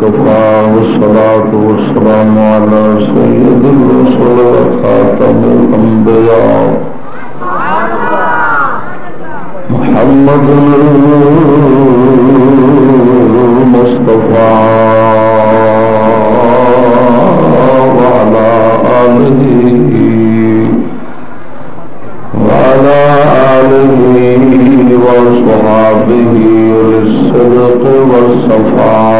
وكفى والصلاة والسلام على سيد الرسل وخاتم الأنبياء محمد المصطفى وعلى آله وعلى آله وصحابه للصدق والصفاء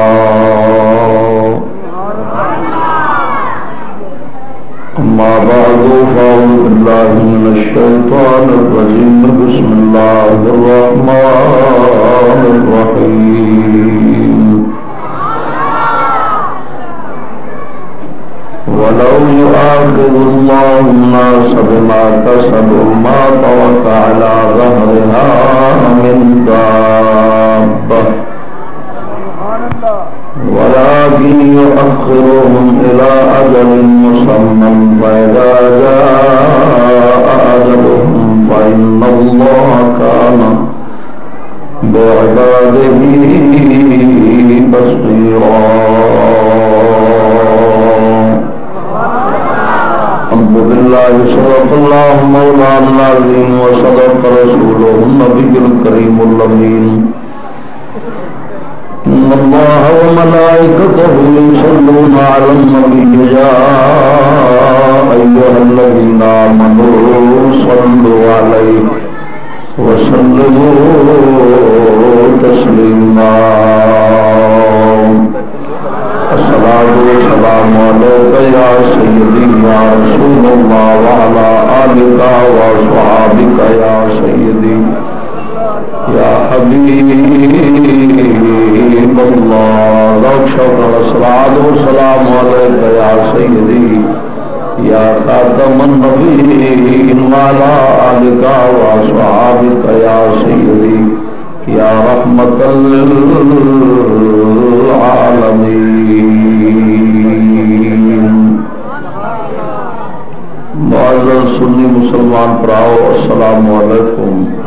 بعد فأعوذ بالله من الشيطان الرجيم. بسم الله الرحمن الرحيم. ولو يؤاخذ الله الناس بما كسبوا، ما ترك على ظهرها من دابة. ولكن يؤخرهم إلى أجل مسمى، فإذا جاء أجلهم فإن الله كان بعباده بصيرا. الحمد لله صدق الله مولانا العظيم، وصدق رسوله النبي الكريم الأمين. إن الله وملائكته يصلون على النبي يا أيها الذين آمنوا صلوا عليه وسلموا تسليما الصلاة والسلام عليك يا سيدي يا رسول الله وعلى آلك وصحابك يا سيدي يا حبيبي حبيب الله لك شكر الصلاة والسلام عليك يا سيدي يا خاتم النبيين وعلى آلك يا سيدي يا رحمة للعالمين معذر سنی مسلمان پراؤ، السلام علیکم۔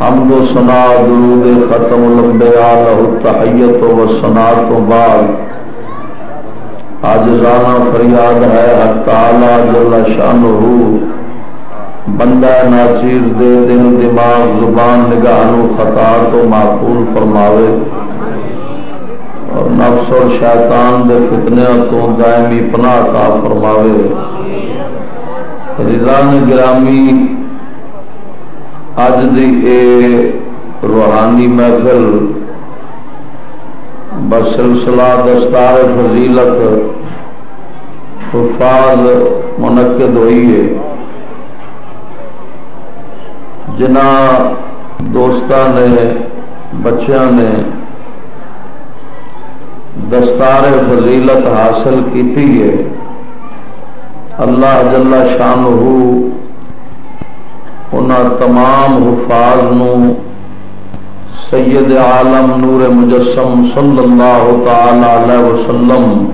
حمد و سنا درود ختم الانبیاء لہو تحیت و سنا تو بعد آج رانا فریاد ہے حق تعالی جل شانہ بندہ ناچیر دے دل دماغ زبان نگاہ نو خطا تو معقول فرماوے. اور نفس اور شیطان دے فتنے تو دائمی پناہ کا فرماوے. رضان گرامی اج دی روحانی محفل بسلسلہ دستار فضیلت حفاظ منعقد ہوئی ہے جنہ دوستان نے بچیاں نے دستار فضیلت حاصل کی ہے اللہ جل شان ان تمام حفاظ نو سید عالم نور مجسم صلی اللہ تعالی علیہ وسلم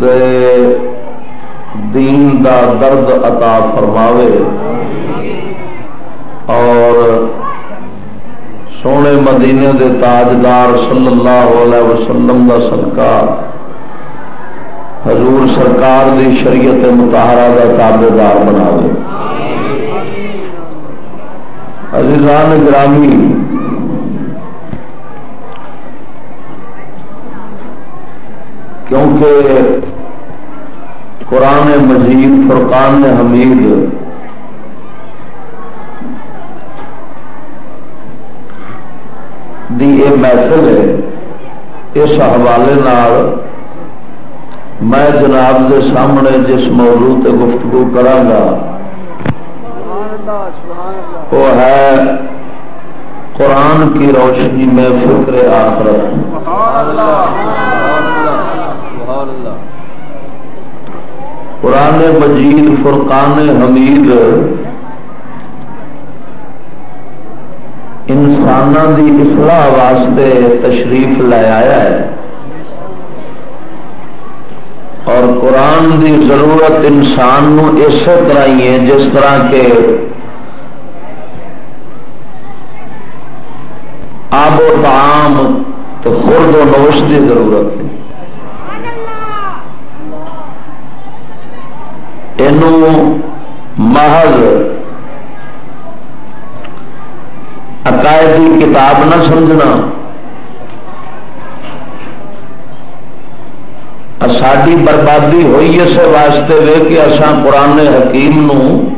دے دین دا درد عطا فرماوے اور سونے مدینے دے تاجدار صلی اللہ علیہ وسلم دا صدقہ حضور سرکار دی شریعت متحرہ دا تابے دار بناوے۔ عزیزان گرامی، کیونکہ قرآن مجید، فرقان حمید دی یہ محفل ہے، اس حوالے میں جناب کے سامنے جس موضوع تے گفتگو کرا وہ ہے قرآن کی روشنی میں فکر آخرت۔ قرآن مجید، فرقان حمید انسان دی اصلاح واسطے تشریف لے آیا ہے۔ اور قرآن دی ضرورت انسان نو اس طرح ہی ہے، جس طرح کے آب و تعام تو خرد و نوش کی ضرورت ہے محض عقائدی کتاب نہ سمجھنا۔ ساری بربادی ہوئی اس واسطے وے کہ اسان قرآن حکیم نو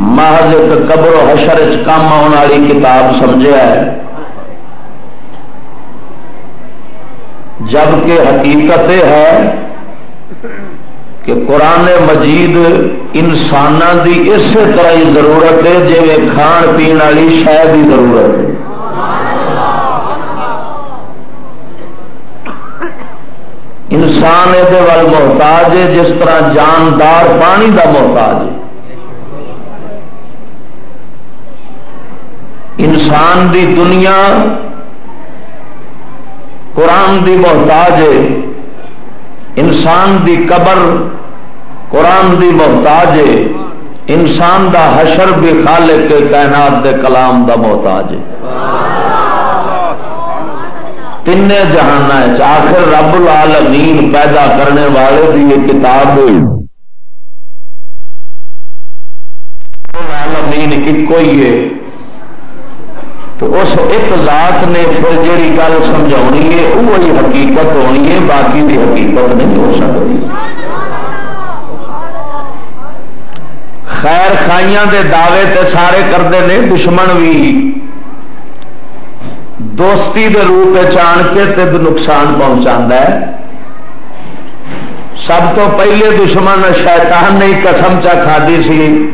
محض ایک قبر و حشر کام آنے والی کتاب سمجھا ہے۔ جبکہ حقیقت ہے کہ قرآن مجید انسان دی اسی طرح ہی ضرورت ہے جی کھان پی والی کی ضرورت ہے۔ انسان یہ محتاج ہے، جس طرح جاندار پانی دا محتاج ہے انسان دی دنیا، قرآن دی محتاج ہے انسان دی قبر، قرآن دی محتاج ہے انسان دا حشر بھی خالق کے کائنات دے کلام دا محتاج۔ ہے تین جہان آخر رب العالمین پیدا کرنے والے دی یہ کتاب العالمین ایک ہی ہے۔ تو اس ایک ذات نے پھر جیڑی گل سمجھا ہے وہی حقیقت ہونی ہے، باقی بھی حقیقت نہیں ہو سکتی۔ خیر خائیاں دے دعوے تے سارے کرتے ہیں دشمن بھی۔ دوستی دے روپ چان کے تے نقصان پہنچا ہے۔ سب تو پہلے دشمن شیطان نے قسم چا کھادی سی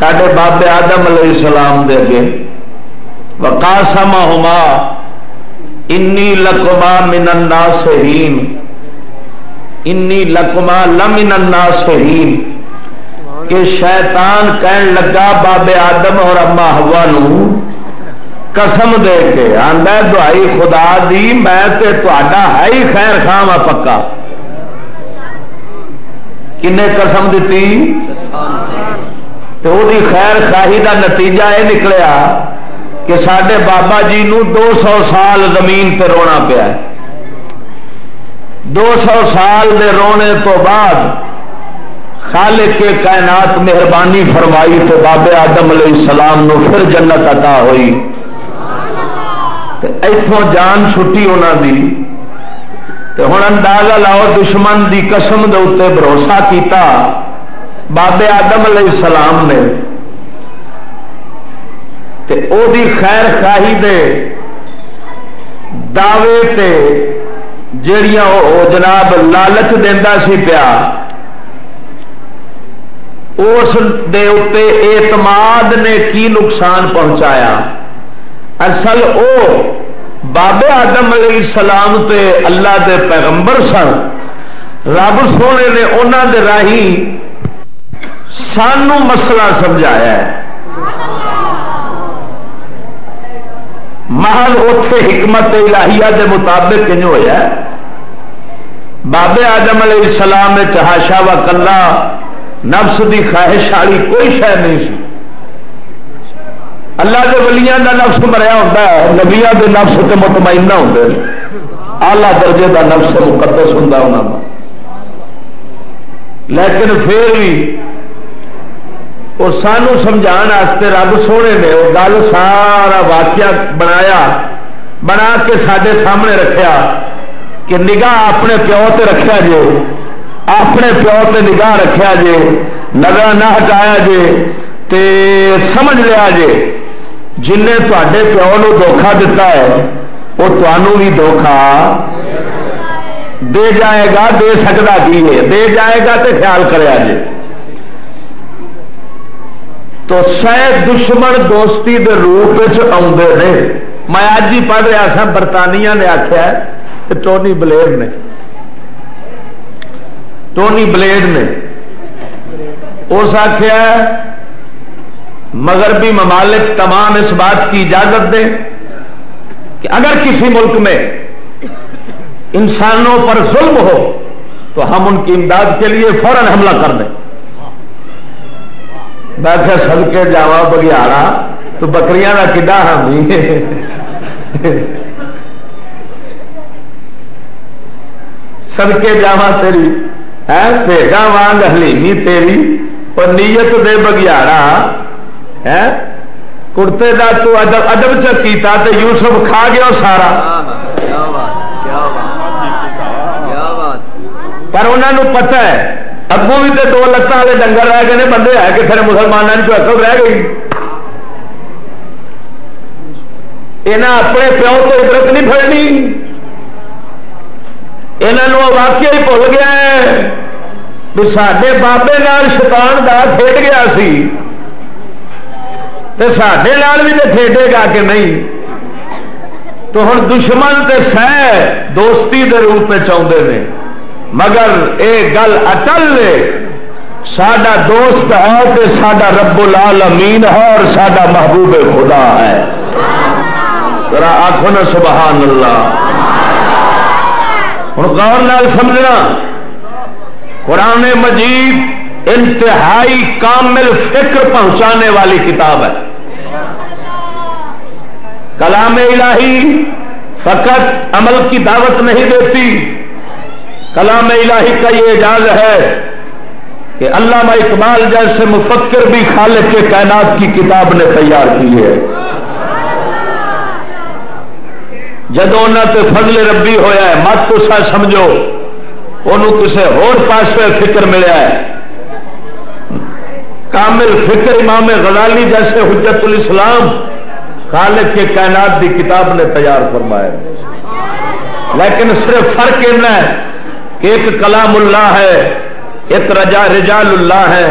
سڈے بابے آدم علیہ السلام دے اگے۔ وقاسما ہوما انی لکما من الناسہین انی لکما لمن الناسہین کہ شیطان کہن لگا بابے آدم اور اما ہوا نو قسم دے کے آدھا دہائی خدا دی، میں تے ہے ہی خیر خام پکا۔ کن قسم دیتی تو دی خیر خاہی دا نتیجہ یہ نکلیا۔ کہ سڈے بابا جی نو دو سو سال زمین تے رونا پیا دو سو سال دے رونے تو بعد خالق کے کائنات مہربانی فرمائی تو بابے آدم علیہ السلام نو پھر جنت عطا ہوئی۔ اتوں جان چھٹی انہوں دی۔ ہوں اندازہ لاؤ دشمن دی قسم دے اتنے بھروسہ کیتا بابے آدم علیہ السلام نے۔ تے او دی خیر خاہی دے دعوے تے جڑیاں او جناب لالچ دینا سی پیا، اس دے اعتماد نے کی نقصان پہنچایا؟ اصل او بابے آدم علیہ السلام تے اللہ دے پیغمبر سن، رب سونے نے انہوں دے راہی سانو مسئلہ سمجھایا ہے۔ محل اتے حکمت الہیہ دے مطابق کنج ہوا بابے آدم علیہ السلام چہاشا و کلا نفس دی خواہش والی کوئی شہ نہیں سی۔ اللہ کے ولیاں کا نفس مریا ہوتا ہے نبیا کے نفس سے مطمئنہ ہوتے ہیں آلہ درجے کا نفس مقدس ہوں انہوں لیکن پھر بھی وہ سانو سمجھا رب سونے نے وہ گل سارا واقعہ بنایا، بنا کے سڈے سامنے رکھا کہ نگاہ اپنے پیو تے رکھا جے، اپنے پیو تے نگاہ رکھا جے، نظر نہ ہٹایا جے تے سمجھ لیا جے۔ جن تے پیو نو دھوکھا دتا ہے وہ تمہوں بھی دھوکھا دے جائے گا، دے سکتا کی ہے؟ دے جائے گا تو خیال کرے جی تو شاید دشمن دوستی دے روپ آدھے نے۔ میں اج ہی پڑھ رہا سا، برطانیہ نے آخیا ٹونی بلیڈ نے۔ ٹونی بلیڈ نے۔ اس آخیا مغربی ممالک تمام اس بات کی اجازت دیں کہ اگر کسی ملک میں انسانوں پر ظلم ہو، تو ہم ان کی امداد کے لیے فوراً حملہ کر دیں۔ میں سد کے جاوا بگیارا تو بکریاں کا کڈا ہم سڑکے جا تیری بھیگا وانگ حلیمی تیری اور نیت دے بگیارا ہے کڑتے کا تو ادب ادب چکیتا تو یوسف کھا گیا سارا۔ پر انہوں پتہ ہے اگو بھی تو دو لتان والے ڈنگر رہ گئے بندے ہے کہ پھر مسلمانوں کی اکل رہ گئی۔ یہاں اپنے پیو تو عبرت نہیں پڑنی یہاں واقعہ ہی بھول گیا بھی سڈے بابے نال شیطان دا کھیڈ گیا سی۔ سڈے بھی تو کھیڈے گا کہ نہیں؟ تو ہوں دشمن تے سہ دوستی کے روپ میں چاہتے ہیں مگر یہ گل اٹل سڈا دوست ہے تو سڈا رب لال امین ہے اور سڈا محبوب خدا ہے۔ ذرا آخو نا سبحان اللہ۔ ہوں غور نال سمجھنا۔ قرآن مجید انتہائی کامل فکر پہنچانے والی کتاب ہے۔ کلام الہی فقط عمل کی دعوت نہیں دیتی۔ کلام الہی کا یہ اعجاز ہے کہ علامہ اقبال جیسے مفکر بھی خالق کے کائنات کی کتاب نے تیار کی ہے۔ جدو تے فضل ربی ہویا ہے، مت تو سا سمجھو انہوں کسے اور فکر ملیا ہے۔ کامل فکر امام غزالی جیسے حجت الاسلام خالق کے کائنات کی کتاب نے تیار فرمایا لیکن صرف فرق ہے ایک کلام اللہ ہے، ایک رجا رجال اللہ ہے۔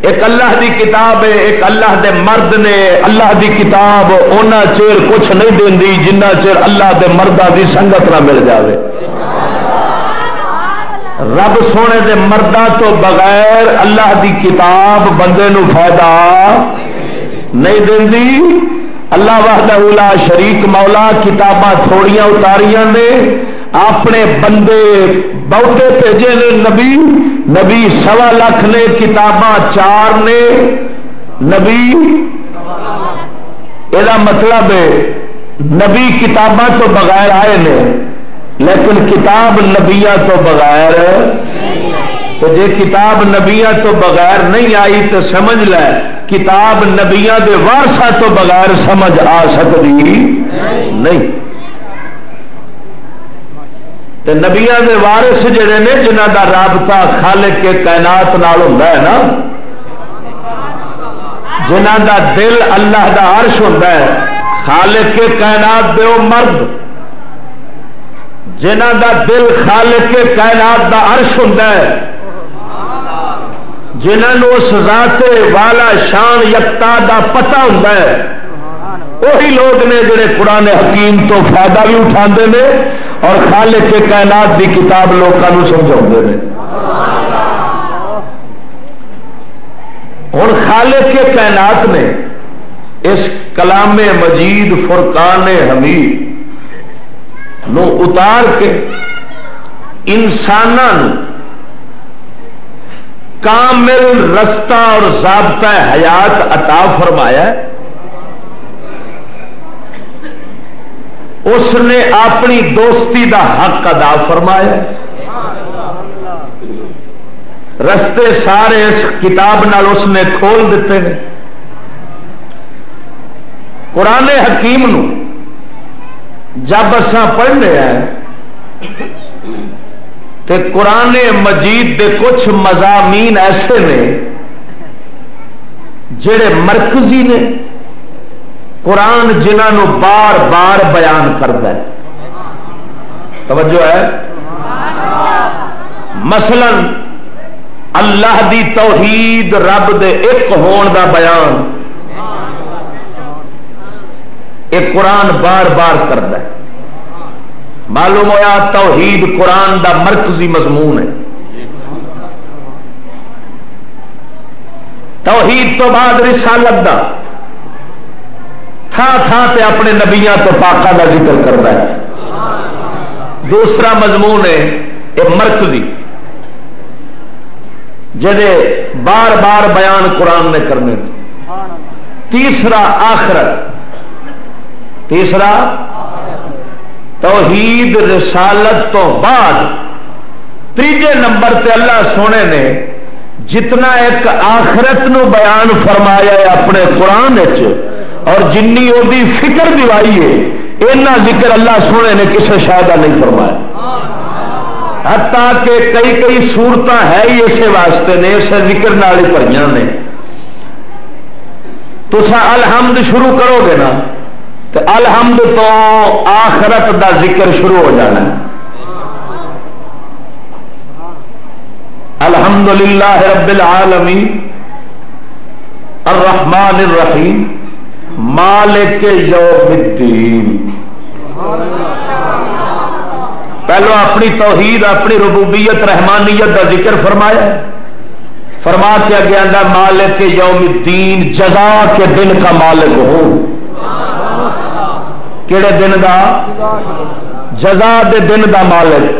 ایک اللہ دی کتاب ہے، ایک اللہ دے مرد نے اللہ دی کتاب، اونا چیر کچھ نہیں دیں جنہ چیر اللہ دے مردہ دی سنگت نہ مل جاوے۔ رب سونے دے مردہ تو بغیر اللہ دی کتاب بندے نو فائدہ نہیں دیں اللہ وحدہ شریک، مولا کتاباں تھوڑیاں اتاریاں نے اپنے بندے بہتے بھیجے نے نبی نبی سوا لاکھ نے کتاباں، چار نے نبی۔ یہ مطلب ہے، نبی کتاباں تو بغیر آئے نے، لیکن کتاب نبیا تو بغیر تو جی کتاب نبیا تو بغیر نہیں آئی تو سمجھ لے، کتاب نبیا کے وارسا تو بغیر سمجھ آ سکتی نہیں۔ نبیا کے وارس جڑے نے جنہ کا رابطہ خالق کے کائنات نال ہوتا ہے نا جنہ دا دل اللہ دا عرش ہوتا ہے، خالق کے کائنات دے وہ مرد جنہ دا دل خالق کے کائنات دا عرش ہوتا ہے جنہوں اس ذات والا شان یکتا دا پتہ ہوتا ہے۔ وہی لوگ نے جڑے قرآن حکیم تو فائدہ بھی اٹھا اور خالق کے کائنات کی کتاب لوگوں سمجھا ہوں خالق کے کائنات نے اس کلام مجید فرقان حمید نو اتار کے انسان کامل رستہ اور ضابطہ حیات عطا فرمایا اس نے اپنی دوستی دا حق ادا فرمایا۔ رستے سارے اس کتاب نال اس نے کھول دیتے ہیں۔ قرآن حکیم نو جب اصا پڑھنے ہیں تو قرآن مجید دے کچھ مضامین ایسے نے جڑے مرکزی نے قرآن جنہوں بار بار بیان کرتا ہے۔ توجہ ہے۔ مثلا اللہ دی توحید رب دے ایک ہون دا بیان۔ ایک قرآن بار بار کرتا ہے۔ معلوم ہوا توحید قرآن دا مرکزی مضمون ہے۔ توحید تو بعد رسالت دا۔ ہاں تھان تھان سے اپنے نبیا تو پاکا کا ذکر کرتا ہے۔ دوسرا مضمون ہے یہ مرکزی جہے بار بار بیان قرآن نے کرنے تیسرا آخرت۔ تیسرا توحید رسالت تو بعد تیجے نمبر تے اللہ سونے نے جتنا ایک آخرت نو بیان فرمایا ہے اپنے قرآن اور جنی وہ فکر دوائی ہے، اینا ذکر اللہ سونے نے کسی شاید نہیں فرمایا۔ حتیٰ کہ کئی کئی سورت ہے ہی اسے واسطے نے اسے ذکر نال ہی پڑی نے۔ تو الحمد شروع کرو گے نا تو الحمد تو آخرت دا ذکر شروع ہو جانا۔ ہے الحمد للہ رب العالمین، الرحمن الرحیم۔ مالک یوم الدین۔ پہلو اپنی توحید، اپنی ربوبیت، رحمانیت کا ذکر فرمایا۔ فرما کے گیا مالک یوم الدین، جزا کے دن کا مالک ہوں۔ کہڑے دن کا جزا دے دن کا مالک۔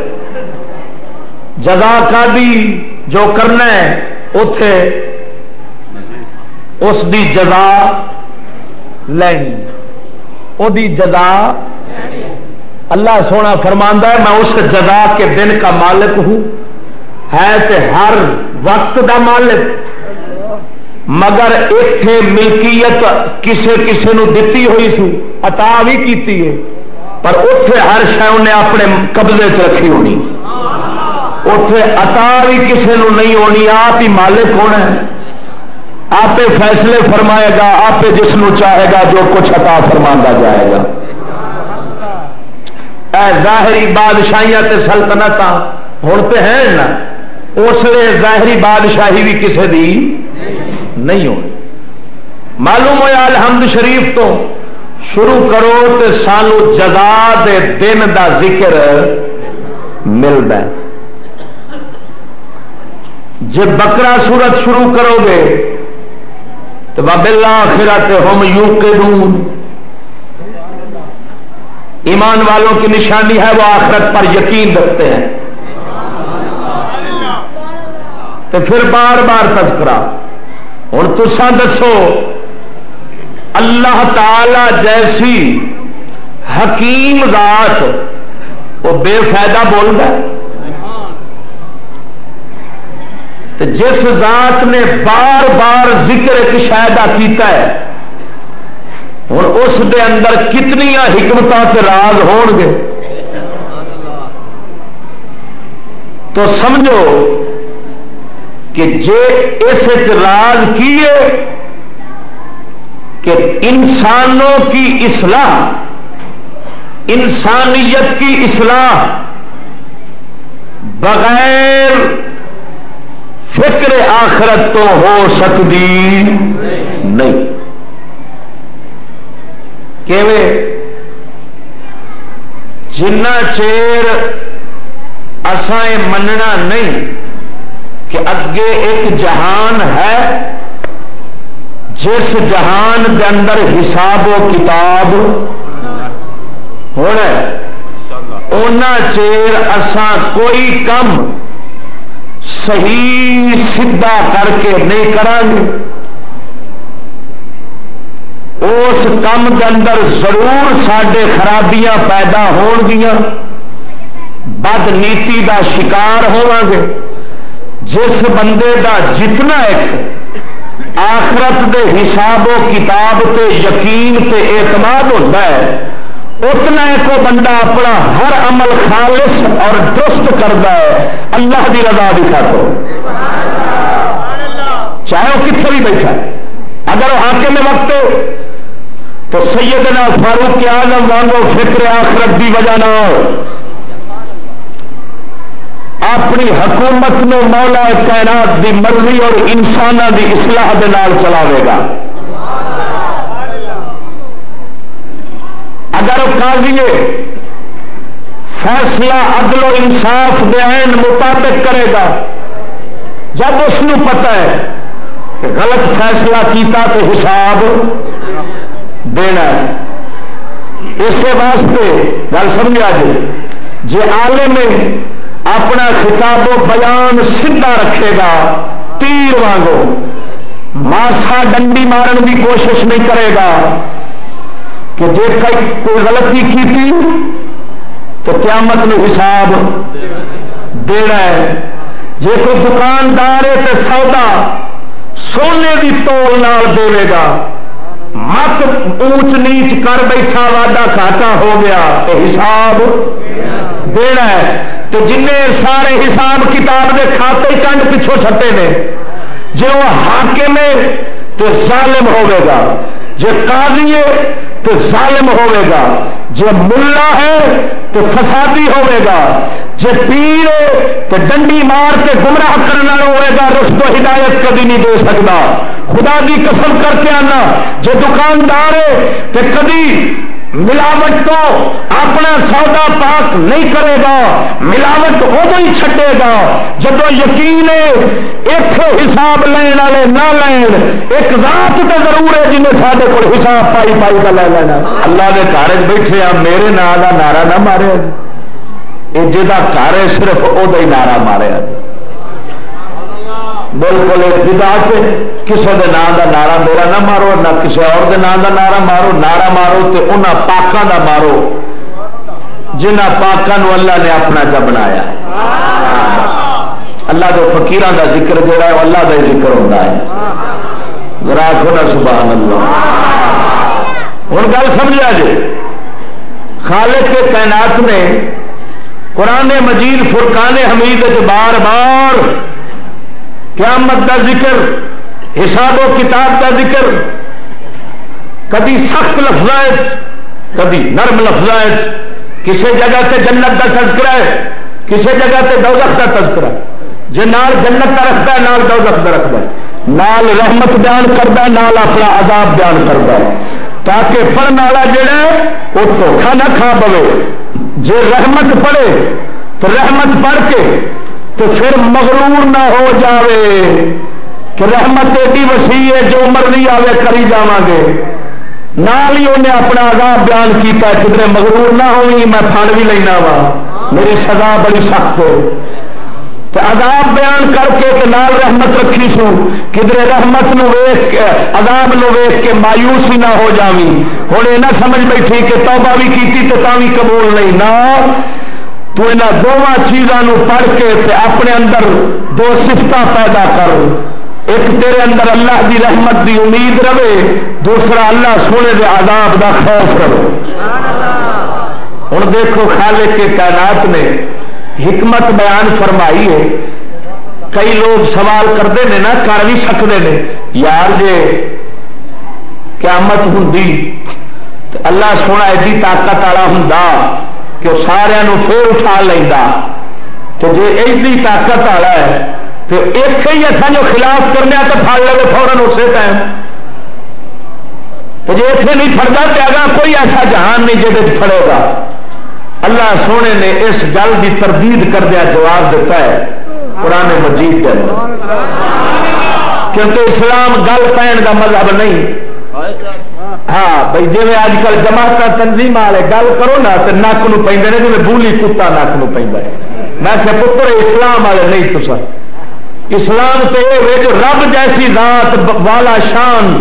جزا کا بھی جو کرنا ہے اتے اس دی جزا لینی۔ وہ جزا اللہ سونا فرماندہ ہے، میں اس جزا کے دن کا مالک ہوں۔ ہے تے ہر وقت دا مالک۔ مگر اتے ملکیت کسے کسے نو دتی ہوئی سی عطا بھی کیتی ہے۔ پر اتے ہر شہ نے اپنے قبضے چ رکھی ہونی۔ اتے اتا بھی کسی نو نہیں ہونی، آپ ہی مالک ہونا ہے۔ آپ فیصلے فرمائے گا، آپ جس نو چاہے گا، جو کچھ عطا فرما جائے گا۔ اے ظاہری بادشاہیاں تے سلطنت ہوں تو ہے نا، اس لیے ظاہری بادشاہی بھی کسی دی نہیں ہونی۔ معلوم ہوا الحمد شریف تو شروع کرو تو سانو جزا دے دن دا ذکر ملتا ہے۔ جب بکرا سورت شروع کرو گے تو بابلا آخرات ہم یو کے ایمان والوں کی نشانی ہے وہ آخرت پر یقین رکھتے ہیں۔ تو پھر بار بار تذکرہ۔ ہوں تسا دسو، اللہ تعالی جیسی حکیم ذات وہ بے فائدہ بول رہا ہے۔ جس ذات نے بار بار ذکر ایک شاید کیتا ہے ہوں اس دے اندر کتنی حکمت سے راز ہون گے۔ تو سمجھو کہ جے اس راز کیے کہ انسانوں کی اصلاح، انسانیت کی اصلاح بغیر فکر آخرت تو ہو سکتی نہیں۔ جنا چیر اسائیں مننا نہیں کہ اگے ایک جہان ہے جس جہان کے اندر حساب و کتاب ہونا چیر اسان کوئی کم صحیح سیدھا کر کے نہیں کریں اس کام کے اندر ضرور سڈے خرابیاں پیدا ہون گیا بد نیتی کا شکار ہوا گے۔ جس بندے کا جتنا ایک آخرت دے حساب و کتاب تے یقین تے اعتماد ہوتا ہے اتنا ایک بندہ اپنا ہر عمل خالص اور درست کرتا ہے، اللہ کی رضا بھی کرو چاہے وہ کتنے بھی بیٹھا اگر وہ آکے میں وقت تو سیدنا فاروق آلم وانگو فکر آخرت کی وجہ نہ ہو۔ اپنی حکومت نو مولا کائنات دی مرضی اور انسانوں دی اصلاح دے نال چلاوے گا۔ اگر قاضی فیصلہ عدل و انصاف دین مطابق کرے گا۔ جب اس کو پتا ہے کہ غلط فیصلہ کیتا تو حساب دینا ہے۔ اس واسطے، گل سمجھا جی جی آلے میں اپنا خطاب و بیان سیدھا رکھے گا، تیر وانگو۔ ماسا ڈنڈی مارن کی کوشش نہیں کرے گا۔ کہ جی کوئی غلطی کی تھی، تو قیامت نو حساب دینا ہے۔ جی کوئی دکاندار ہے تو سودا سونے کی تول نال دے گا۔ مت اونچ نیچ کر بیٹھا واڈا کھاٹا ہو گیا۔ تو حساب دینا ہے۔ تو جن سارے حساب کتاب کے کھاتے کنڈ پچھوں سٹے نے جی وہ ہاکے میں تو ظالم ہوے گا۔ جی قاضی ہے تو ظالم ہوئے گا۔ جی ملا ہے تو فسادی ہوے گا۔ جی پیر ہے تو ڈنڈی مار کے گمراہ کرنا ہوئے گا۔ اس و ہدایت کبھی نہیں دے سکتا۔ خدا کی قسم کر کے آنا۔ جو دکاندار ہے تو کبھی ملاوٹ تو اپنا سودا پاک نہیں کرے گا، ملاوٹ ادو ہی چھٹے گا۔ جب یقین ایک حساب لین والے نہ لین، ایک ذات تو ضرور ہے جنہیں سارے کو حساب پائی پائی کا لے لینا۔ اللہ کے کارج بیٹھے آ، میرے نام کا نعرہ نہ مارے۔ یہ جا گھر ہے، صرف وہ نعرہ مارے بالکل کے کسی کے نام کا نعرہ میرا نہ مارو نہ کسی اور نام کا نعرہ مارو۔ نعرہ مارو تو انہوں پاکوں کا مارو۔ جنہ پاکوں اللہ نے اپنا چ بنایا۔ اللہ کے فکیران کا ذکر جہا ہے اللہ کا ذکر ہوتا ہے۔ راکھو نہ سبحان اللہ۔ ہوں گل سمجھا جی؟ خالق کے تعینات نے قرآن مجید فرقان حمید بار بار قیامت کا ذکر، حساب و کتاب کا ذکر کدی سخت لفظ کدی نرم لفظ کسی جگہ تے جنت کا تذکرہ ہے کسی جگہ تے دوزخ کا تذکرہ جی نال جنت کا رکھتا ہے، نال دوزخ کا رکھتا ہے۔ نال رحمت بیان کرتا ہے، نال اپنا عذاب بیان کرتا ہے۔ تاکہ پڑھنے والا جڑا ہے، وہ دھوکھا نہ کھا پوے۔ جی رحمت پڑھے، تو رحمت پڑھ کے تو پھر مغرور نہ ہو جاوے کہ رحمت ایڈی وسیع ہے جو مرضی آئے کری جا گے۔ نال ہی انہیں اپنا عذاب بیان کیتا کدھر مغرور نہ ہوئی، میں پھڑ بھی لینا وا۔ میری سزا بڑی سخت ہے۔ عذاب بیان کر کے تو نال رحمت رکھی سو کدھر رحمت نو ویخ کے، عذاب نو ویخ کے مایوس ہی نہ ہو جاوی ہوں یہ نہ سمجھ بیٹھی کہ توبہ بھی کی تو بھی قبول نہیں۔ نہ تو یہاں دونوں چیزوں پڑھ کے تے اپنے اندر دو سفت پیدا کر۔ ایک تیرے اندر اللہ دی رحمت دی امید رہے، دوسرا اللہ سونے دے عذاب دا خوف رہے۔ ہوں دیکھو خالق کے کائنات نے حکمت بیان فرمائی ہے۔ کئی لوگ سوال کرتے ہیں نا، کر بھی سکتے ہیں یار جے قیامت ہوں اللہ سونا ایڈی طاقت والا ہوں کہ وہ سارا پھر اٹھا لینا تو جی ایڈی طاقت والا ہے، تو ایک ہی اصل جو خلاف کرنے تو پڑ لے فوراً اسی ٹائم تو جی اتنے نہیں فردا تو اگر کوئی ایسا جہان نہیں جی پڑے گا۔ اللہ سونے نے اس گل کی تردید کردیا جواب دیتا ہے قرآن مجید کے کیونکہ اسلام گل پہن کا مذہب نہیں۔ ہاں بھائی جی اج کل جماعت تنظیم والے گل کرو نا تو نک نو پہ جی بولی کتا نک نو پہ میں کہ پتر اسلام والے نہیں تو سر اسلام تو یہ جو رب جیسی ذات والا شان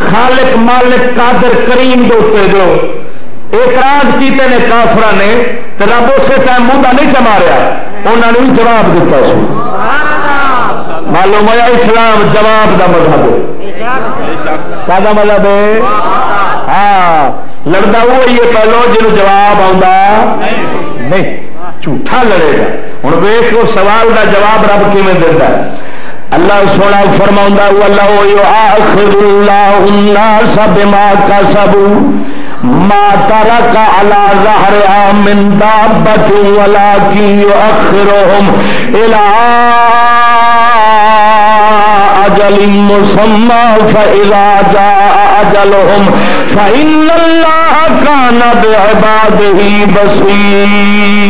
خالق مالک قادر کریم دوتے جو اعتراض کیتے نے کافر نے تو رب اسی ٹائم منہ نہیں چماریا۔ انہوں نے بھی جواب دیتا سی معلوم ہوا اسلام جواب کا مذہب کا مطلب ہاں لڑتا وہی ہے پہلو جن جواب نہیں جھوٹا لڑے گا ہوں ویس وہ سوال کا جواب رب کیون دیتا اللہ سونا فرما اللہ سب ماں کا سب ماتا کا اللہ زہر من دابت ولا کی اخرهم الى اجل مسمى فاذا جاء اجلهم فان الله كان بعباده بصيرا.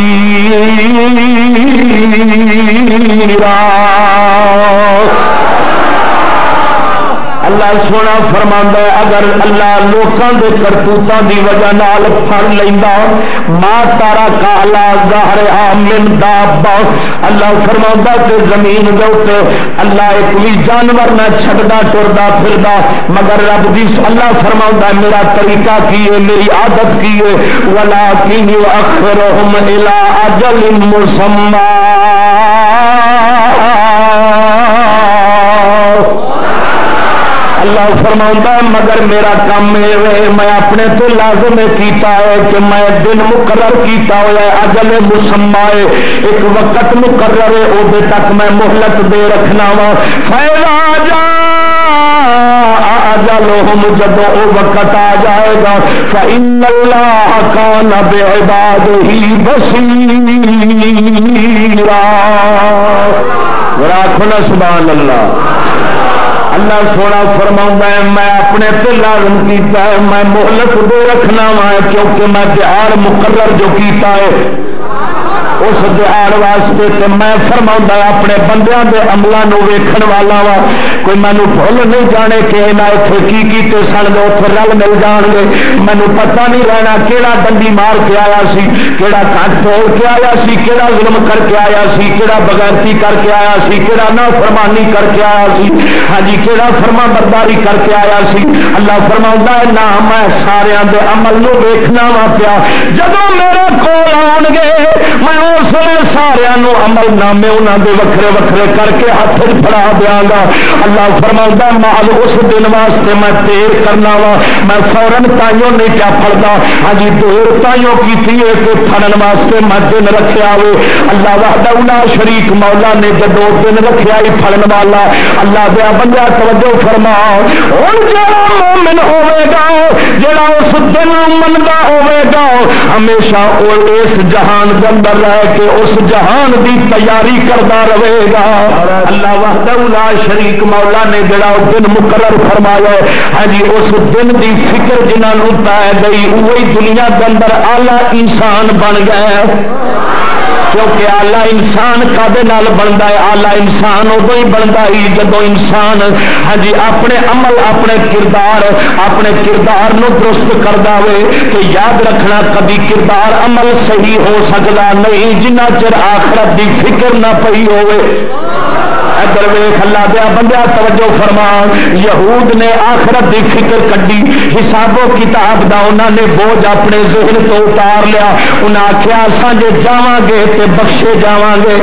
اللہ سونا فرما ہے، اگر اللہ لوگوں کے کرتوتوں کی وجہ نال پڑ لینا ماں تارا کالا ظاہر من دابا اللہ فرما کہ زمین دے اللہ ایک بھی جانور نہ چھڈا ٹردا پھردا۔ مگر رب دی اللہ فرما میرا طریقہ کی ہے، میری عادت کی ہے۔ ولا کی اخرهم الى اجل مسمى۔ اللہ فرما مگر میرا کام یہ میں اپنے تو لازم کیتا ہے کہ میں دن مقرر کیتا ہوا ہے، اجل مسما ہے، ایک وقت مقرر ہے وہ تک میں مہلت دے رکھنا وا۔ فیضا جا اجلہم جب وہ وقت آ جائے گا، فإن اللہ کان بعبادہ بصیرا راکھنا سبحان اللہ۔ اللہ سونا فرما میں اپنے پہ لازم کیتا ہے، میں مہلت دے رکھنا وا کیونکہ میں تہار مقرر جو کیتا ہے۔ اس دے دہاڑ واسطے تے میں فرما اپنے بندیاں دے عملوں ویکھن والا وا۔ کوئی مینو بھول نہیں جانے کہ نہ اتنے کی کیتے سن گے اتنے رل مل جان گے۔ مینو پتہ نہیں رہنا کہڑا ڈنڈی مار کے آیا سی کہڑا کٹ توڑ کے آیا سی کہڑا ظلم کر کے آیا سی کہڑا بغیرتی کر کے آیا سی کہڑا نہ فرمانی کر کے آیا سی۔ ہاں جی کہڑا فرما برداری کر کے آیا سی۔ اللہ فرما ہے، نہ میں سارا دے عمل نو ویکھنا وا پیا۔ جب میرے کول آن گے میں اس نے سارا عمل نامے انہوں دے وکھرے وکھرے کر کے ہاتھ پڑا دیا گا۔ اللہ فرما مال اس دن واسطے میں دیر کرنا وا۔ میں فورن تائیوں نہیں کیا پڑتا ہاں جی دیر تائیوں کی تھی پڑن واسطے میں دن رکھا ہو اللہ وحدہ شریک مولا نے جدو دن رکھا ہی پڑن والا۔ اللہ دیا بندہ توجہ فرما۔ ہوں جڑا مومن ہوے گا، جڑا اس دن منگا ہوے گا، ہمیشہ وہ اس جہان کے اندر رہے ہے کہ اس جہان دی تیاری کرتا رہے گا۔ اللہ وحدہ شریک مولا نے جڑا دن مقرر فرمایا ہاں جی اس دن دی فکر جنہوں پی گئی وہی دنیا کے اندر آلہ انسان بن گیا کیونکہ آلہ انسان کدے بنتا ہے؟ آلہ انسان ادو ہی بنتا ہی جب انسان ہاں جی اپنے عمل، اپنے کردار اپنے کردار نو درست کرتا ہوئے تو یاد رکھنا کبھی کردار عمل صحیح ہو سکتا نہیں، جنہ چر آخرت دی فکر نہ پی ہوئے۔ ادھر ویخ اللہ دیا بندہ توجہ فرما یہود نے آخرت دی فکر کڈی حساب و کتاب دا انہوں نے بوجھ اپنے ذہن تو اتار لیا۔ انہیں آخیا اصا جی جا گے تو بخشے جا گے۔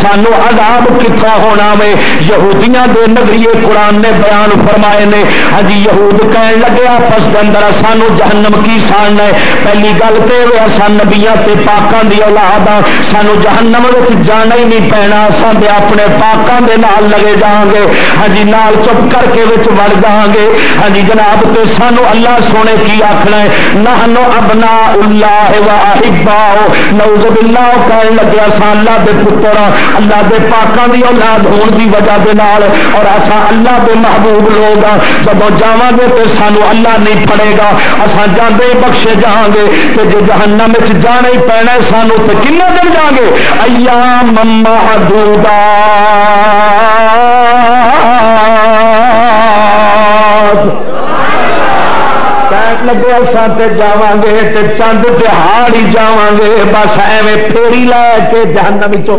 سانو عذاب کتنا ہونا وے۔ یہودیاں دے نگریے قرآن نے بیان فرمائے نے۔ ہاں جی، یہود کہن لگے، آپس کے اندر سانو جہنم کی سان ہے۔ پہلی گل تو اصا نبیا پاکوں کی اولاد ہاں۔ آ سانو جہنم جانا ہی نہیں پینا۔ اصل اپنے پاکوں کے نال لگے جان گے۔ ہاں جی نال چپ کر کے وڑ جان گے۔ ہاں جی جناب تے سانو اللہ سونے کی آخنا ہے۔ نہ ابنا اللہ واہبا نوز باللہ کہنے لگے اسا اللہ دے پتر ہاں۔ اللہ دے پاکاں دی اولاد ہون دی وجہ دے نال۔ اور اسا اللہ دے محبوب لوگ ہاں۔ جب جاواں گے تے سانو اللہ نہیں پڑے گا۔ اسا جاندے بخشے جاؤں گے۔ تے جے جہنم وچ جانا ہی پینا ہے، سانو تے کنے دن جاؤں گے؟ ایام محدودا لگے سات جا گے چند تہاڑ ہی جا گے بس ایویں پھیری لا کے جہنم چو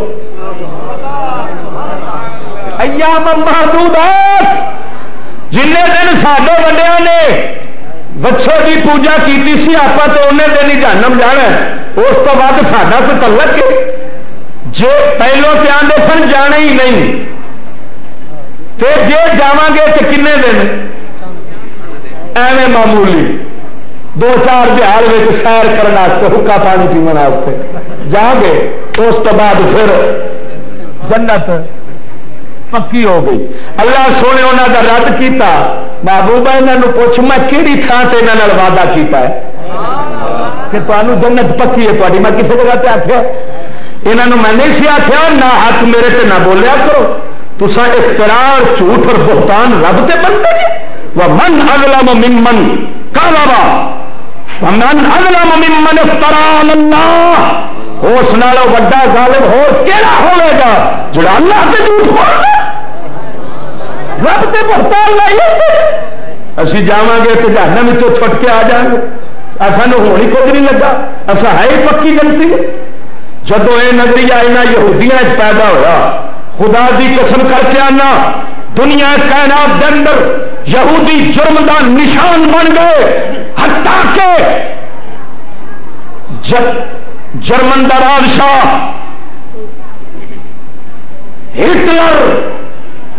ایام محدودات جن دن سڈے وڈیا نے بچوں کی پوجا کی سی آپ تو انہیں دن ہی جہنم جانا اس تو بعد ساڈا تو تلک جو پہلو پہ آدھے سن جانے ہی نہیں جی جا گے تو کن دن ایویں معمولی دو چار بہار سیر کرنے حکا پانی پینے جا گے تو اس بعد پھر جنت پکی ہو گئی۔ اللہ سونے انہوں کا رد کیا محبوبہ یہاں پوچھ، میں کہڑی تھان سے یہاں وعدہ کیتا ہے؟ کہ تمہیں جنت پکی ہے تاری میں کسی جگہ پہ آخیا یہاں میں نہیں سی آخیا نہ ہاتھ میرے سے نہ بولیا کرو۔ تسا اختراع جھوٹ اور بہتان رب سے بنتے ہیں جی۔ وہ من اگلا ممن کا بابا من اگلا ممن اختراع اللہ اس نالوں وا غالب ہو کہڑا ہوئے گا؟ جڑا اللہ سے جھوٹ بول رب سے بہتان لائیے اسی جا گے تو جہنم وچوں چھٹ کے آ جائیں گے. سانو ہونی کچھ نہیں لگا. اصا ہے ہی پکی گلتی جب یہ نظریہ یہاں یہودیاں پیدا ہوا خدا دی قسم کر کے آنا، دنیا کائنات کے اندر یہودی جرم دا نشان بن گئے. ہٹا کے جرمن کا بادشاہ ہٹلر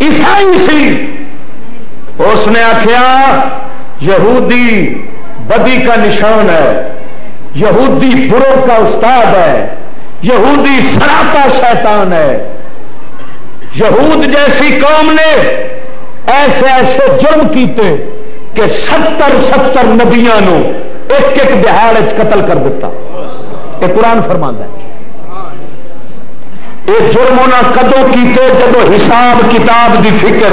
عیسائی سی، اس نے آخیا یہودی بدی کا نشان ہے، یہودی برو کا استاد ہے، یہودی سراپا شیطان ہے۔ یہود جیسی قوم نے ایسے ایسے جرم کیتے۔ کہ ستر ستر نبیا ایک ایک دہاڑ قتل کر دیتا۔ یہ قرآن فرما ہے۔ یہ جرم انہیں کدو کیتے جب حساب کتاب دی فکر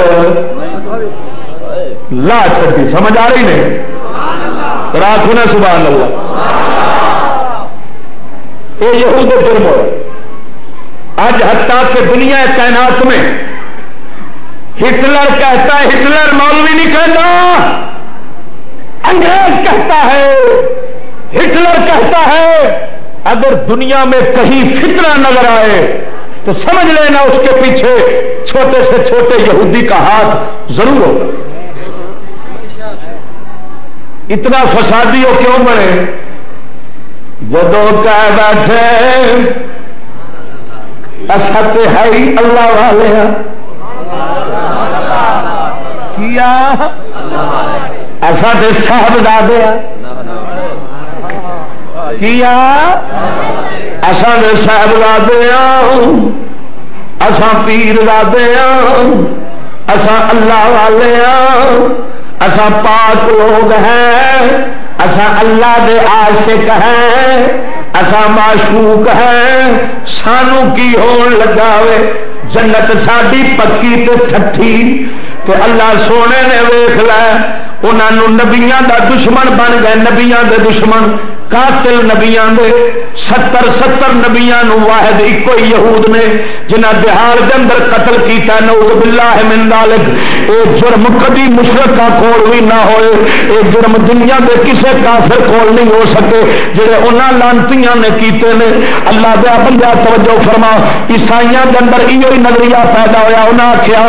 لا چکی سمجھ آ رہی نہیں؟ رات نے سبحان اللہ۔ یہ یہود جرم ہو آج حتیٰ کہ دنیا کائنات میں ہٹلر کہتا ہے، ہٹلر مولوی نہیں کہتا۔ انگریز کہتا ہے، ہٹلر کہتا ہے، اگر دنیا میں کہیں فتنہ نظر آئے، تو سمجھ لینا اس کے پیچھے چھوٹے سے چھوٹے یہودی کا ہاتھ ضرور ہوگا۔ اتنا فسادی ہو کیوں بنے؟ جدو کہہ بیٹھے اصل ہے ہی اللہ والے کیا؟ ایسا تو صاحب دادے کیا اصل صاحب لا دیا اسان پیر لا دیا اسان اللہ والے اسا پاک لوگ ہیں۔ اسا اللہ دے عاشق ہیں۔ اسا معشوق ہیں۔ سانو کی ہون لگا جنت ساری پکی تے ٹھٹھی۔ تے اللہ سونے نے ویخ انہوں نبیا دا دشمن بن گئے نبیا دے دشمن۔ قاتل نبیا ستر ستر نبیا واحد ایک یہود نے جنہ بہار کے اندر قتل کیتا نعوذ باللہ من ذالک۔ اے جرم کبھی مشرقہ کول بھی نہ ہوئے، اے جرم دنیا دے کسے کافر کول نہیں ہو سکے۔ جڑے انہاں لانتیاں نے کیتے نے، اللہ دے بندہ توجہ فرما۔ عیسائیاں دے اندر ایو ہی نظریہ پیدا ہویا، انہاں آکھیا،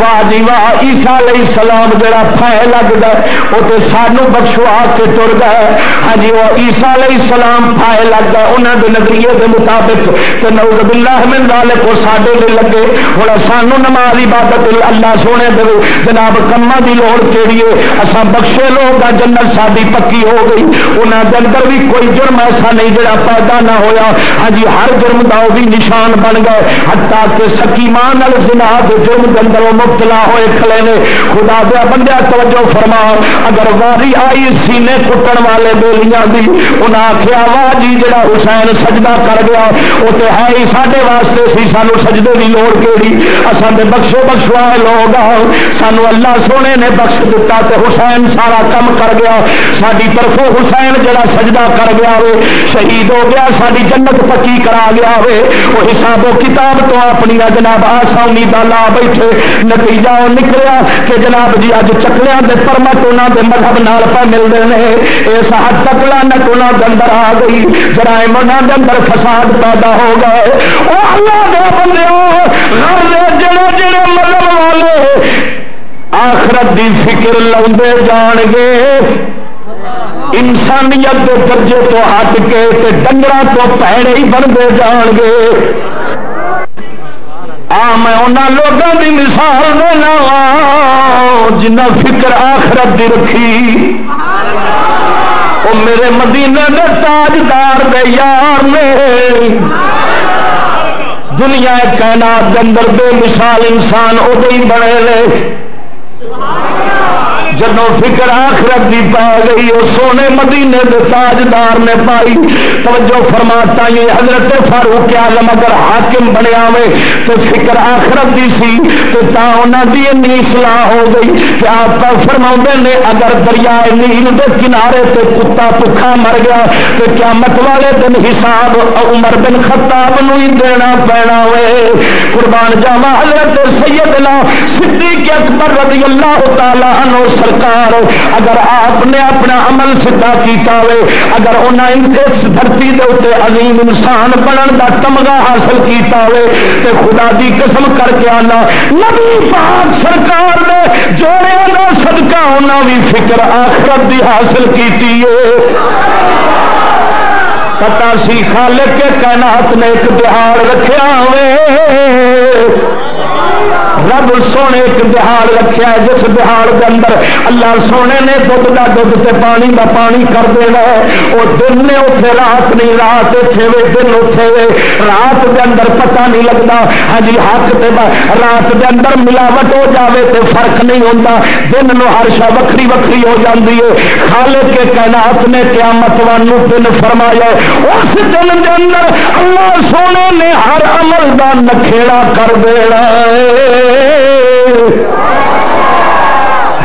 واہ جی واہ، عیسی علیہ السلام جڑا پھے لگ گئے او تے سانو بخشوا کے ٹر گئے ہاں جی وہ عیسی علیہ السلام پائے لگ گئے انہوں کے نظریے کے مطابق۔ تو نوز باللہ من ذالک، وہ ساڈے لے لگے۔ ہوں سانو نماز عبادت اللہ سونے دے۔ جناب کما دی لوڑ کیڑی ہے؟ اساں بخشے لوگ ہاں، جنت ساری پکی ہو گئی۔ انہوں کے اندر بھی کوئی جرم ایسا نہیں جڑا پیدا نہ ہویا۔ ہاں جی ہر جرم کا وہ بھی نشان بن گئے۔ حتیٰ کہ سکیمان زنا کے جرم کے اندر وہ مبتلا ہوئے کھلے نے۔ خدا دیا بندہ توجہ فرما۔ اگر واری آئی، سینے کٹن والے بیلیاں دی۔ انہیں آخیا وا جی جا حسین سجدہ کر گیا، وہ تو ہے ہی سارے واسطے سی، سانو سجدے کی لوڑ کہڑی اصل میں بخشو بخشوا لوگ آؤ سانو اللہ سونے نے بخش دتا تو حسین سارا کم کر گیا ساری طرفوں حسین جڑا سجدہ کر گیا ہو شہید ہو گیا ساری جنت پکی کرا گیا ہو وہ حساب و کتاب تو اپنی جناب آسانی کا لا بیٹھے، نتیجہ وہ نکلیا کہ جناب جی اج چکلیا کے پرمٹ انہوں کے مذہب نال پہ ملتے ہیں اس حد تک لانت انہوں اندر آ گئی جرائم اندر فساد پیدا ہو گئے۔ وہ اللہ دے بندے جڑے جڑے مطلب والے آخرت دی فکر لے جان گے۔ انسانیت کے درجے تو ہٹ کے ڈنگر تو پیڑے ہی بنتے جان گے۔ آ، میں انہوں لوگوں کی مثال دینا جنہ فکر آخرت دی رکھی۔ وہ میرے مدینے دے تاجدار دے یار نے۔ دنیا کائنات کے اندر بے مثال انسان ادو ہی بنے لے جدو فکر آخرت کی پا گئی وہ سونے مدینے کے تاجدار نے پائی۔ توجہ فرماتا یہ حضرت فاروق آلم اگر حاکم بنیا ہوئے تو فکر آخرت کی سی، تو تا انہوں کی این سلاح ہو گئی۔ کہ آپ فرما نے، اگر دریائے نیل کے کنارے تے کتا پکھا مر گیا تو کیا مت والے دن حساب عمر بن خطاب نو ہی دینا پینا ہوئے قربان جاوا حضرت سیدنا صدیق اکبر رضی اللہ تعالیٰ عنہ سرکار، اگر آپ نے اپنا عمل سیدھا کیتا ہوئے اگر انہیں اس دھرتی دے اتنے عظیم انسان بنن دا تمغہ حاصل کیتا ہوئے تے خدا دی قسم کر کے آنا، نبی پاک سرکار نے جوڑے دا صدقہ انہاں بھی فکر آخرت دی حاصل کیتی ہے پتا سی خالق کے کائنات نے ایک بہار رکھا ہوئے رب سونے ایک بہار رکھا ہے، جس بہار کے اندر اللہ سونے نے دھد کا دھد سے پانی کا پانی کر دینا ہے۔ وہ دن نے اتنے رات نہیں، رات اتنے وے، دن اتنے وے۔ رات کے اندر پتہ نہیں لگتا ہاں جی حق تے رات کے اندر ملاوٹ ہو جاوے تو فرق نہیں ہوتا دن نو ہر شا وکری وکری ہو جاتی ہے۔ خالق کے کائنات نے قیامت وانو دن فرمایا اس دن کے اندر اللہ سونے نے ہر عمل کا نکھےڑا کر دینا ہے۔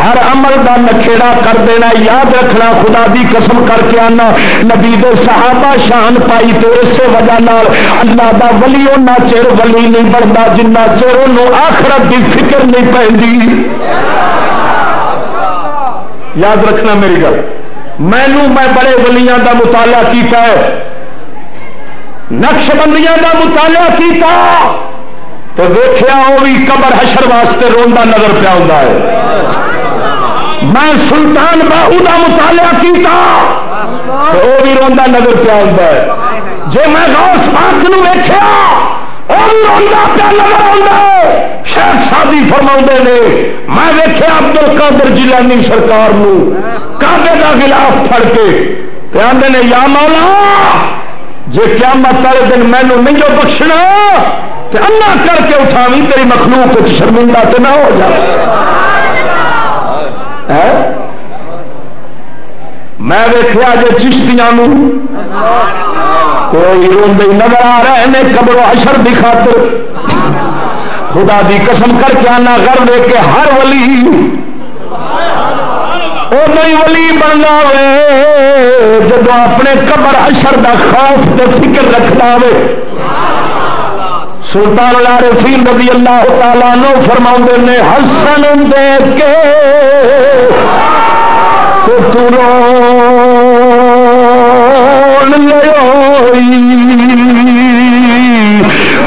ہر عمل کا نکھےڑا کر دینا، یاد رکھنا، خدا دی قسم کر کے آنا۔ نبی دے صحابہ شان پائی تو اسی وجہ نال اللہ دا ولی اُنہ چر ولی نہیں بنتا جنہ چر انہوں آخرت دی فکر نہیں پہ یاد رکھنا میری گل۔ مینو میں بڑے ولیاں دا مطالعہ کیتا ہے۔ نقش بندیاں دا مطالعہ کیتا۔ تو دیکھا وہ بھی قبر حشر واسطے روا نظر پیا ہوتا ہے۔ میں سلطان باہو کا مطالعہ کیتا وہ بھی روا نظر پیا ہوتا ہے۔ جی میں غوث پاک نو ویخیا وہ بھی روا پیا نظر آتا ہے۔ شیخ شادی فرما نے، میں ویخیا ابدل کادر جیلانی سرکار کابے کا خلاف پڑ کے۔ آدھے نے، یا مولا جی قیامت والے دن مینو نہیں جو بخشنا اللہ کر کے اٹھاوی تیری مخلوق شرمندہ تو نہ ہو جائے میں دیکھا جی چشتیاں کوئی روندے نظر آ رہے ہیں قبر اشر کی خاطر۔ خدا دی قسم کر کے آنا کر دے کے ہر ولی۔ وہ نہیں ولی بننا ہوئے جب اپنے قبر اشر دا خوف تے فکر رکھتا ہوئے۔ سلطان العارفین رضی اللہ تعالیٰ نو فرما نے، حسن دیکھ کے تو ترو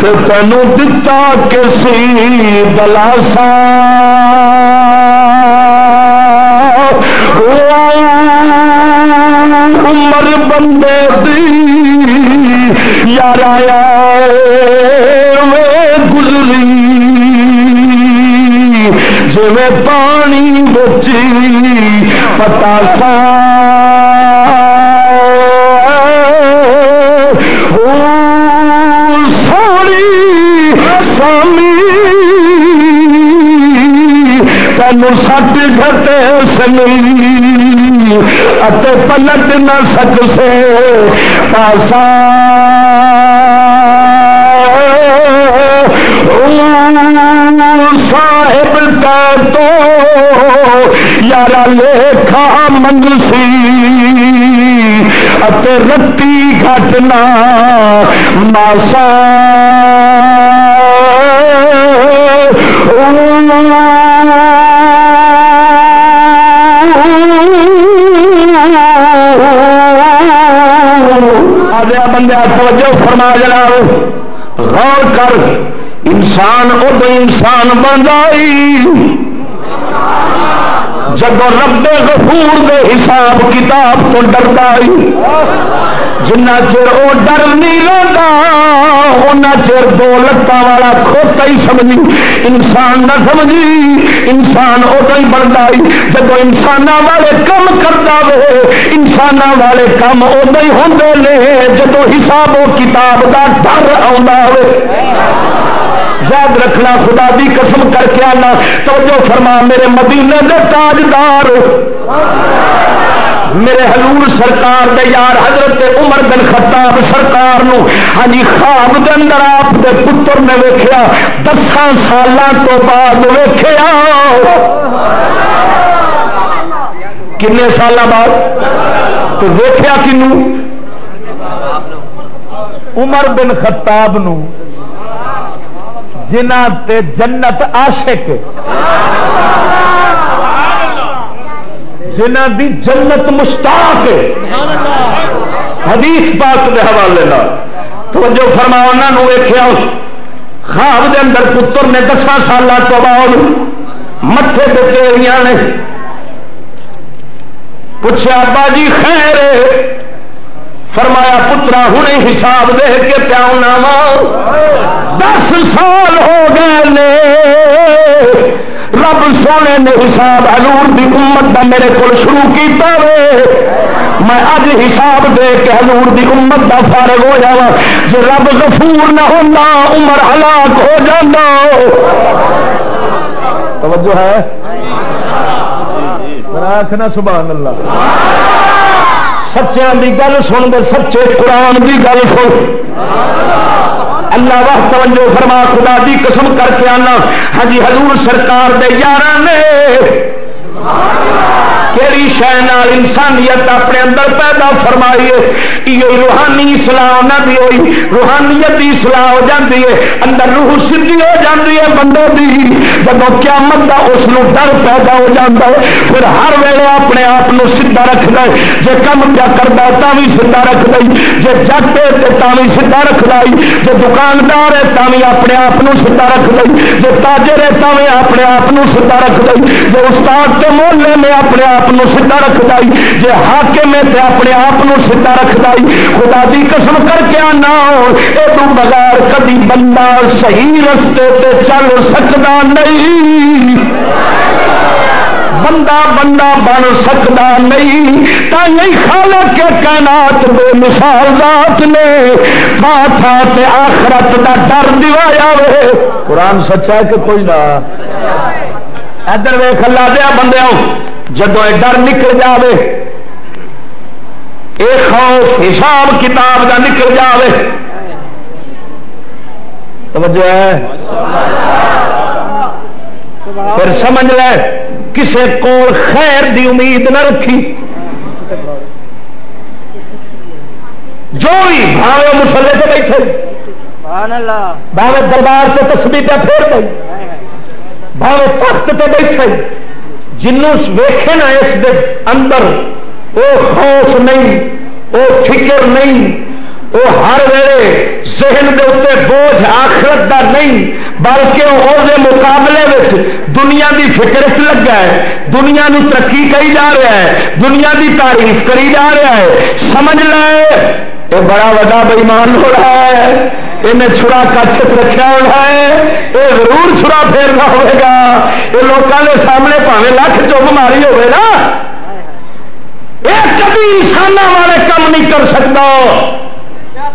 تو تینوں دتا کسی دلاسا۔ عمر بندے دی، یار آیا گزری جی پانی بچی، پتا سا۔ سوڑی سامی تین سٹ گھٹے سنی۔ پلٹ نہ سکسے پاسا یار لےکھا منسی رتی گھٹنا ماسا بندے توجہ فرما جنا غور کر، انسان ادو انسان بن جب رب غفور دے حساب کتاب تو ڈرتا جنا چر وہ ڈر نہیں لگتا ان چر دو لتان والا کھوتا ہی سمجھی، انسان نہ سمجھی، انسان ادو ہی بنتا جب انسان والے کم کرتا وے انسان والے کم ادو ہی ہوں جب حساب و کتاب کا ڈر آ یاد رکھنا، خدا دی قسم کر کے آنا۔ تو جو فرما، میرے مدینے دے تاجدار۔ میرے حضور سرکار دے یار حضرت عمر بن خطاب سرکار نو ہاں خواب دے اندر آپ دے پتر نے ویکھیا، دساں سالاں تو بعد ویکھیا۔ کنے سال بعد؟ تو ویخیا کنو عمر بن خطاب نو۔ جنہ تے جنت عاشق جنہ دی جنت مشتاق حدیث پاک کے حوالے تو جو فرما انہوں ویخیا خواب دے اندر پتر نے دساں سال تو بعد متے دیتے نے پوچھا ابا جی خیر فرمایا پترا ہوں حساب دے کے پیا دس سال ہو گئے رب سونے نے حساب حضور دی امت دا میرے کو شروع کیتا وے۔ میں اج حساب دے کے حضور دی امت دا فارغ ہو جا جو رب غفور نہ ہونا عمر ہلاک ہو جانا توجہ ہے؟ آخنا سبحان اللہ۔ سچیاں کی گل سن دے، سچے قرآن کی گل سن۔ اللہ وقت توجہ فرما، خدا دی قسم کر کے آنا۔ ہاں جی حضور سرکار دے یار نے کہڑی شہ انسانیت اپنے اندر پیدا فرمائیے؟ یہ روحانی سلاح نہ دی ہوئی روحانیت کی سلاح ہو جاتی ہے، اندر روح سدھی ہو جاتی ہے بندے کی جب قیامت کا اس ڈر پیدا ہو جاتا ہے، پھر ہر ویلے اپنے آپ کو سیدا رکھ دے جی کم کیا کرتا ہے بھی سیدا رکھ دے جی جٹ ہے تو بھی سیدا رکھ لائی جی دکاندار ہے تو بھی اپنے آپ کو سیدا رکھ دے جی تاجر ہے تو بھی اپنے آپ کو سیدا رکھ دے جی استاد کے محلے میں اپنے آپ سیدا رکھ دائی جی حاکم ہے تو اپنے آپ سیدا رکھ دائی خدا دی قسم کر کے آنا یہ تو بغیر کبھی بندہ صحیح رستے تے چل سکتا نہیں. بندہ بندہ بن سکتا نہیں تھی خالق کے کائنات بے مثال ذات نے، تھا تے آخرت کا ڈر دوایا وے۔ قرآن سچا ہے کہ کوئی نہ؟ ادھر ویخ اللہ دیا بندے جدو ڈر نکل جائے یہ خوف حساب کتاب کا نکل جائے توجہ ہے؟ پھر سمجھ لے کسے کو خیر دی امید نہ رکھی۔ جو بھی بھاوے مسلے سے بیٹھے۔ بھاوے دربار سے تسبیح پہ پھیر گئی بھاوے تخت پہ بیٹھے۔ جنوں ویخے نا اس دے اندر وہ خوف نہیں وہ فکر نہیں وہ ہر ویلے ذہن دے اتنے بوجھ آخرت دا نہیں، بلکہ وہ مقابلے میں دنیا دی فکر چ لگا ہے، دنیا نو ترقی کری جا رہا ہے، دنیا دی تعریف کری جا رہا ہے۔ سمجھ لے یہ بڑا وا بےمان ہو رہا ہے انہیں چھڑا کچھ رکھا ہونا ہے یہ ضرور چھڑا پھیرنا ہوگا یہ لوگوں کے سامنے پاوے لکھ چپ ماری ہوئے نا۔ یہ کبھی انسان والے کام نہیں کر سکتا۔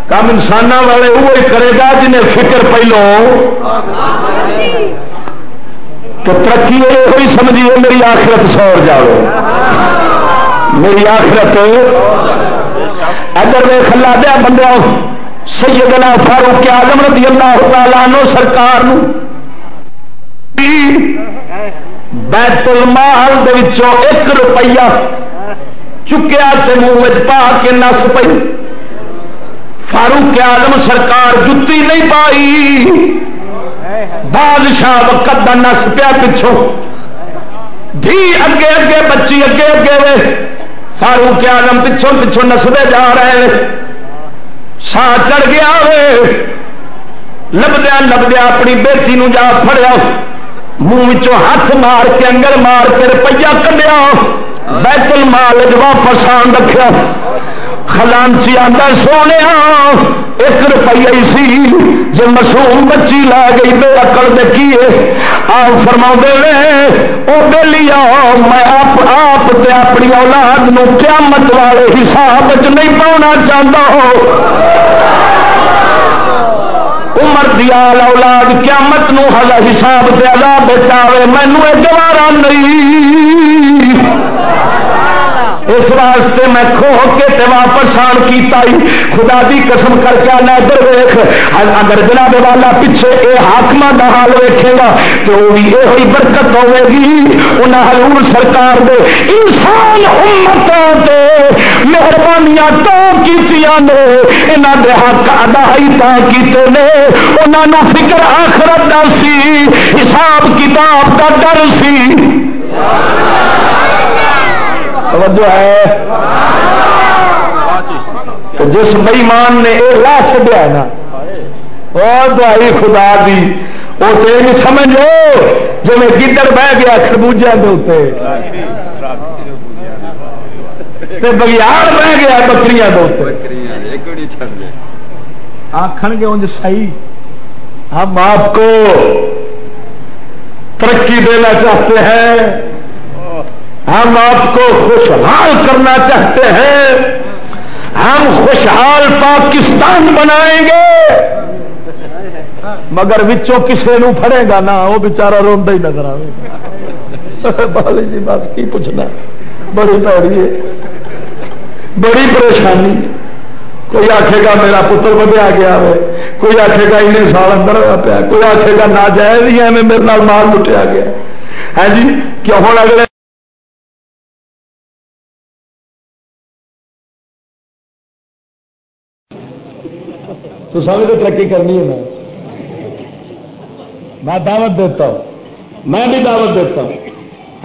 کام انسان والے وہی کرے گا جنہیں فکر پہلو۔ تو ترقی یہ سمجھیے، میری آخرت سور جاؤ میری آخرت اگر میں کلا دیا بندہ سیدنا فاروق آدم رضی اللہ تعالیٰ نو سرکار نو۔ بیت المال ایک روپیہ چکیا منہ پا کے نس پی فاروق آدم سرکار جتی نہیں پائی۔ بادشاہ وقت کا نس پیا پچھوں۔ دھی اگے اگے، بچی اگے اگے وے۔ فاروق آلم پچھوں پچھوں نستے جا رہے ہیں۔ سا چڑھ گیا لبدیا لبدیا اپنی بیٹی نو جا فڑیا منہ ہاتھ مار کے انگل مار کے روپیہ کڈیا۔ بیت المال واپس آن رکھا خلانچی آدھا سونے ایک روپیہ ہی سی جی مسوم بچی لا گئی بے اکل دیکھیے آپ فرما وہ بہلی آؤ میں آپ آپ اپنی اولاد نو قیامت والے حساب نہیں پاؤنا چاہتا ہو عمر دی اولاد قیامت نو حساب دے عذاب بچاوے مینو گوارا نہیں۔ اس واسطے میں کھو کے تے واپس آن کیتا ہی۔ خدا دی قسم کر کے آنا ادھر ویخ اگر جناب والا پیچھے اے حاکم دا حال ویکھے گا تو وہ بھی یہ ہوئی برکت ہوے گی۔ انہاں حضور سرکار دے انسان امتوں دے مہربانیاں تو کیتیاں نے۔ انہاں دے حق ادا ہی تا کیتے نے۔ انہاں نو فکر آخرت دا سی، حساب کتاب دا ڈر سی۔ سبحان اللہ توجہ ہے۔ تو جس بئیمان نے یہ لا چڈیا نا اور دعائی خدا دی وہ تو یہ سمجھ لو جی میں گدڑ بہ گیا خربوجہ کے اتنے بگیار بہ گیا بکری آخر گے انج سی ہم آپ کو ترقی دینا چاہتے ہیں۔ ہم آپ کو خوشحال کرنا چاہتے ہیں۔ ہم خوشحال پاکستان بنائیں گے۔ مگر وچوں کسے نو پڑے گا نا وہ بچارا روا ہی نظر آئے بالی جی بس کی پوچھنا؟ بڑی پیڑی ہے۔ بڑی پریشانی۔ کوئی آخے گا میرا پتر بدیا گیا ہے۔ کوئی آخے گا انہیں سال اندر ہوا پیا۔ کوئی آخے گا ناجائز ہی ہے میرے مال لٹیا گیا۔ ہے جی کیوں؟ ہوں اگلے تو سمجھ تو ترقی کرنی ہے میں دعوت دیتا ہوں۔ میں بھی دعوت دیتا ہوں۔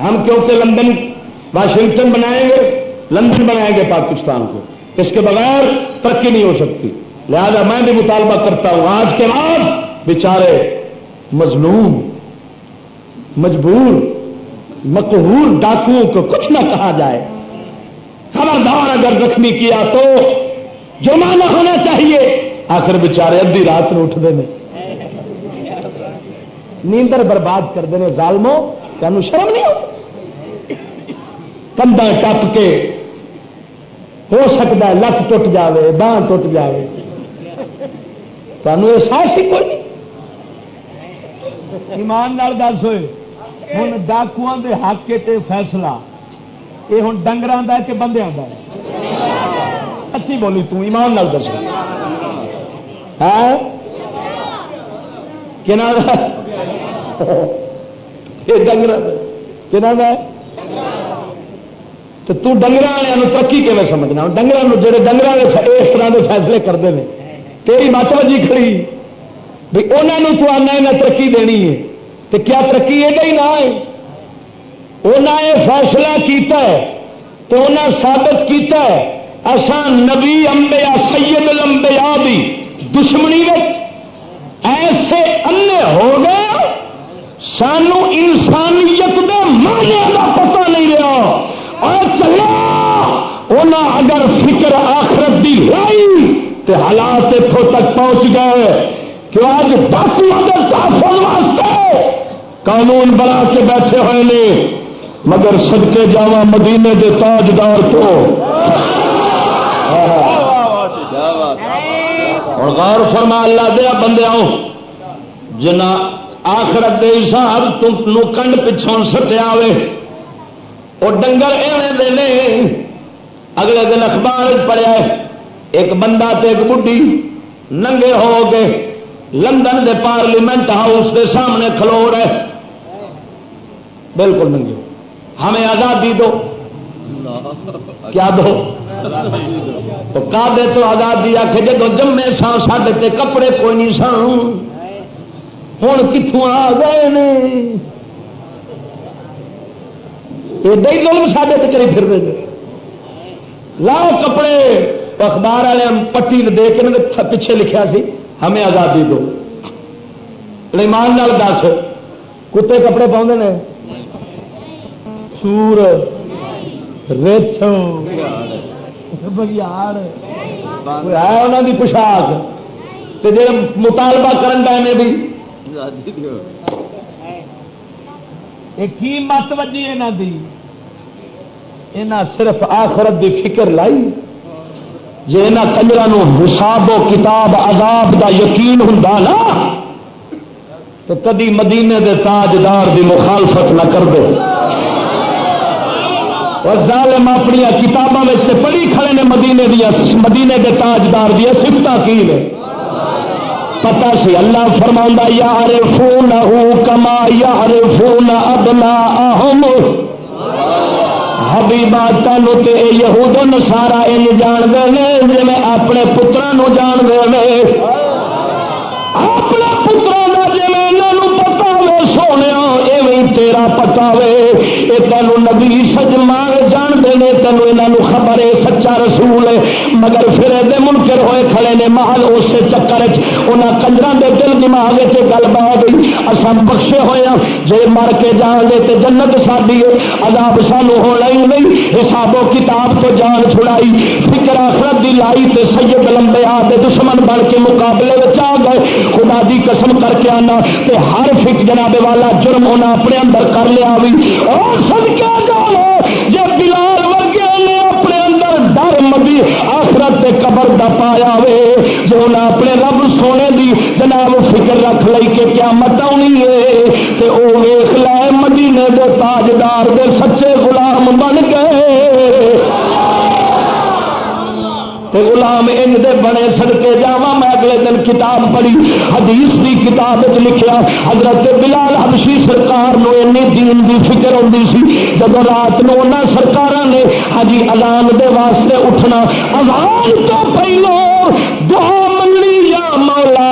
ہم کیونکہ لندن، واشنگٹن بنائیں گے، لندن بنائیں گے پاکستان کو۔ اس کے بغیر ترقی نہیں ہو سکتی۔ لہذا میں بھی مطالبہ کرتا ہوں۔ آج کے بعد بیچارے مظلوم، مجبور، مقہور ڈاکوؤں کو کچھ نہ کہا جائے۔ خبردار اگر زخمی کیا تو جرمانہ ہونا چاہیے۔ آخر بچارے ادی رات میں اٹھتے ہیں۔ نیندر برباد کرتے ہیں ظالمو تمہیں شرم نہیں کندھا ٹپ کے ہو سکتا ہے، لت ٹوٹ جائے بان ٹوٹ جائے تمہیں احساس ہی کوئی ایمان دس ہوئے ہوں ڈاکو کے حق کے فیصلہ۔ یہ ہوں ڈنگر کہ بندے کا اچھی بولی توں ایمان دس ہاں؟ ڈنگر تو ڈنگر والوں ترقی کیون سمجھنا؟ ڈنگر جڑے ڈنگر اس طرح کے فیصلے کرتے ہیں تیری مت وجی کھڑی بھی انہوں تو آنا انہیں ترقی دینی ہے۔ تو کیا ترقی یہ ہی نہ ہے انہیں یہ فیصلہ کیتا ہے تو انہیں ثابت کیتا ہے آسان نبی امبیا سید لمبیا بھی دشمنی ایسے انے ہو گئے، سانو انسانیت دے معنی کا پتہ نہیں رہا۔ اور چلا انہیں اگر فکر آخرت دی لائی تو حالات اتوں تک پہنچ گئے کہ آج باقی اگر تحفظ واسطے قانون بنا کے بیٹھے ہوئے نے، مگر سدکے جاوا مدینے دے تاجدار کو اور غور فرما، اللہ دیا بندے آؤ۔ جنا آخرت دے حساب تم کنڈ پچھوں سٹیا ہوئے۔ وہ ڈنگر ایویں دے اگلے دن اخبار پڑیا ایک بندہ تے ایک بڈی ننگے ہو گئے۔ لندن دے پارلیمنٹ ہاؤس دے سامنے کھلو رہے۔ بالکل ننگے ہمیں آزادی دو۔ کیا دو؟ کا دے تو آزادی آ کے جب جمے سان سڈے کپڑے کوئی نہیں سن ہوں کتوں آ گئے ایڈا ہی ظلم سڈے تو کری پھر لاؤ کپڑے۔ اخبار والے پٹی دے کے پیچھے لکھا سی، ہمیں آزادی دو۔ ایمان نال دس، کتے کپڑے پاؤں نے؟ سور۔ ریچھوں بگیار ہے انہوں کی پوشاک؟ جی مطالبہ کرن ڈائے بھی کی مت وجی یہاں دی؟ یہاں صرف آخرت دی فکر لائی۔ جی یہاں کنجر حساب و کتاب عذاب دا یقین ہوں نا تو کدی مدینے دے تاجدار دی مخالفت نہ کر دو اور ظالم اپنی کتابوں میں پڑھی کھڑے نے مدینے دیا مدینے کے تاجدار دیا سفت کی نے۔ پتا سی، اللہ فرما یار فون کما یار فون ادنا اہم حبیبا تینوں تے یہود نسارا ان جان دے جی میں اپنے پترا جان دے اپنے پترا کا جی میں پتا وے سونے ایویں تیرا پتا وے یہ تینوں نبی سجما جانتے ہیں، تینوں یہاں خبر ہے، سچا رسول ہے. مگر پھر یہ منکر ہوئے کھڑے نے محل اس چکر انہیں کنجر کے دل دماغ گل بہ گئی اصل بخشے ہوئے ہاں جی مر کے جان گے تو جنت ساری ہے، عذاب سانو ہونا ہی نہیں۔ حساب و کتاب تو جان چھڑائی، فکر آخرت دی لائی تے سید لمبے آدھے دشمن بن کے مقابلے آ گئے۔ خدا دی قسم کر کے آنا تے ہر فک جناب والا جرم انہیں اپنے اندر کر لیا بھی اور سب کیا جانو امتی آخرت قبر دا پایا وے جو نہ اپنے رب سونے دی جناب فکر رکھ لئی کہ کیا مت آنی ہے، تے او ویخ لائے مدینے دے تاجدار دے سچے غلام بن گئے۔ تے غلام ان دے بڑے سڑکے جاوا میں اگلے دن کتاب پڑھی، حدیث دی کتاب لکھیا، حضرت بلال حبشی سرکار نو اینی دین دی فکر ہوندی سی جب رات نو انہاں سرکاراں نے حجی اذان دے واسطے اٹھنا، اذان تو پہلو دعا مننی یا مولا؟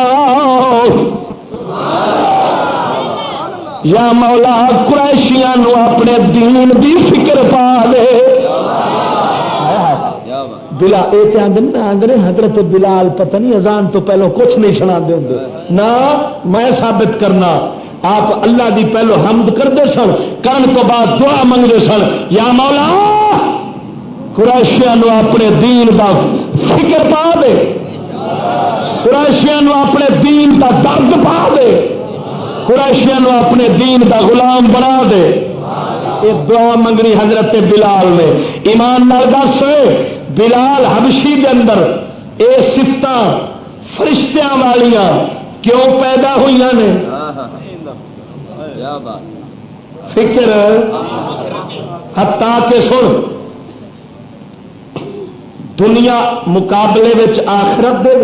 یا مولا قریشیاں نو اپنے دین دی فکر پا دے۔ بلا یہ آدھے حضرت بلال پتہ نہیں ازان تو پہلو کچھ نہیں سنا دے نہ میں ثابت کرنا، آپ اللہ دی پہلو حمد کرتے سن کرن تو بعد دعا منگتے سن۔ یا مولا قریشیا اپنے دین دا فکر پا دے۔ قریشیا اپنے دین دا درد پا دے۔ قریشیا اپنے دین دا غلام بنا دے۔ یہ دعا منگنی حضرت بلال نے۔ ایمان نال دس۔ ہوئے بلال حبشی کے اندر یہ سفت فرشتیاں والیاں کیوں پیدا ہوئی نے؟ فکر ہتا کے سن، دنیا مقابلے آخرت دے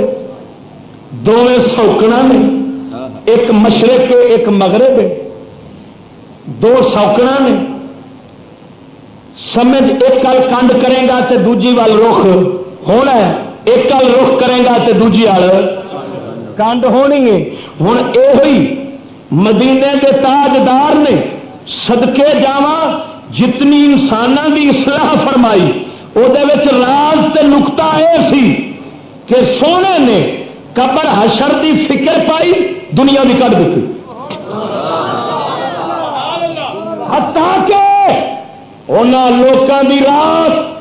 دونوں سوکنا نے، ایک مشرق، ایک مغرب، دو سوکنا نے سمجھ ایک کل کنڈ کرے گا تو دوجی وال رخ ہونا ہے، ایک کل رخ کرے گا تو دوجی وال کنڈ ہونی ہے۔ ہوں یہ مدینے کے تاجدار نے سدکے جا جتنی انسانوں کی اصلاح فرمائی وہ راز تے نکتا یہ سی کہ سونے نے قبر حشر دی فکر پائی، دنیا بھی کٹ دیتی۔ کہ لوگوں کی رات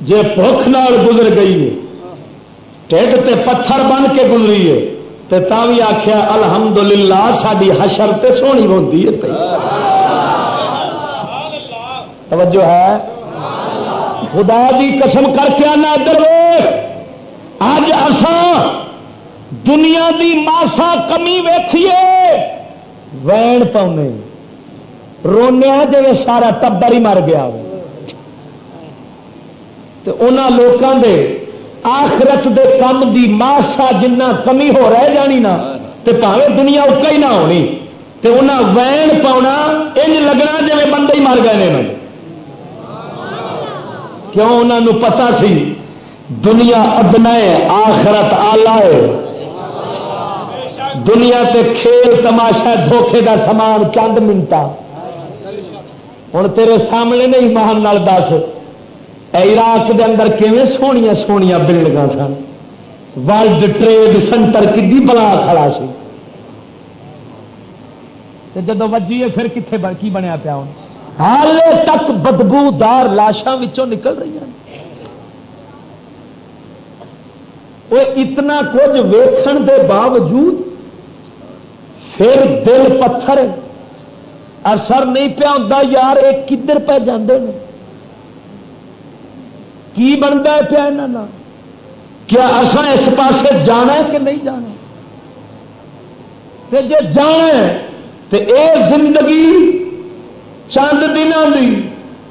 جی بخ نال گزر گئی ہے۔ ٹھڈ تے پتھر بن کے گزری ہے۔ تو بھی آخیا الحمد للہ ساری حشر تے سونی ہوتی ہے توجہ ہے۔ خدا دی قسم کر کے آنا ادھر اج اسان دنیا دی ماسا کمی ویکھیے۔ وین پاؤنے۔ رونے جی سارا ٹبر ہی مر گیا لوگوں دے آخرت دے کم دی ماسا جنہ کمی ہو رہ جانی نا تو پاوے دنیا اکا ہی نہ ہونی۔ تو انہیں وین پاؤنا انج لگنا جی بندے ہی مر گئے کیوں انہوں پتا سی؟ دنیا ادنا ہے، آخرت آلہ ہے۔ دنیا تے کھیل تماشا دھوکھے دا سامان، چند منٹا ہوں تیرے سامنے نہیں مان دس۔ عراق دے اندر کیویں سویا سویا بلڈنگ سن؟ ورلڈ ٹریڈ سینٹر کی بلا کھڑا سی؟ جدو وجیے پھر کتنے کی بنیا پیا ہوں؟ حال تک بدبو دار لاشاں نکل رہی ہیں۔ وہ اتنا کچھ ویکھن دے باوجود پھر دل پتھر اثر نہیں پیا ہوں یار یہ کدھر پہ جاندے ہیں کی بنتا ہے پیا یہاں کیا اصل اس پاسے جانا ہے کہ نہیں جانا؟ تے جی جان تو اے زندگی چند دنوں دی،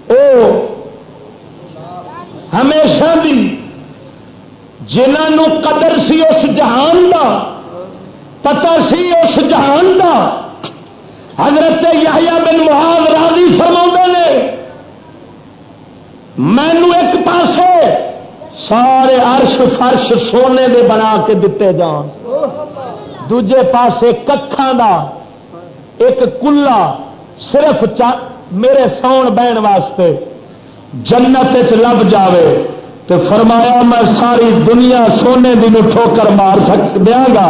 او ہمیشہ دی جنہوں قدر سی اس جہان دا، پتہ سی اس جہان دا حضرت یحییٰ بن محاذ راضی فرما نے، مینو ایک پاسے سارے عرش فرش سونے دے بنا کے دیتے جان۔ دجے پاسے ککھان دا ایک کلا صرف میرے ساؤن بہن واسطے جنت لب جاوے تو فرمایا، میں ساری دنیا سونے دن ٹھوکر مار سک، دیا گا۔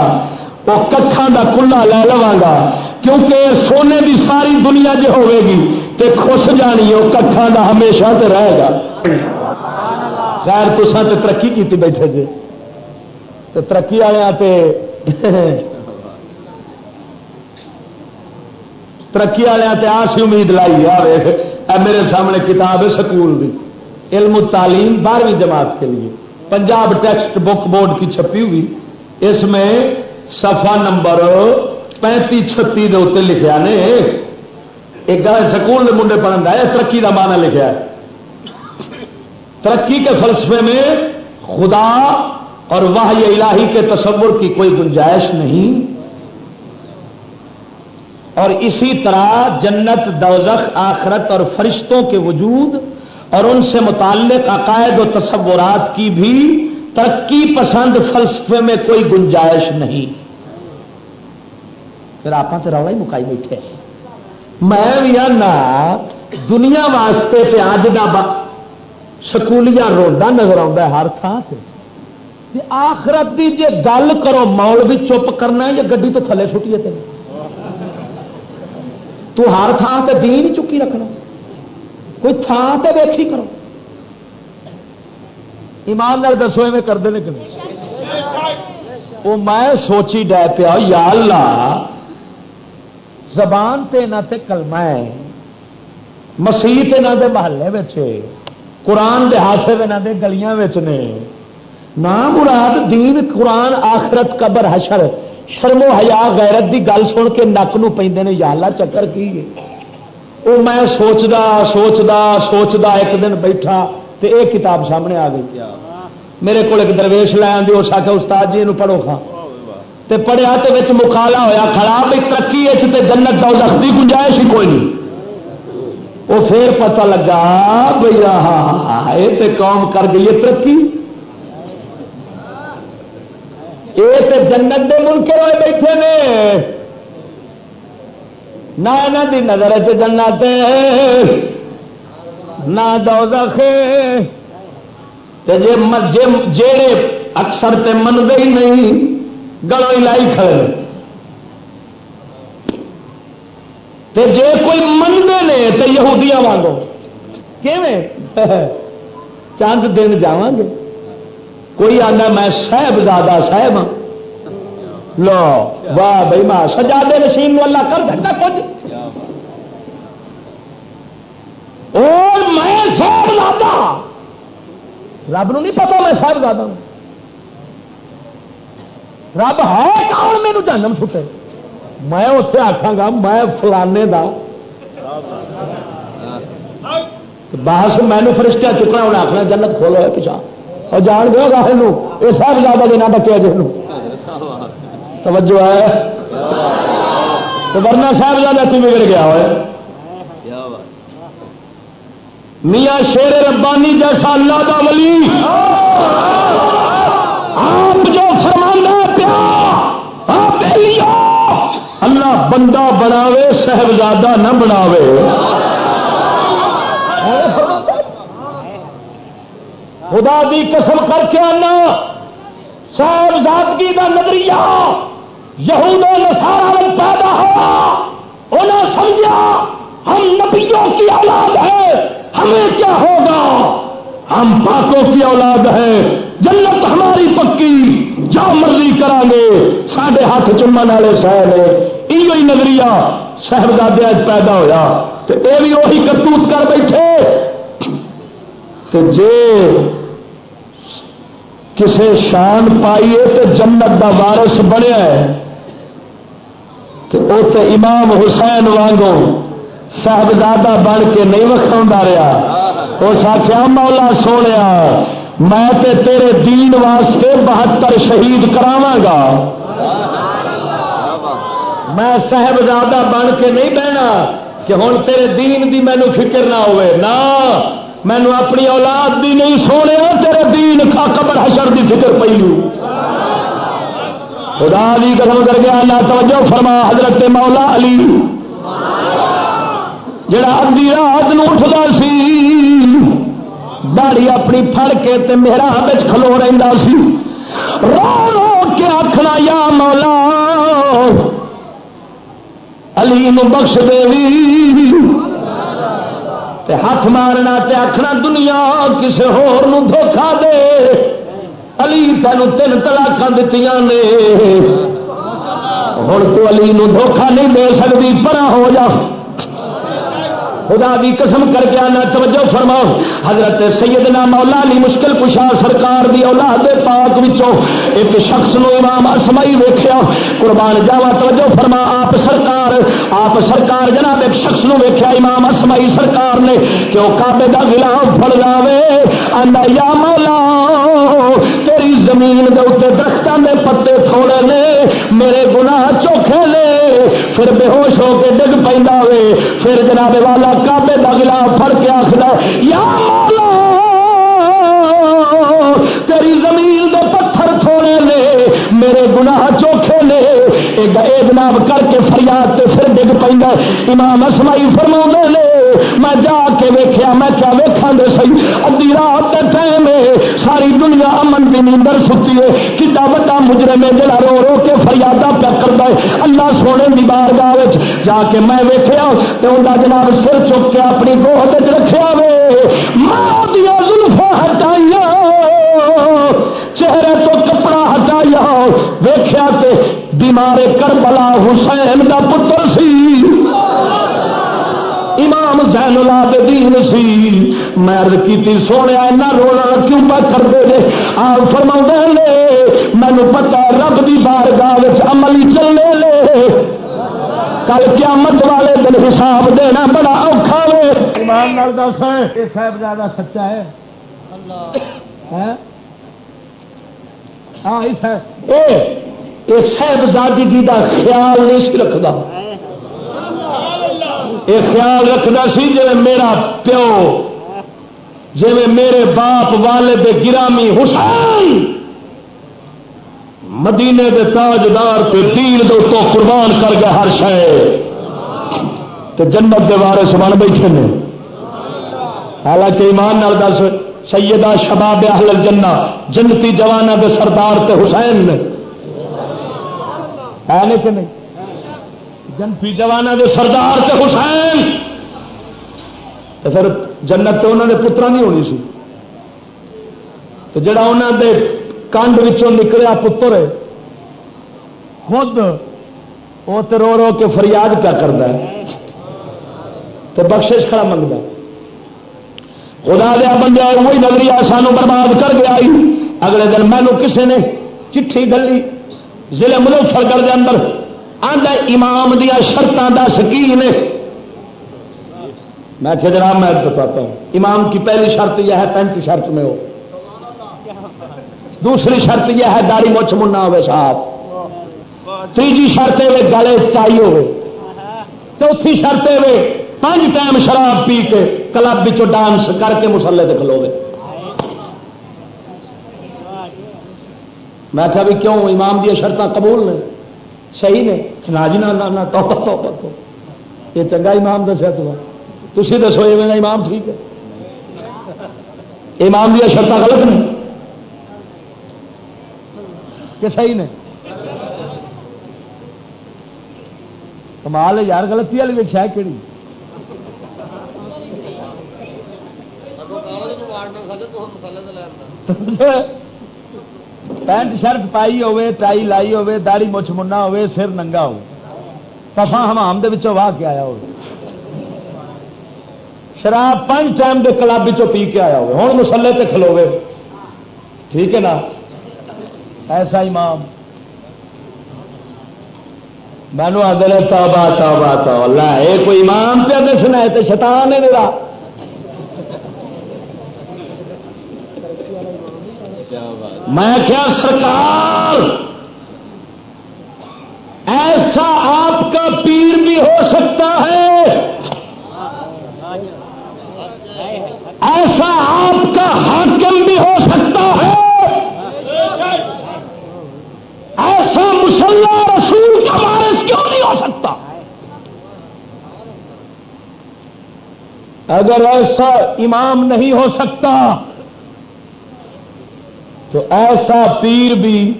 وہ ککھان دا کلا لے لوا گا کیونکہ سونے دی ساری دنیا جی ہوے گی تے خوش جانی، وہ ککھان دا ہمیشہ تے رہے گا۔ خیر تسان تے ترقی کی بیٹھے جی تے ترقی والے تے ترقی والے آس امید لائی اے میرے سامنے کتاب ہے سکول کی علم تعلیم بارہویں جماعت کے لیے۔ پنجاب ٹیکسٹ بک بورڈ کی چھپی ہوئی۔ اس میں سفا نمبر پینتی چھتی کے اتنے لکھا نے۔ ایک سکول کے منڈے پڑھن ہے ترقی کا معنی لکھا ہے۔ ترقی کے فلسفے میں خدا اور واہ الہی کے تصور کی کوئی گنجائش نہیں۔ اور اسی طرح جنت، دوزخ، آخرت اور فرشتوں کے وجود اور ان سے متعلق عقائد و تصورات کی بھی ترقی پسند فلسفے میں کوئی گنجائش نہیں۔ پھر آپ تو رولا ہی مکائی بیٹھے۔ میں بھی آنا دنیا واسطے پہ آج کا سکولیاں روندا نظر آتا ہر تھان سے آخرت کی جی گل کرو مول بھی چپ کرنا یا گی تو تھلے سٹیے تین تو ہر تھان سے دین چکی رکھنا۔ کوئی تھان سے ویکھی کرو۔ ایماندار دسو میں کرتے ہیں کہ وہ میں سوچی ڈے پیا یا اللہ زبان تے نہ تے کلمہ ہے، مسیح تے نہ دے محلے میں قرآن دے ہاتھے میں نہ دے گلیاں نے۔ نہ مراد دین قرآن آخرت قبر حشر، شرم و حیا غیرت دی گل سن کے نک نو پہ یا اللہ چکر کی وہ میں سوچدا سوچدا سوچدا ایک دن بیٹھا تے ایک کتاب سامنے آ گئی۔ میرے کو ایک درویش لے آدھی اس آخر استاد جی پڑھو خاں تے پڑھیا تے وچ مکالا ہویا کھڑا بھی ترقی تے جنت دو لکھتی گنجائش ہی کوئی نہیں۔ وہ پھر پتہ لگا بھائی ہاں یہ تے قوم کر گئی ہے ترقی۔ یہ تو جنت دے ملک ہوئے بیٹھے نے۔ نہ یہاں کی نظر چ جنت نہ دوزخ جڑے اکثر تے منگے ہی نہیں گلو ہی لائی کھڑے تے جے کوئی منگے نے تو یہودیاں وانگو۔ چند دن جا گے کوئی آنا میں صاحب زیادہ صاحب ہاں۔ لو، واہ بھائی ماں سجادے نشین اللہ کر دیتا کچھ۔ اور میں صاحب زیادہ رب نو نہیں پتا میں صاحب زیادہ ہوں۔ رب ہے کون میرے جنم چھٹے میں اتنے آخا گا میں فلانے دا۔ بس مینو فرشتہ چکنا انہیں آخنا جنت کھولو ہے کسان اور جان گیا گا یہ سب زیادہ دینا بچے جی توجہ ہے۔ تو ورنہ صاحب زیادہ تم بگڑ گیا ہوئے۔ میاں شیر ربانی جیسا اللہ کا ولی آپ جو فرمانا پیا آپ اللہ بندہ بناوے، صاحبزادہ نہ بناوے۔ خدا دی قسم کر کے آنا صاحب زادگی کا نظریہ یہود نسارا میں پیدا ہوا۔ انہیں سمجھا، ہم نبیوں کی اولاد ہے، ہمیں کیا ہوگا؟ ہم پاکوں کی اولاد ہے جنت ہماری پکی جو مرضی کریں گے۔ سڈے ہاتھ چومن والے شہر ہے یہ نظریہ صاحبزادے پیدا ہوا یہ بھی وہی کرتوت کر بیٹھے۔ جے کسے شان پائیے تو جنت دا وارث بنیا ہے۔ تو امام حسین وانگو صاحبزادہ بن کے نہیں وکھاؤں رہا اس آخیا مولا سونے میں تے تیرے دین واسطے بہتر شہید کراوا گا میں صاحبزادہ بن کے نہیں بہنا کہ ہوں تیرے دین دی مینو فکر نہ ہوئے نہ مینو اپنی اولاد دی نہیں سونے تیرے دین کا قبر حشر دی فکر پی خدا بھی قدم کر گیا اللہ توجہ فرما حضرت مولا علی جڑا ادی رات اٹھتا سی داڑی اپنی پھڑ کے تے میرا بچ کھلو رہا سی۔ رو رو کے آخنا یا مولا، علی نو بخش دے تے ہاتھ مارنا تے آخنا دنیا کسی ہور نو دھوکھا دے۔ علی تین تین تلاک دیتی نے۔ ہوں تو علی نو دھوکھا نہیں دے سکتی پرا ہو جا۔ خدا بھی قسم کر کے آنا، توجہ فرماؤ۔ حضرت سیدنا مولا علی مشکل کشا سرکار دی اولاد پاک وچوں ایک شخص نو امام اسمائی ویکھیا۔ قربان جاوا، توجہ فرما، آپ سرکار آپ سرکار جناب ایک شخص نو ویکھیا، امام اسمائی سرکار نے کہ وہ کعبے دا غلاف پھڑ جاوے، آندا، یا مولا زمین دے اوتے درختاں دے پتے تھوڑے نے، میرے گناہ چوکھے لے۔ پھر بے ہوش ہو کے ڈگ پیندا ہوئے پھر جناب والا کابے کا گلا فر کے آخر یا تیری زمین دے پتھر تھوڑے نے، میرے گناہ چوکھے نے جناب کر کے فریاد تے پھر ڈگ پہ امام اسمائی فرما نے، میں جا کے ویکیا میں کیا ویکھا دے سی ادی دنیا امن کی نیندر سچی ہے کتا وا مجرم ہے، جڑا رو رو کے فریادہ پیا کرتا ہے۔ اللہ سونے کی بار گاہ جا کے میں ویکیا تو انہیں جناب سر چک کے اپنی گوہد رکھا وے۔ ماں دیا زلفا ہٹائی چہرے تو کپڑا ہٹایا ویخیا بیمارے کربلا حسین کا پتر امام زین العابدین سی۔ مرد کی سونے اینا رونا کیوں پہ کرتے دے آپ فرما نے مینو پتا رب کی بار گاہ عملی چلے لے کل قیامت والے دن حساب دینا بڑا اوکھا وے۔ ایمان نال دس ہے صاحب زیادہ سچا ہے۔ اللہ۔ ہاں؟ صاحبزادگی کا خیال نہیں سی رکھتا یہ خیال رکھتا سی جی میرا پیو جی میرے باپ والے گرامی حسین مدینے دے تاجدار تے دین دے تو قربان کر گیا ہر شہ جنت دے وارث بن بیٹھے نے۔ حالانکہ ایمان نال دس، سیدہ شباب اہل الجنہ، جنتی جوانا دے سردار تے حسین نے۔ ہے نہیں کہ نہیں؟ جنتی جوانا دے سردار تے حسین۔ تو پھر جنت تو انہوں نے پترا نہیں ہونی سی۔ تو جڑا انہوں دے کانڈ وچوں نکلیا پتر ہے، خود وہ تو رو رو کے فریاد کیا کرتا ہے۔ تو بخشش کھڑا منگتا ہے۔ خدا دیا بندہ وہی نظریہ سانو برباد کر گیا اگلے دن مینو کسی نے چٹھی گلی ضلع مظفر گڑھ کے اندر آدھا امام دیا شرطان دس کی نے میں کہ جناب میں بتاتا ہوں۔ امام کی پہلی شرط یہ ہے پینٹ شرط میں ہو۔ دوسری شرط یہ ہے داڑھی مچھ منا ہوئے صاحب۔ تیجی شرط ہوئے گلے چائی ہوئے۔ چوتھی شرط ہوئے پانچ ٹائم شراب پی کے کلب ڈانس کر کے مسلے دکھ لو گے میں کہا بھی کیوں، امام دیا شرط قبول نے صحیح نے؟ ناجی نہ تو یہ چنگا امام دسیا تو تھی دسو یہ میرا امام ٹھیک ہے۔ امام دیا شرط غلط نے۔ کہ صحیح نے؟ کمال یار غلطی والی شاید کہڑی پینٹ شرٹ پائی ہوے ٹائی لائی ہوے داڑی مچھ منا ہوے سر ننگا ہو۔ پفا ہمام واہ کے آیا ہو شراب پانچ ٹائم کے کلب پی کے آیا ہو ہوں مسلے تے کھلوے ٹھیک ہے نا؟ ایسا امام۔ مینو آدھے توبہ توبہ تو اللہ یہ کوئی امام پہ دسنا ہے تو شیطان ہے میرا۔ میں کیا سرکار ایسا آپ کا پیر بھی ہو سکتا ہے؟ ایسا آپ کا حاکم بھی ہو سکتا ہے؟ ایسا مسلح رسول کا وارث کیوں نہیں ہو سکتا؟ اگر ایسا امام نہیں ہو سکتا تو ایسا پیر بھی،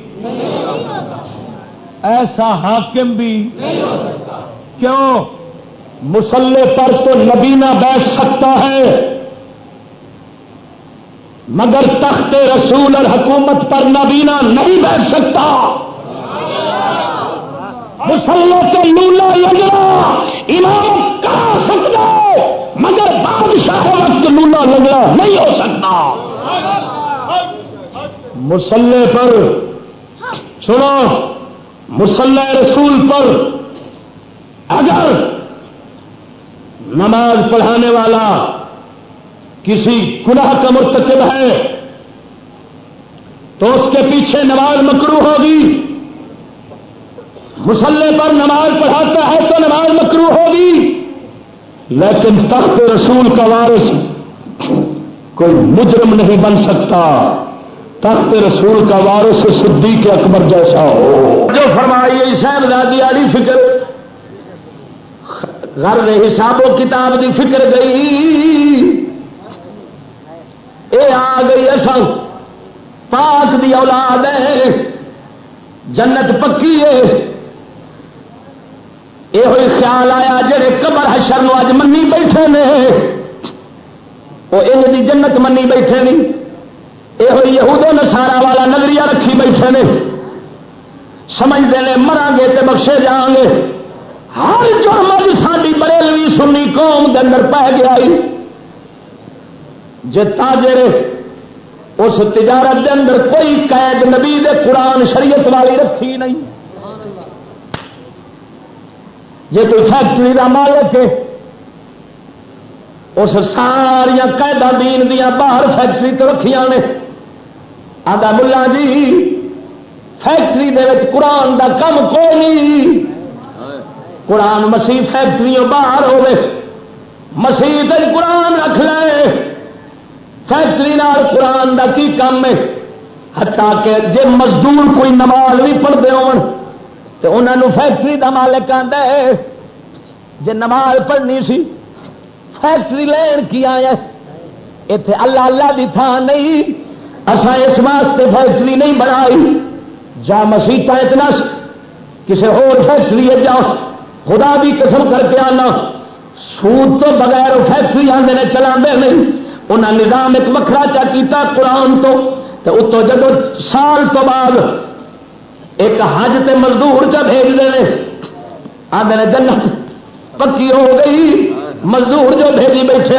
ایسا حاکم بھی، کیوں؟ مسلح پر تو نبینا بیٹھ سکتا ہے، مگر تخت رسول اور حکومت پر نبینا نہیں بیٹھ سکتا۔ مسلح تو لولا لگنا امامت کرا سکتا مگر بادشاہ وقت لولا لگنا نہیں ہو سکتا۔ مسلح پر، سنو، مسلح رسول پر۔ اگر نماز پڑھانے والا کسی گناہ کا مرتکب ہے، تو اس کے پیچھے نماز مکرو ہوگی۔ مسلح پر نماز پڑھاتا ہے تو نماز مکرو ہوگی۔ لیکن تخت رسول کا وارث کوئی مجرم نہیں بن سکتا۔ تخت رسول کا وارث صدیق کے اکبر جیسا ہو۔ جو فرمائی صاحب دادی والی فکر۔ گھر میں حساب و کتاب دی فکر گئی۔ اے آ گئی اصل پاک دی اولاد ہے۔ جنت پکی ہے۔ یہ ہوئی خیال آیا جڑے قبر حشر نو اج منی بیٹھے نے۔ وہ ان دی جنت منی بیٹھے نہیں یہ جی یہود نسارا والا نظریہ رکھی بیٹھے نے۔ سمجھتے ہیں مرا گے تو بخشے جان گے ہر جرم اج ساری بریلوی سنی قوم کے اندر پہ گیا جی تاجر اس تجارت کے اندر کوئی قید نبی دے قرآن شریعت والی رکھی نہیں۔ جی کوئی فیکٹری کا مالک ہے، اس ساریا قیدا دین دیا باہر فیکٹری تو رکھیا نے۔ آدھا ملا جی فیکٹری دے وچ قرآن دا کم کوئی نہیں۔ قرآن مسیح فیکٹری باہر ہوے مسیح قرآن رکھ لے۔ فیکٹری نال قرآن دا کی کام ہے؟ ہتا کہ جے مزدور کوئی نماز بھی پڑھتے ہو تو انہوں فیکٹری دا مالک آتا ہے۔ جے نماز پڑھنی سی، فیکٹری لین کی آیا اتے اللہ اللہ دی تھان نہیں۔ اصا اس واسطے فیکٹری نہیں بنائی۔ جا مسیح اتنا کسی ہور فیکٹری جا خدا بھی قسم کر کے آنا۔ سود تو بغیر فیکٹری آدھے نے چلا نہیں۔ انہیں نظام ایک وکرا چا کیتا قرآن تو۔ اتو جب سال تو بعد ایک حج تے مزدور چا بھیج دے آدھے نے جنت پکی ہو گئی۔ مزدور جو بھیجی بیٹھے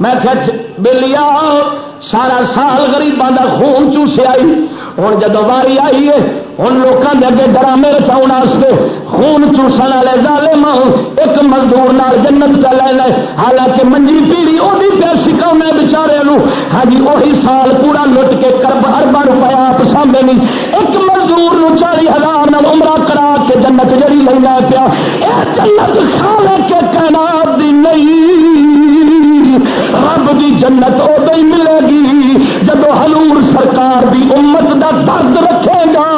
میں بلیا سارا سال گریبان کا خون چوسے آئی۔ ہوں جب واری آئی ہے ہوں لوگوں کے اگے ڈرامے رچاؤ واسطے خون چوسن والے ظالم ایک مزدور نال جنت کا لے لے حالانکہ منجی پیڑی وہی پہ سکھا بچارے ہاں جی وہی سال پورا لٹ کے کرب اربا روپیہ آپ سامنے نہیں ایک مزدور چالی ہزار نال عمرہ کرا کے جنت جڑی لینا پیا۔ یہ جنت کھا لے کے کہنا دی نہیں۔ دی جنت ادو ہی ملے گی۔ جب حضور سرکار دی امت دا درد رکھے گا،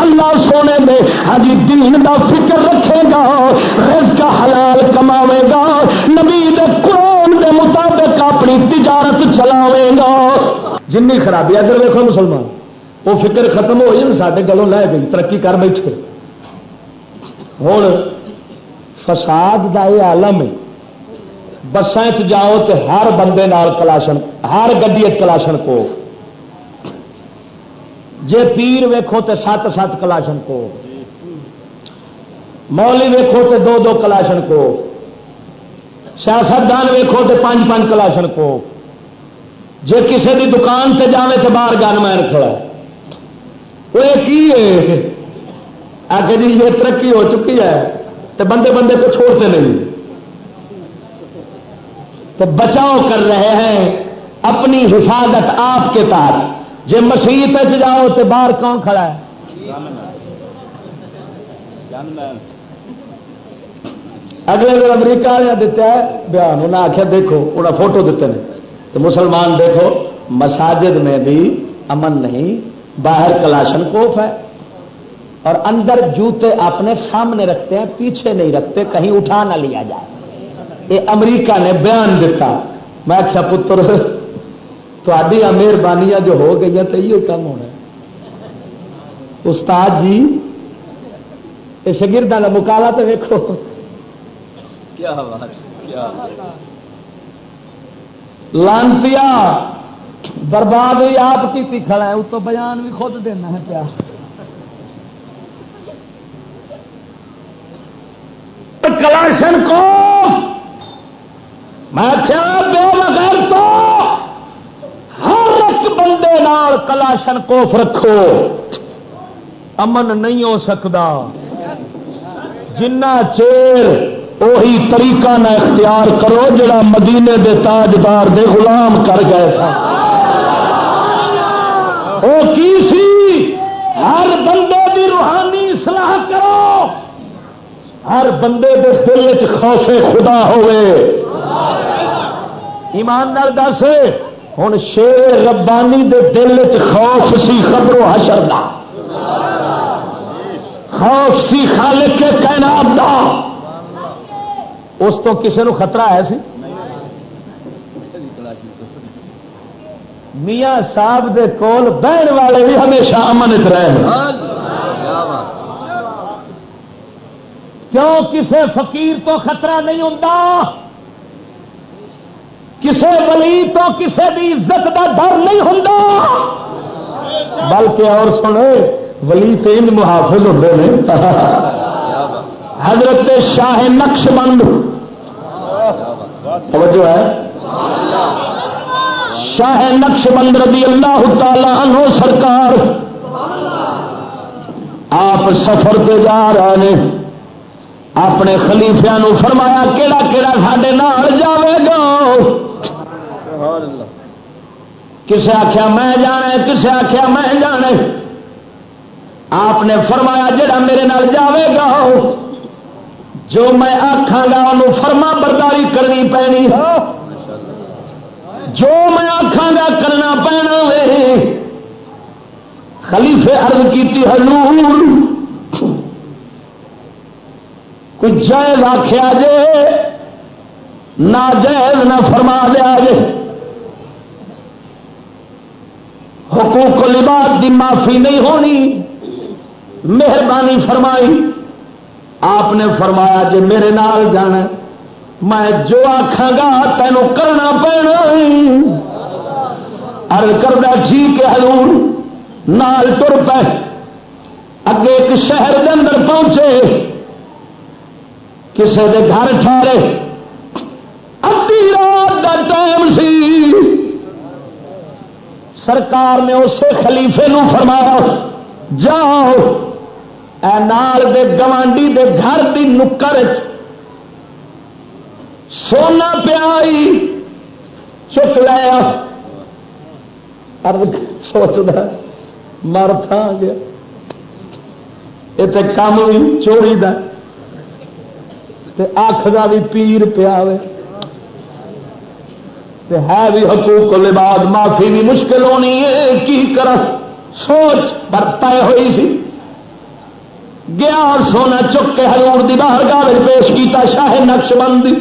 اللہ سونے میں ہجی دین دا فکر رکھے گا، رزق حلال کماوے گا، نبی دے قرآن دے مطابق اپنی تجارت چلاوے گا۔ جن خرابی ادھر دیکھو مسلمان، وہ فکر ختم ہوئی سارے گلوں لے گئی ترقی کر بیٹھے۔ ہوں فساد کا یہ آلم ہے۔ بسان جاؤ تو ہر بندے نال کلاشن، ہر گڈی کلاشن کو جے پیر ویکھو تو سات سات کلاشن کو مولی ویکھو تو دو دو کلاشن کو سیاستدان ویکھو تو پانچ پانچ کلاشن کو جے کسی بھی دکان سے جائے تو باہر گن مین کھڑا وہ کی آ جی یہ ترقی ہو چکی ہے۔ تو بندے بندے کو چھوڑتے نہیں۔ تو بچاؤ کر رہے ہیں اپنی حفاظت آپ کے تحت جی مسیحت جاؤ تو باہر کون کھڑا ہے؟ اگلے دن امریکہ والے دیتا ہے، بیان انہیں آخیا دیکھو انہیں فوٹو دیتے ہیں تو مسلمان دیکھو، مساجد میں بھی امن نہیں، باہر کلاشن کوف ہے۔ اور اندر جوتے اپنے سامنے رکھتے ہیں، پیچھے نہیں رکھتے، کہیں اٹھا نہ لیا جائے۔ یہ امریکہ نے بیان دیتا میں آخیا پتر تھی مہربانیاں جو ہو گئی تو یہ کم ہونا۔ استاد جی یہ شگردان کا مکالا تو ویکو لانتی برباد ہوئی آپ کی کھڑا ہے اس تو بیان بھی خود دینا ہے کیا۔ کلاشن کو میں کیا بے بغیر تو ہر ایک بندے نال کلاشن کوف رکھو۔ امن نہیں ہو سکتا جنہ چیر وہی طریقہ نہ اختیار کرو جڑا مدینے دے تاجدار دے غلام کر گئے سن۔ وہ کی سی؟ ہر بندے دی روحانی صلاح کرو۔ ہر بندے دے دل چ خوف خدا ہوئے ایماندار دس ہوں شیر ربانی دے دل چ خوف سی خبرو حشر دا۔ خوف سی خالق کے کائنات دا۔ اس تو کسی نو خطرہ ہے سی؟ میاں صاحب دے کول بہن والے بھی ہمیشہ امن چ رہے کیوں کسے فقیر تو خطرہ نہیں ہوں کسے ولی تو کسے بھی عزت کا ڈر نہیں ہوں بلکہ اور سنے ولی تین محافظ ہوتے ہیں حضرت شاہ نقش بند۔ توجہ ہے۔ شاہ نقش بند رضی اللہ تعالی عنہ سرکار۔ آپ سفر پہ جا رہے ہیں اپنے خلیفیا فرمایا کہڑا کہڑا سڈے نال جاوے گا؟ کسے آخیا میں جانا کسے آخیا میں جانا آپ نے فرمایا جڑا میرے نال جاوے گا جو میں آخا گا انہوں فرما برداری کرنی پینی۔ جو میں آخا گا کرنا پینا خلیفے عرض کی حضور کچھ جائز آخیا جے۔ نہ جائز نہ فرما دیا جے۔ حقوق لباس دی معافی نہیں ہونی۔ مہربانی فرمائی۔ آپ نے فرمایا جی میرے نال جانا میں جو آخا گا تینوں کرنا پینا ارد کردہ ٹھیک ہے جی حضور نال تر پہ اگے ایک شہر کے اندر پہنچے۔ کسی کے گھر ٹھہرے۔ ادی رات کا ٹائم سی۔ سرکار نے اسے خلیفے نو فرمایا، جاؤ، اے نال دے گوانڈی دے گھر دی نکر سونا پیائی چک لیا سوچتا مر تھا گیا۔ یہ کام بھی چوری دا۔ اکھ کا بھی پیر پیا ہے بھی حقوق لباد معافی بھی مشکل ہونی ہے کی کر سوچ برتا ہوئی سی۔ گیا اور سونا چک کے ہزور دی باہر گاہ پیش کیتا شاہ نقش بندی۔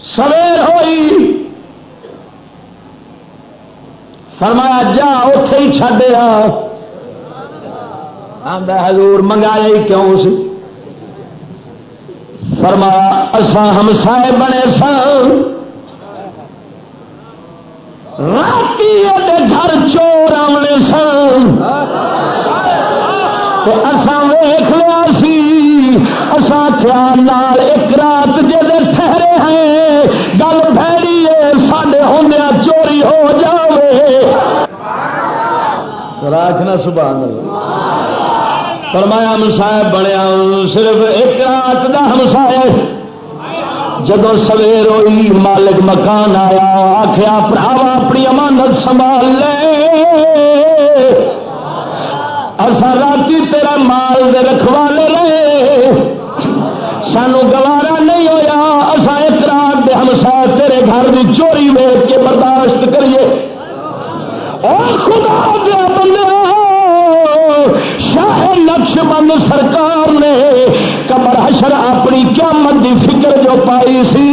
سویر ہوئی۔ فرمایا، جا اتے ہی چڈیا حضور منگایا ہی کیوں سی؟ فرمایا اسان ہم سائے بنے سن رات گھر چور آمنے سن اسان ویخ لیا سی اسان خیال ایک رات جی ٹھہرے ہیں، گل پھیری ہے سڈے ہوں چوری ہو جائے آخنا سبحان اللہ۔ فرمایا ہمسایا بنیا ہاں، صرف ایک رات کا ہمسایا جب سویر ہوئی، مالک مکان آیا آخیا پراوا، اپنی امانت سنبھال لے۔ اصا رات تیرا مال دے رکھوالے رہے سانو گوارا نہیں ہویا اصا ایک رات دے ہمسا تیرے گھر کی چوری ویچ کے برداشت کریے۔ اور خدا دیا بندے شاہ نقش بند سرکار نے کمر حشر اپنی قیامت دی فکر جو پائی سی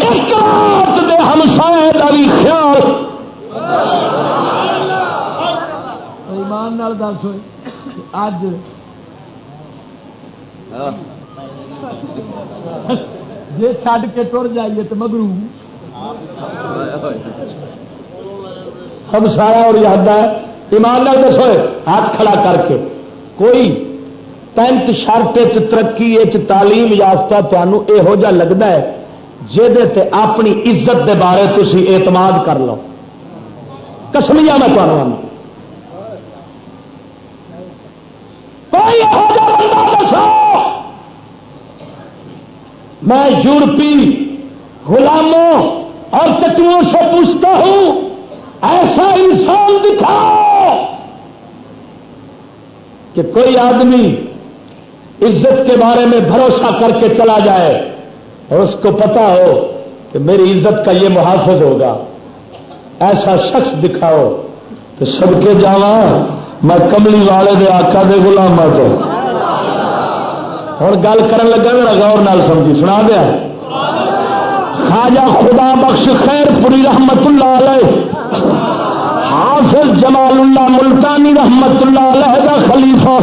ایک رات دے ہمسائے کا بھی خیال۔ ایمان دس ہوئے اج جی چڈ کے تر جائیے تو مگرو۔ ہم سارا اور یاد ہے۔ ایمان نال دسو، ہاتھ کھڑا کر کے۔ کوئی پینٹ، شرٹ ترقی تعلیم یافتہ تمہوں یہو جہ لگتا ہے جہد اپنی عزت دے بارے تھی اعتماد کر لو۔ کسمیا میں تمہیں کوئی دسو۔ میں یورپی غلاموں اور تٹووں سے پوچھتا ہوں ایسا انسان دکھاؤ کہ کوئی آدمی عزت کے بارے میں بھروسہ کر کے چلا جائے اور اس کو پتا ہو کہ میری عزت کا یہ محافظ ہوگا۔ ایسا شخص دکھاؤ تو سب کے جاوا میں کملی والے دے آقا دے گلام ہاں تو۔ ہوں گل کر لگا میرا غور نال سمجھی، سنا دیا۔ خواجہ خدا بخش خیر پوری رحمت اللہ علیہ، حافظ جمال اللہ ملتانی رحمت اللہ علیہ دا خلیفہ،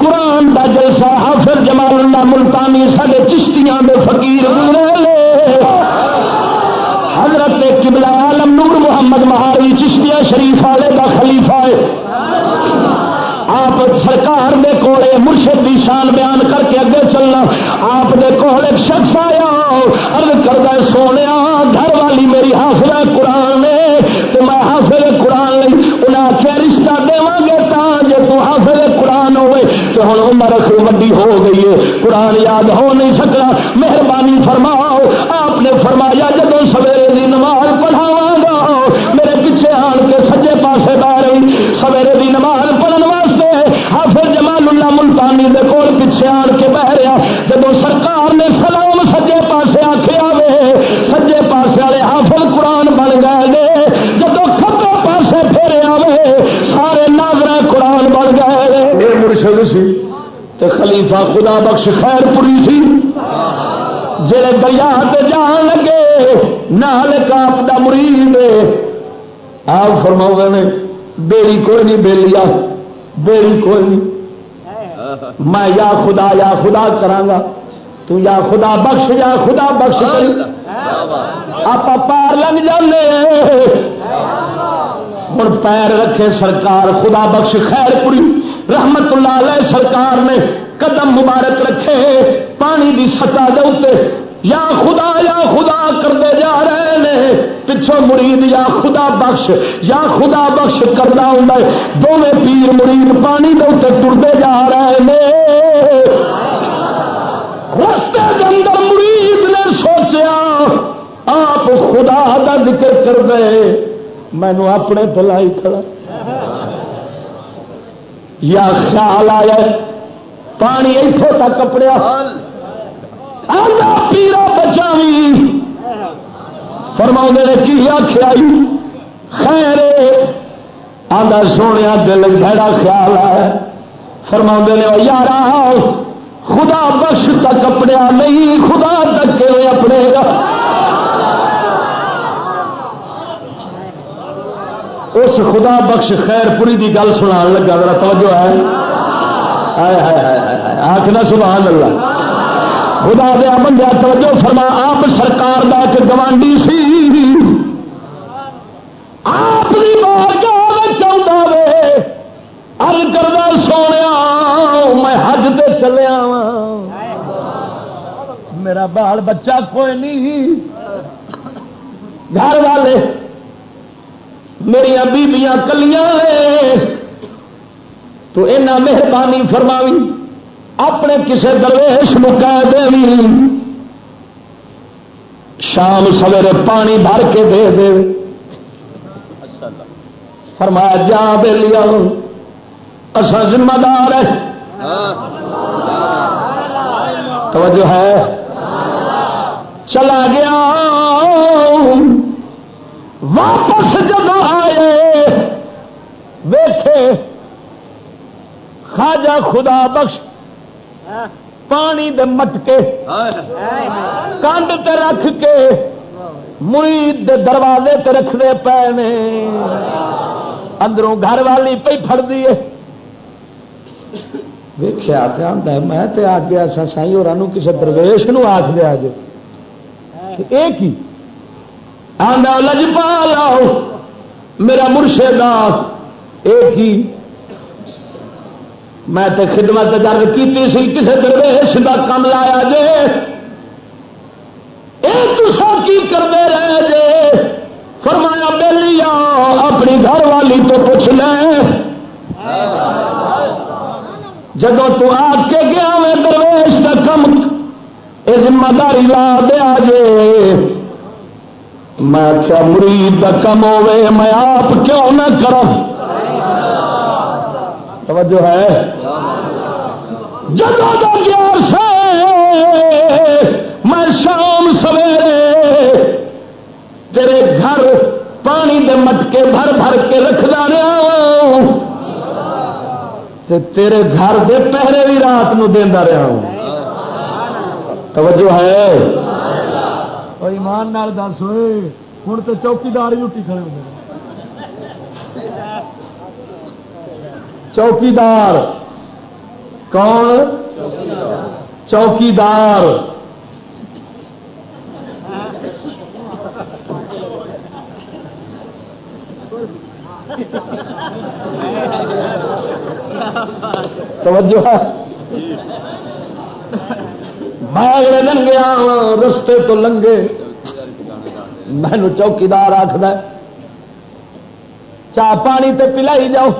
قرآن دا جلسہ حافظ جمال اللہ ملتانی سارے چشتیاں دے فقیر گزرے حضرت قبلہ عالم نور محمد مہاروی چشتیہ شریف والے دا خلیفہ ہے۔ آپ سرکار دے کولے مرشد دی شان بیان کر کے اگے چلنا، آپ دے کول ایک شخص آیا ارد کردہ سونے، گھر والی میری حافظ قرآن نے تو میں حافظ قرآن لی انہیں آخیا رشتہ دے گے تا جی تو حافظ قرآن ہوئے، تو ہوں عمر وڈی ہو گئی ہے، قرآن یاد ہو نہیں سکتا مہربانی فرماؤ، آپ نے فرمایا جب سویرے کی نماز پیچھے آن کے بہ رہا جب سرکار نے سلام سجے پاسے آخیا وے سجے پاسے والے حافظ قرآن بن گئے جب کبے پاسے پھیرے آئے سارے ناظر قرآن بن گئے یہ مرشد سی۔ تے خلیفہ خدا بخش خیر پوری سی۔ جڑے دریا جان لگے نال کاپ دا مرید آپ فرما نے بیڑی کوئی نہیں بیلیا بیڑی کوئی نہیں۔ میں یا خدا یا خدا کرانگا تو یا خدا بخش یا خدا بخش آپ پار لگ جانے۔ ہوں پیر رکھے سرکار، خدا بخش خیر پوری۔ رحمت اللہ علیہ سرکار نے قدم مبارک رکھے، پانی کی سطح دے یا خدا یا خدا کرتے جا رہے۔ ہیں پچھوں مرید یا خدا بخش، یا خدا بخش کرتا ہوں دونوں پیر مرید پانی کے اتنے ٹرتے جا رہے ہیں رستے کے اندر مرید نے سوچیا، آپ خدا کا ذکر کر دے مینو اپنے دلائی کھڑا۔ یا خیال آیا پانی اتوں تک کپڑیا پیرا بچاوی فرما نے، کی آخیا خیر آدھا سونے دل بڑا خیال ہے. فرما نے یار خدا بخش تک اپنے نہیں، خدا تک اپنے گا اس خدا بخش خیر پوری کی گل سنا لگا میرا توجہ ہے۔ آخنا سبحان اللہ۔ خدا دیا بندہ توجہ فرما، آپ سرکار دا ایک گوانڈی سی۔ آپ کی بار چاہتا وے۔ ارد کردہ سونے میں حج تے چلیا وا میرا بال بچہ کوئی نہیں۔ گھر والے میری بیبیاں کلیاں تو اینا مہربانی فرماوی۔ اپنے کسے درویش مکا دے شام سویرے پانی بھر کے دے دے۔ فرمایا، جا دے لیا اصا ذمہ دار ہے توجہ ہے۔ چلا گیا۔ واپس جب آئے ویٹے خواجہ خدا بخش پانی دے مٹکے کنڈ تے رکھ کے مرید دے دروازے تے رکھنے پے نے اندروں گھر والی پی فر دیے ویخیا آتا ہے، میں تے آ گیا سا سائی اور کسی درویش نو آخ دیا جو ایک ہی آدھا لجپا لاؤ میرا مرشد ایک ہی میں تے خدمت درد کی سی کسی درویش کا کم لایا جے۔ تسا کی کرتے رہے جے؟ فرمایا بہلی اپنی گھر والی تو پوچھ لیں جب تو آ کے گیا میں درویش کا کم یہ ذمہ داری لا دیا جے۔ میں کیا مرید کا کم ہوے میں آپ کیوں نہ کروں؟ توجہ ہے؟ جگہ گیا سے میں شام سویرے تیرے گھر پانی دے مٹکے بھر بھر کے رکھدا رہا تے تیرے گھر دے پہرے بھی رات نو دینا رہا ہوں۔ توجہ ہے؟ ایمان نال دس ہوئے ہوں تو چوکیدار ہی اٹھی کھڑے ہوئے چوکیدار کون؟ چوکیدار توجہ میں لنگیا رستے تو لنگے۔ مینو چوکیدار آخر چاہ پانی تے پلائی جاؤ۔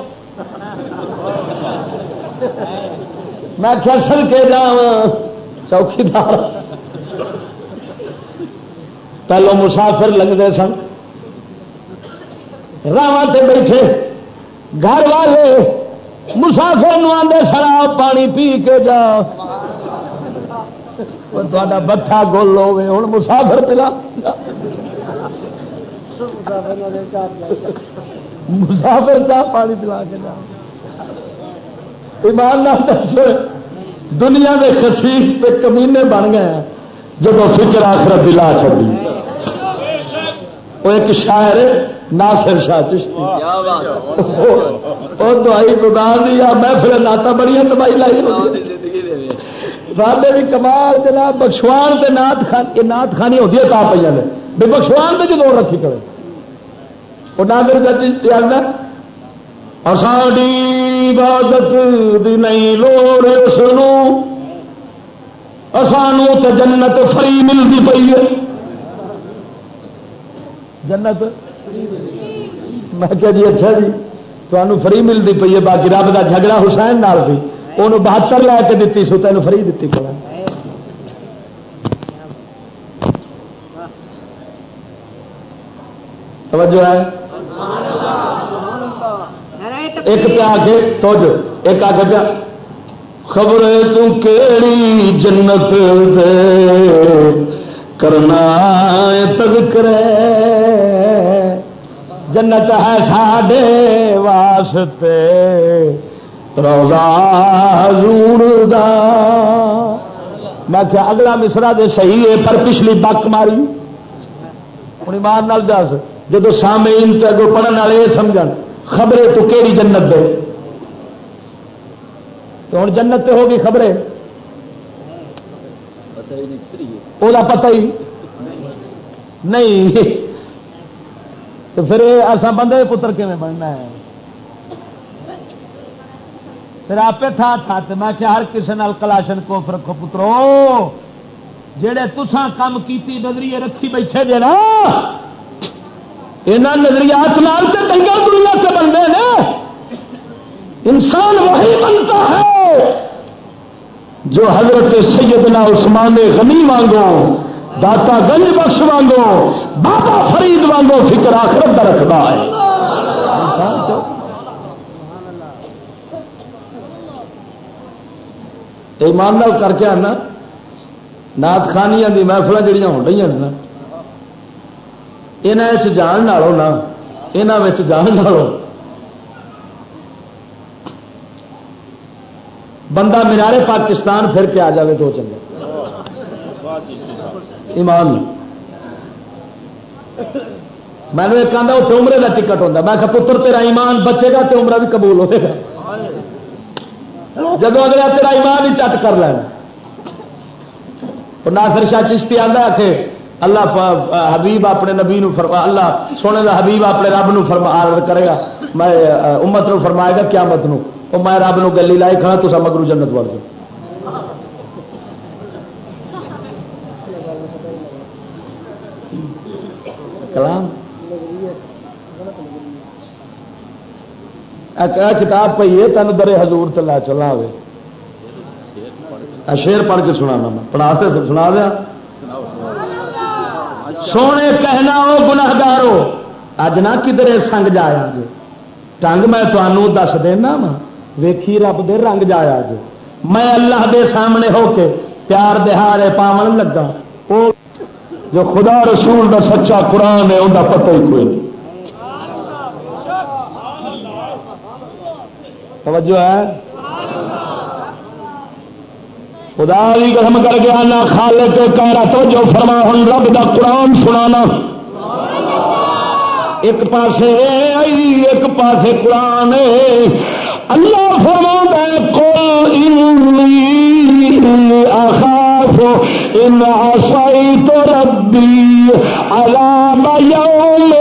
میں کیا کے جا چوکیدار پہلو مسافر لگتے سن۔ راہ بیٹھے۔ گھر والے مسافر نو آدھے شراب پانی پی کے جا تا بٹھا گول ہوے ہوں مسافر پلا۔ مسافر چاہ پانی پلا کے جا ایمان دس دنیا کے خسیف پہ کمینے بن گئے ہیں۔ جب فکر آخر دلا چلی وہ ایک شاعر ناصر شاہ چشتی۔ وہ دوائی خدا دیا میں پھر ناتا بڑی تباہی لائی سارے بھی کمال جناب بخشوان سے نات خان، یہ نات خانی ہوتی ہے، تا پہ بے بخشوان سے جدور رکھی کرے۔ وہ نادر کا چشتی آتا ساڈی عبادت دی نہیں لوڑ سنو۔ سانو تو جنت فری ملتی پی ہے۔ جنت؟ میں کیا جی اچھا جی۔ تمہیں فری ملتی پی ہے، باقی رب کا جھگڑا حسین نال سی وہ بہتر لے کے دیتی سو تین فری دیتی پڑا۔ توجہ ہے؟ ایک پہ آ کے توجہ، ایک آ کے پیا، خبر تیڑی جنت دے کرنا تذکر جنت ہے ساڈے واسطے، روزہ حضور دا۔ میں کیا اگلا مصرا دے صحیح ہے، پر پچھلی بک ماری۔ ہوں ایمان نال دس جب سامعین تے اگو پڑھن والے، یہ سمجھ خبریں تو کیڑی جنت دے؟ تو ہوں جنت تے ہوگی خبریں؟ وہ پتہ ہی نہیں۔ تو پھر ایسا بندے پتر کیون بننا ہے؟ پھر آپ تھا تھا میں کیا ہر کسی نال کلاشن کوف رکھو پترو۔ جہے تسان کام کیتی نظریے رکھی بیٹھے جے نا یہاں نظریات نال سے دنگل دنیا سے بنتے ہیں انسان وہی بنتا ہے۔ جو حضرت سیدنا عثمان غنی وانگو، داتا گنج بخش وانگو، بابا فرید وانگو فکر آخرت رکھتا ہے۔ ایمان کر کے آنا نات خانیاں دی محفل جہیا ہو رہی ہیں نا۔ یہاں جان نالو نا یہاں جان نالو بندہ مینارے پاکستان پھر کے آ جائے تو چلے ایمان میں نے ایک آدھا اتنے عمرے کا ٹکٹ ہوتا میں پتر تیرا ایمان بچے گا تو عمرہ بھی قبول ہوئے گا جب اگلا تیرا ایمان ہی چٹ کر لینا ناصر شاہ چشتی آتا کہ اللہ حبیب اپنے نبی نو فرما اللہ سونے کا حبیب اپنے رب نو فرما کرے گا۔ میں امت نو فرمائے گا قیامت نو۔ میں رب نو گلی لائی کھڑا تو مگرو جنت وڑ دو کلام؟ کتاب پہ یہ تین درے حضور تلا چلا ہوئے شیر پڑھ کے سنا میں۔ پڑھا سنا دیا۔ سونے کہنا وہ گناگارو اج نہ کدھر سنگ جایا جی ٹنگ میں تمہوں دس دینا وا۔ ویکھی رب دے رنگ جایا جی میں اللہ دے سامنے ہو کے پیار دہارے پاون لگا۔ وہ جو خدا رسول دا سچا قرآن ہے انہیں پتہ ہی کوئی نہیں۔ توجہ ہے۔ خدا بھی قسم کر گیا نہ خالے کے کہہ تو جو فرما ہوں رب دا قرآن سنانا۔ ایک پاسے آئی، ایک پاسے قرآن۔ اللہ فرما کو آخاف ان آسائی تو ربی علام یوم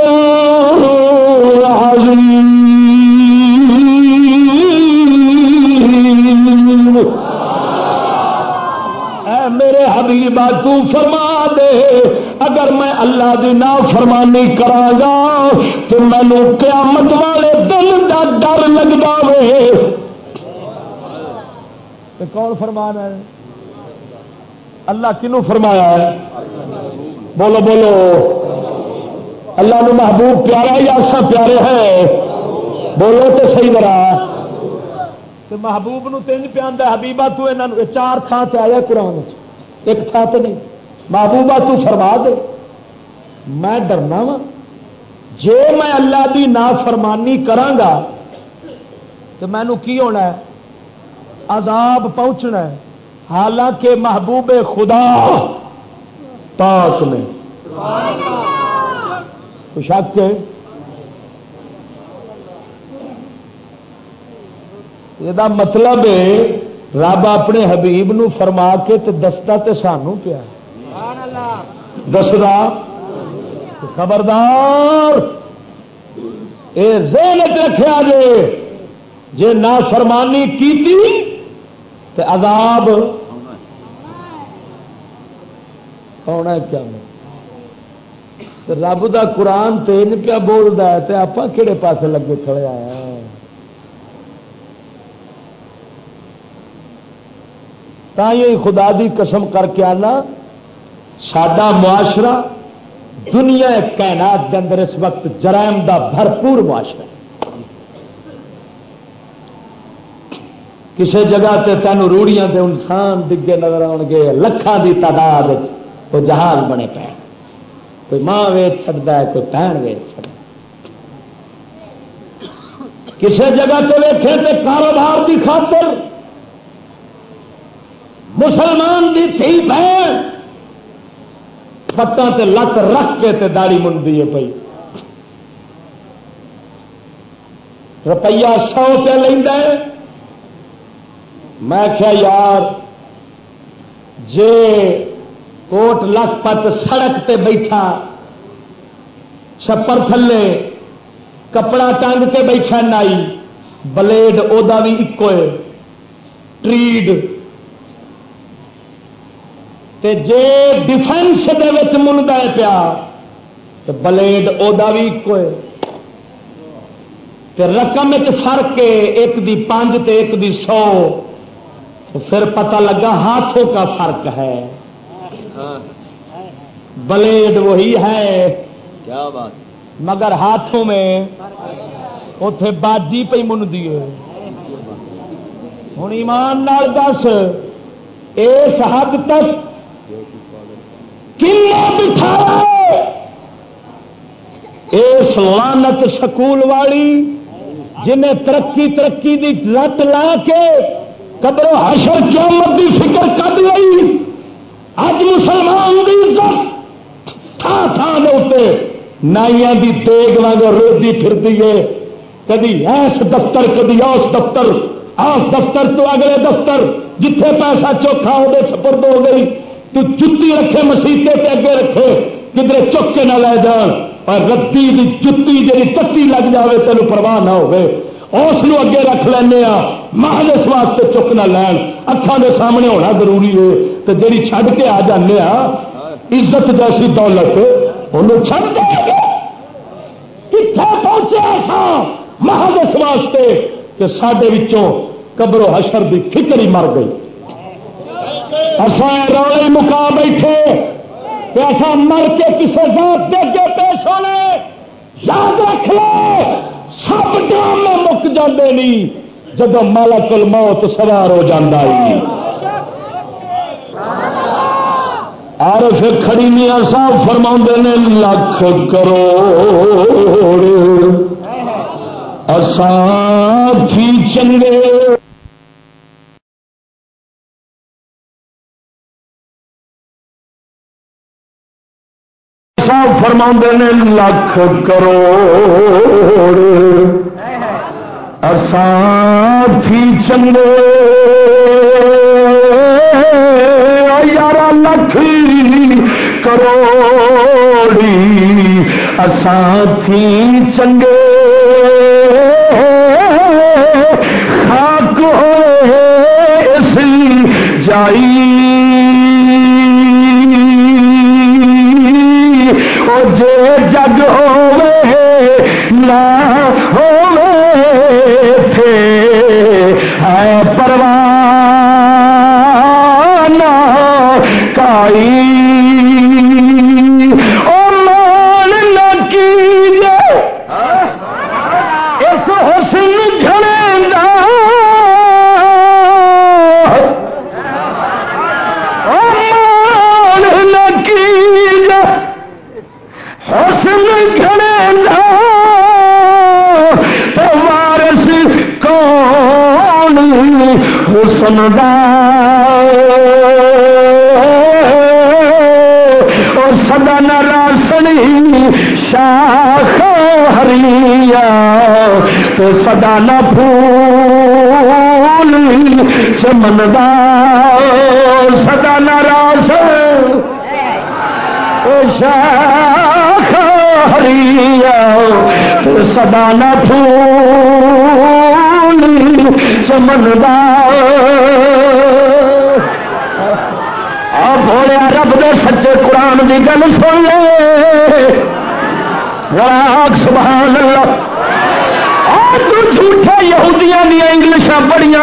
میرے حبیبا تو فرما دے۔ اگر میں اللہ دی نا فرمانی کرا گا تو مینو قیامت والے دل کا ڈر لگتا وے۔ کون فرمان ہے؟ اللہ کنو فرمایا ہے؟ بولو بولو۔ اللہ نے محبوب پیارا یا سا پیارے ہے بولو تو صحیح برا محبوب نو تین پہ آدھا حبیبا تو چار تھان سے آیا قرآن ایک تھا تو نہیں۔ محبوبہ تو فرما دے۔ میں ڈرنا وا۔ جے میں اللہ دی نافرمانی کرانگا، تو مینو کی ہونا ہے؟ عذاب پہنچنا ہے۔ حالانکہ محبوب خدا پاک میں شک یہ مطلب ہے رب اپنے حبیب نو فرما کے تو دستا تو سانو پیا۔ دسدا۔ خبردار۔ یہ زین رکھا جے۔ جے نہ فرمانی کی عذاب۔ آنا کیا رب دا قرآن تین کیا بولتا ہے آپ کہڑے پاسے لگے کھڑے آیا خدا دی قسم کر کے آنا سڈا معاشرہ دنیا کائنات کے اندر اس وقت جرائم دا بھرپور معاشرہ کسی جگہ تے تینوں روڑیاں تے انسان ڈگے نظر آن گے لکھان دی تعداد وہ جہاز بنے پے۔ کوئی ماں ویچ چڑھتا ہے، کوئی بہن ویچ چڑھتا کسی جگہ تے ویٹے تے کاروبار کی خاطر مسلمان دی تھی بہن۔ پتہ تے لت رکھ کے تے داڑی منتی ہے پی روپیہ سو روپیہ لینا میں کیا یار، جے کوٹ لکھ پت سڑک تے بیٹھا، چھپر تھلے، کپڑا ٹنگ کے بیٹھا نائی، بلیڈ ادا بھی ایک ٹریڈ تے جے ڈیفینس دے ہے پیا بلےڈ ادا بھی ایک رقم فرق ہے ایک دی پانچ تے ایک دی سو۔ پھر پتہ لگا ہاتھوں کا فرق ہے۔ بلیڈ وہی ہے۔ کیا بات۔ مگر ہاتھوں میں اتے باجی پی من دیے ہوں ایمان نال دس اس حد تک بٹھایا اس لانت سکول والی جنہیں ترقی ترقی دی لت لا کے قبر حشر قیامت دی فکر کر لئی۔ اج مسلمان دی عزت تھان تھان اتنے نائیاں دی دیگ واگ روزی پھرتی ہے۔ کدی ایس دفتر، کدی اس دفتر۔ آس دفتر تو اگلے دفتر جتھے پیسہ چوکھا ہو سپرد ہو گئی۔ تو جتی رکھے، مسیطے تے اگے رکھے کدھر چک کے نہ لے جان۔ اور ردی دی جتی جی تتی لگ جائے تینوں پرواہ نہ ہوئے اس اگے رکھ لینا محل اس واسطے چک نہ لین۔ اکھان دے سامنے ہونا ضروری ہے۔ تو جی چھڈ کے آ جانے عزت جیسی دولت انہوں چھڈ دے گے۔ کتنے پہنچے سا محل اس واسطے کہ سڈے قبر و حشر دی فکر ہی مر گئی۔ اصا روڑے مکا بیٹھے ایسا مر کے کسی ذات دے کے پیش ہونے۔ یاد رکھ لو سب ڈرامے مک جاندے نہیں جب مالا کل موت سوار ہو جاتا اور پھر کھڑی میاں صاحب فرما نے، لکھ کرو اسان چنگے۔ فرما نے لکھ کرو اسان چنگے۔ یار لکھ کروڑی۔ اسان چنگے۔ خاک ہوئے اس جائی۔ جگ نہ تھے۔ اور سدا نہ راسنی شاخ ہری تو سدا نہ پھول چمندار سدا نہ راس شاخ ہری تو سدا نہ پھول چمندار بولیا رب دے سچے قرآن دی گل سن لے۔ راگ سبحان اللہ۔ جھوٹے یہودیاں دیا انگلش بڑی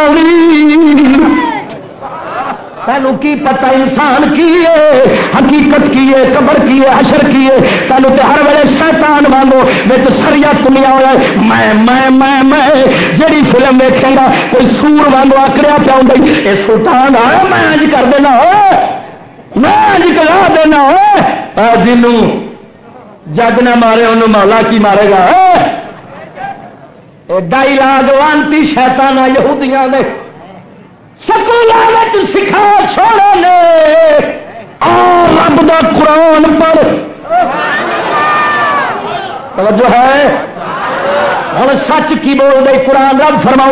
تینوں کی پتا انسان کی ہے حقیقت کی ہے قبر کی ہے حشر کی ہے تینوں تے ہر ویلے شیطان وانگو بچ سریا تمیا ہوا ہے۔ میں میں میں میں جیڑی فلم دیکھیں گا، کوئی سور وانگو آکڑیا پیا ہوں یہ سلطان آیا میں اج کر دینا ہو۔ میں نکلا دینا ہو۔ جنوں جگ نہ مارے انہوں مولا کی مارے گا۔ ڈائی لاگ وانتی شیتانا یہودیاں دے۔ سکول سکھا چھوڑے نے۔ رب دا قرآن پر توجہ ہے۔ ہوں سچ کی بول رہے قرآن رب فرما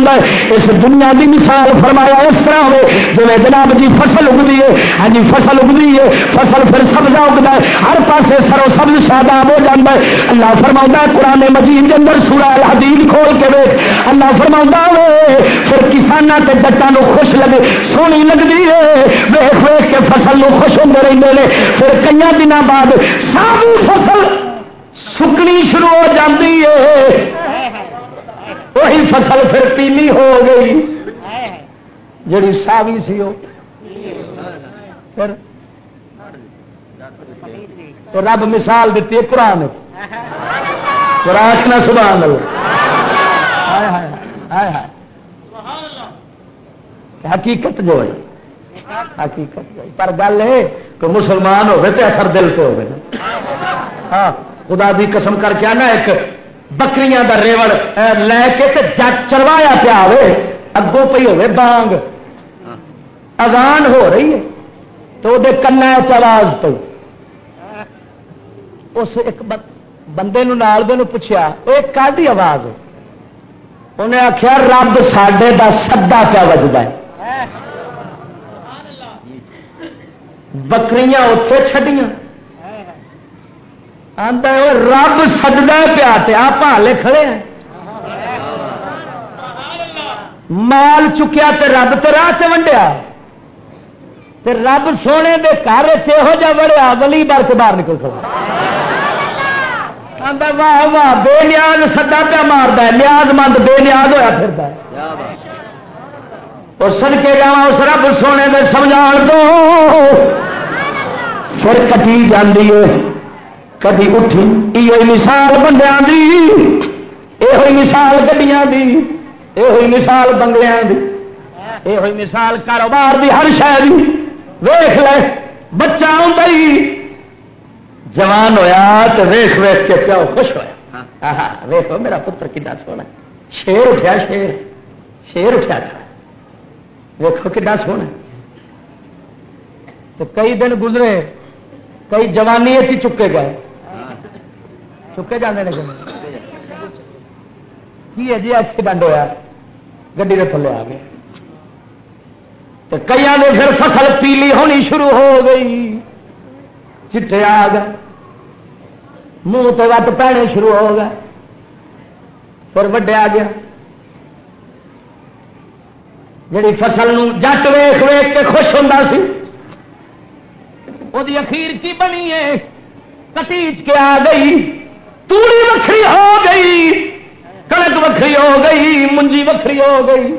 اس دنیا کی مثال فرمایا اس طرح ہو جی جناب جی فصل اگتی ہے ہاں جی فصل اگتی ہے، فصل پھر سبزہ اگتا ہے، ہر پاسے سرو سبز شاداب ہو جاتا ہے۔ اللہ فرما قرآن مجید کے اندر سورا الحدید کھول کے ویک اللہ فرما پھر کسانوں کے جٹان خوش لگے، سونی لگتی ہے۔ ویخ ویخ کے فصل خوش ہوتے رہتے ہیں پھر کئی دنوں بعد ساری فصل سکنی شروع ہو جاتی ہے۔ وہی فصل پھر پیلی ہو گئی۔ جڑی ساوی سی وہ۔ پھر رب مثال دیتی ہے قرآن قرآن نہ سبحان حقیقت جو ہے۔ حقیقت پر گل ہے کہ مسلمان ہوئے تو اثر دل سے ہوئے ہاں خدا دی قسم کر کے آنا ایک بکریاں دا ریوڑ لے کے جٹ چروایا پیا ہو اگوں پی ہوئے بانگ۔ اذان ہو رہی ہے تو وہ کنا چواز پی اس ایک بندے نال دے پوچھا وہ کاڈی آواز انہیں آخیا رب سڈے کا سدا پیا وجد ہے۔ بکریاں اتے چڈیاں رب سجدا پیا آپ ہالے کھڑے ہیں۔ مال چکیا تے رب تو راہ سے ونڈیا۔ تے رب سونے دے گھر یہو جہ بڑیا ولی بار کے باہر نکل سکتا واہ واہ بے نیاز سدا پیا مارد نیاز مند بے نیاز ہوا پھر اور سن کے جا اس رب سونے میں سمجھا دو پھر کٹی جاتی ہے۔ کدی اٹھی یہ مثال بندیا یہ مثال گڈیا یہ مثال بنگلیا یہ مثال کاروبار کی ہر شہر ویخ لے بچہ آئی جوان ہویا تو ویخ ویخ کے پیو خوش ہوا ویخو میرا پتر کنا سونا شیر اٹھیا شیر شیر اٹھیا تھا ویخو کنا سونا تو کئی دن گزرے کئی جوانی چکے گئے چکے جانے لگے کی ہے جی ایکسیڈنٹ ہوا گڈی کے تھلے آ گئے تو کئی نے پھر فصل پیلی ہونی شروع ہو گئی چٹے آ گئے منہ تو وٹ پینے شروع ہو گئے پھر وڈے آ گیا جی فصل جٹ ویخ ویخ کے خوش ہوتا سی وہ اخیر کی بنی ہے کٹیچ کے آ گئی توڑی وکری ہو گئی، کڑک وکری ہو گئی، منجی وکری ہو گئی۔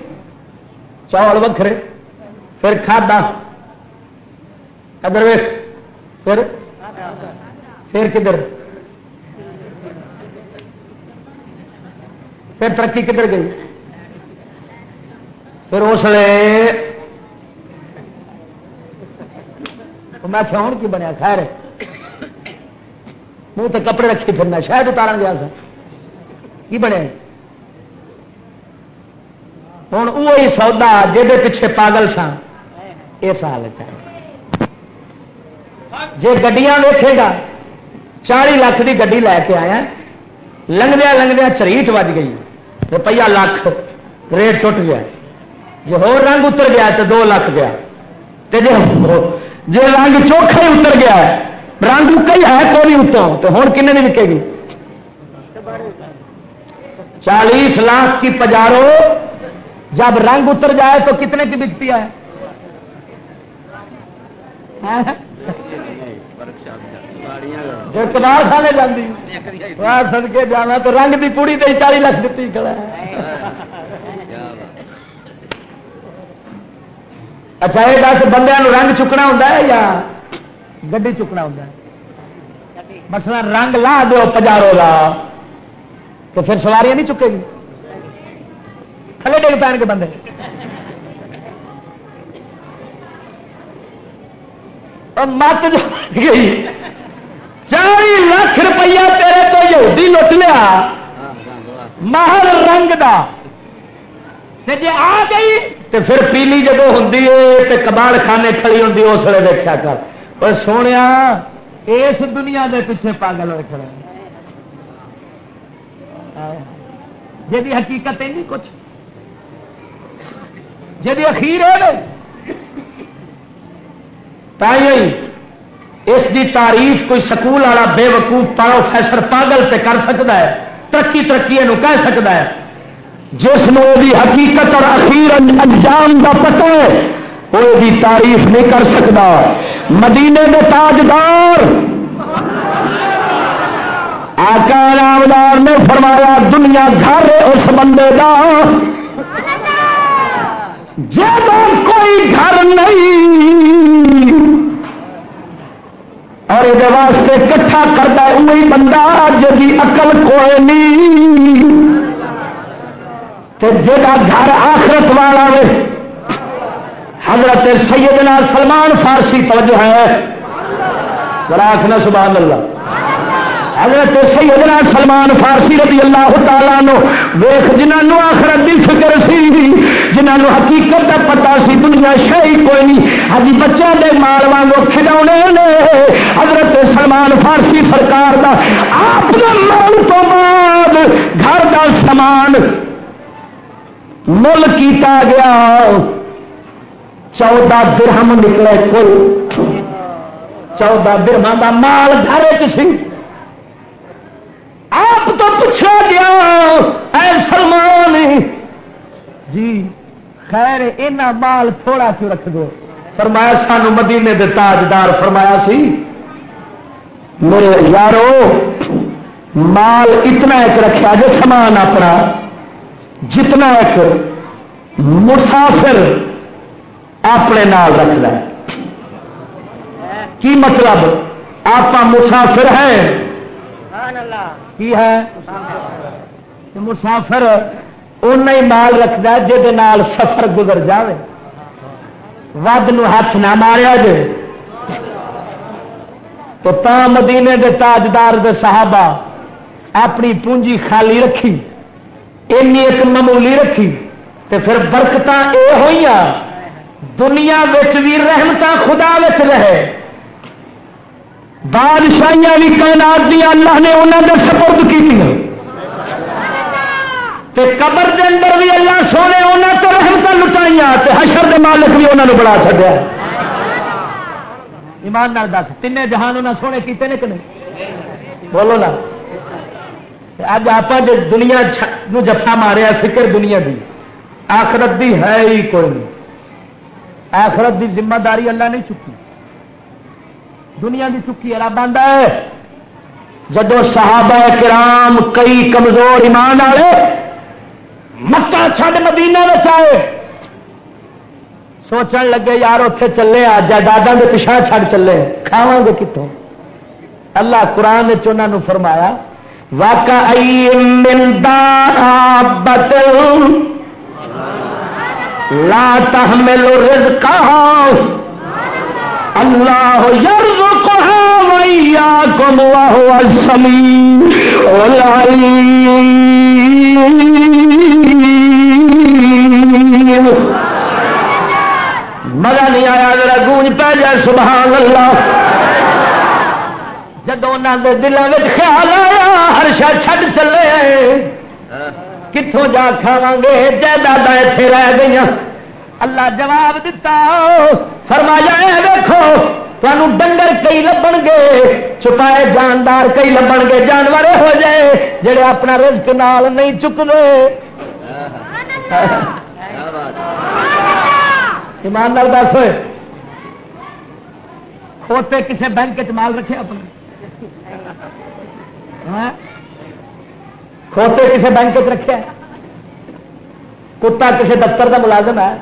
چول وکھرے، پھر کھادا۔ ادھر ویخ پھر۔ پھر کدھر؟ پھر ترقی کدھر گئی؟ پھر اس لیے میں چھوڑ کی بنیا؟ خیر۔ منہ تو کپڑے رکھی پھرنا شاید اتارا گیا سر کی بنے؟ ہوں وہی سودا جہد پیچھے پاگل سا اس حال جی گڈیاں ویکے گا، چالی لاکھ کی گڈی لے کے آیا لنگدیا لنگدیا چریٹ وج گئی۔ روپیہ لاکھ ریٹ ٹوٹ گیا۔ جی ہو رنگ اتر گیا تو دو لاکھ گیا۔ جی رنگ چوکھا ہی اتر گیا۔ رنگ کئی ہے کوئی اتوں تو ہوں کن وکے گی؟ چالیس لاکھ کی پجارو، جب رنگ اتر جائے تو کتنے کی بکتی ہے؟ کمار کھانے جاتی سد کے جانا، تو رنگ کی پوڑی تو چالی لاکھ دیتی کھڑا اچھا یہ دس بندے رنگ چکنا ہوں یا گی چکنا ہوں مسئلہ رنگ لا دو پجارو لا تو پھر سواریاں نہیں چکے گی۔ تھلے ڈگ پہن کے بندے۔ مت گئی۔ چالی لاکھ روپیہ تیرے تو یہودی لٹ لیا۔ محل رنگ دا۔ جی آ گئی تو پھر پیلی جب ہوں کباڑ خانے کھڑی ہوں اس لیے دیکھا کر۔ پر سونے اس دنیا دے پیچھے پاگل ہوئے کھڑے جی حقیقت ہے نہیں کچھ جی اخیر ہے اس دی تعریف کوئی سکول والا بے وقوف پروفیسر پاگل سے کر سکتا ہے ترقی ترقی کہہ سکتا ہے جس نے وہ حقیقت اور اخیر انجام کا پتہ ہے وہ یہ تعریف نہیں کر سکتا۔ مدینے میں تاجدار۔ آقا نامدار نے فرمایا، دنیا گھر اس بندے کا جب کوئی گھر نہیں۔ اور یہ واسطے کٹھا کرتا ہے وہی بندہ جی اقل کوئی نہیں۔ جا گھر آخرت والا وے۔ حضرت سیدنا سلمان فارسی توجہ ہے۔ راکھنا سبحان اللہ۔ حضرت سیدنا سلمان فارسی رضی اللہ تعالیٰ نو ویخ جنہوں آخرت دی فکر سی جنہوں حقیقت کا پتا سی، دنیا شاہی کوئی نہیں۔ ہاں ہجی بچوں کے مال وانگو کھڈونے نے۔ حضرت سلمان فارسی سرکار دا، آپ مرن تو بعد گھر کا سامان مل کیتا گیا۔ چودہ درہم نکلے کل۔ چودہ درہم کا مال گھر چ آپ تو پوچھا گیا، اے سلمان جی خیر اینا مال تھوڑا کیوں رکھ دو؟ فرمایا، سانو مدینے دے تاجدار فرمایا سی، میرے یارو، مال اتنا ایک رکھا جو سامان اپنا، جتنا ایک مسافر اپنے نال رکھ ہے۔ کی مطلب؟ آپ مسافر ہیں۔ کی ہے؟ مسافر اُن ہی مال رکھتا جہد سفر گزر جائے ود ہاتھ نہ ماریا جے۔ تو تا مدینے دے تاجدار دے صحابہ اپنی پونجی خالی رکھی این ایک معمولی رکھی، تے پھر برکت یہ ہوئی دنیا بھی رحمت خدا رہے۔ بادشاہیاں بھی کائنات دیا اللہ نے انہوں نے سپرد کی تے قبر دے اندر بھی اللہ سونے انہوں تو رحمت لٹائیاں تے حشر دے مالک بھی انہوں نے بڑا چڑیا ایمان نال دس تین جہان انہیں سونے کیتے نے کہ نہیں؟ بولو نا۔ اج آپ دنیا جفا ماریا، فکر دنیا دی۔ آخرت دی ہے ہی کوئی نہیں۔ آخرت دی ذمہ داری اللہ نہیں چکی۔ دنیا کی چکی رب آتا ہے۔ جدو صحابہ کرام کئی کمزور ایمان والے مکہ چھڈ مدینہ آئے۔ سوچن لگے، یار اتے چلے آ جائیدادوں کے پچھا چھڈ چلے کھاوا گے کتوں؟ اللہ قرآن چ فرمایا واقع لا تحمل رزقها اللہ يرزقها وإياكم وهو السميع العليم مزہ نہیں آیا ذرا، گونج پہ جائے سبحان اللہ. جدو دلوں خیال آیا، ہر شا چھڈ چلے۔ کتوں جا کھاوا گے جائیداد اتے رہ گئی اللہ جواب دتا، فرمایا، اے دیکھو تمہوں ڈنگر کئی لبن گے چھپائے جاندار کئی لبن گے جانور ہو جائے، جڑے اپنا رزق نال نہیں چکتے ایمان نال دس ہوئے۔ کھوتے کسے بینک چ مال رکھے اپنے ہاں؟ کھوتے کسی بینک رکھے کتا کسی دفتر کا ملازم ہے؟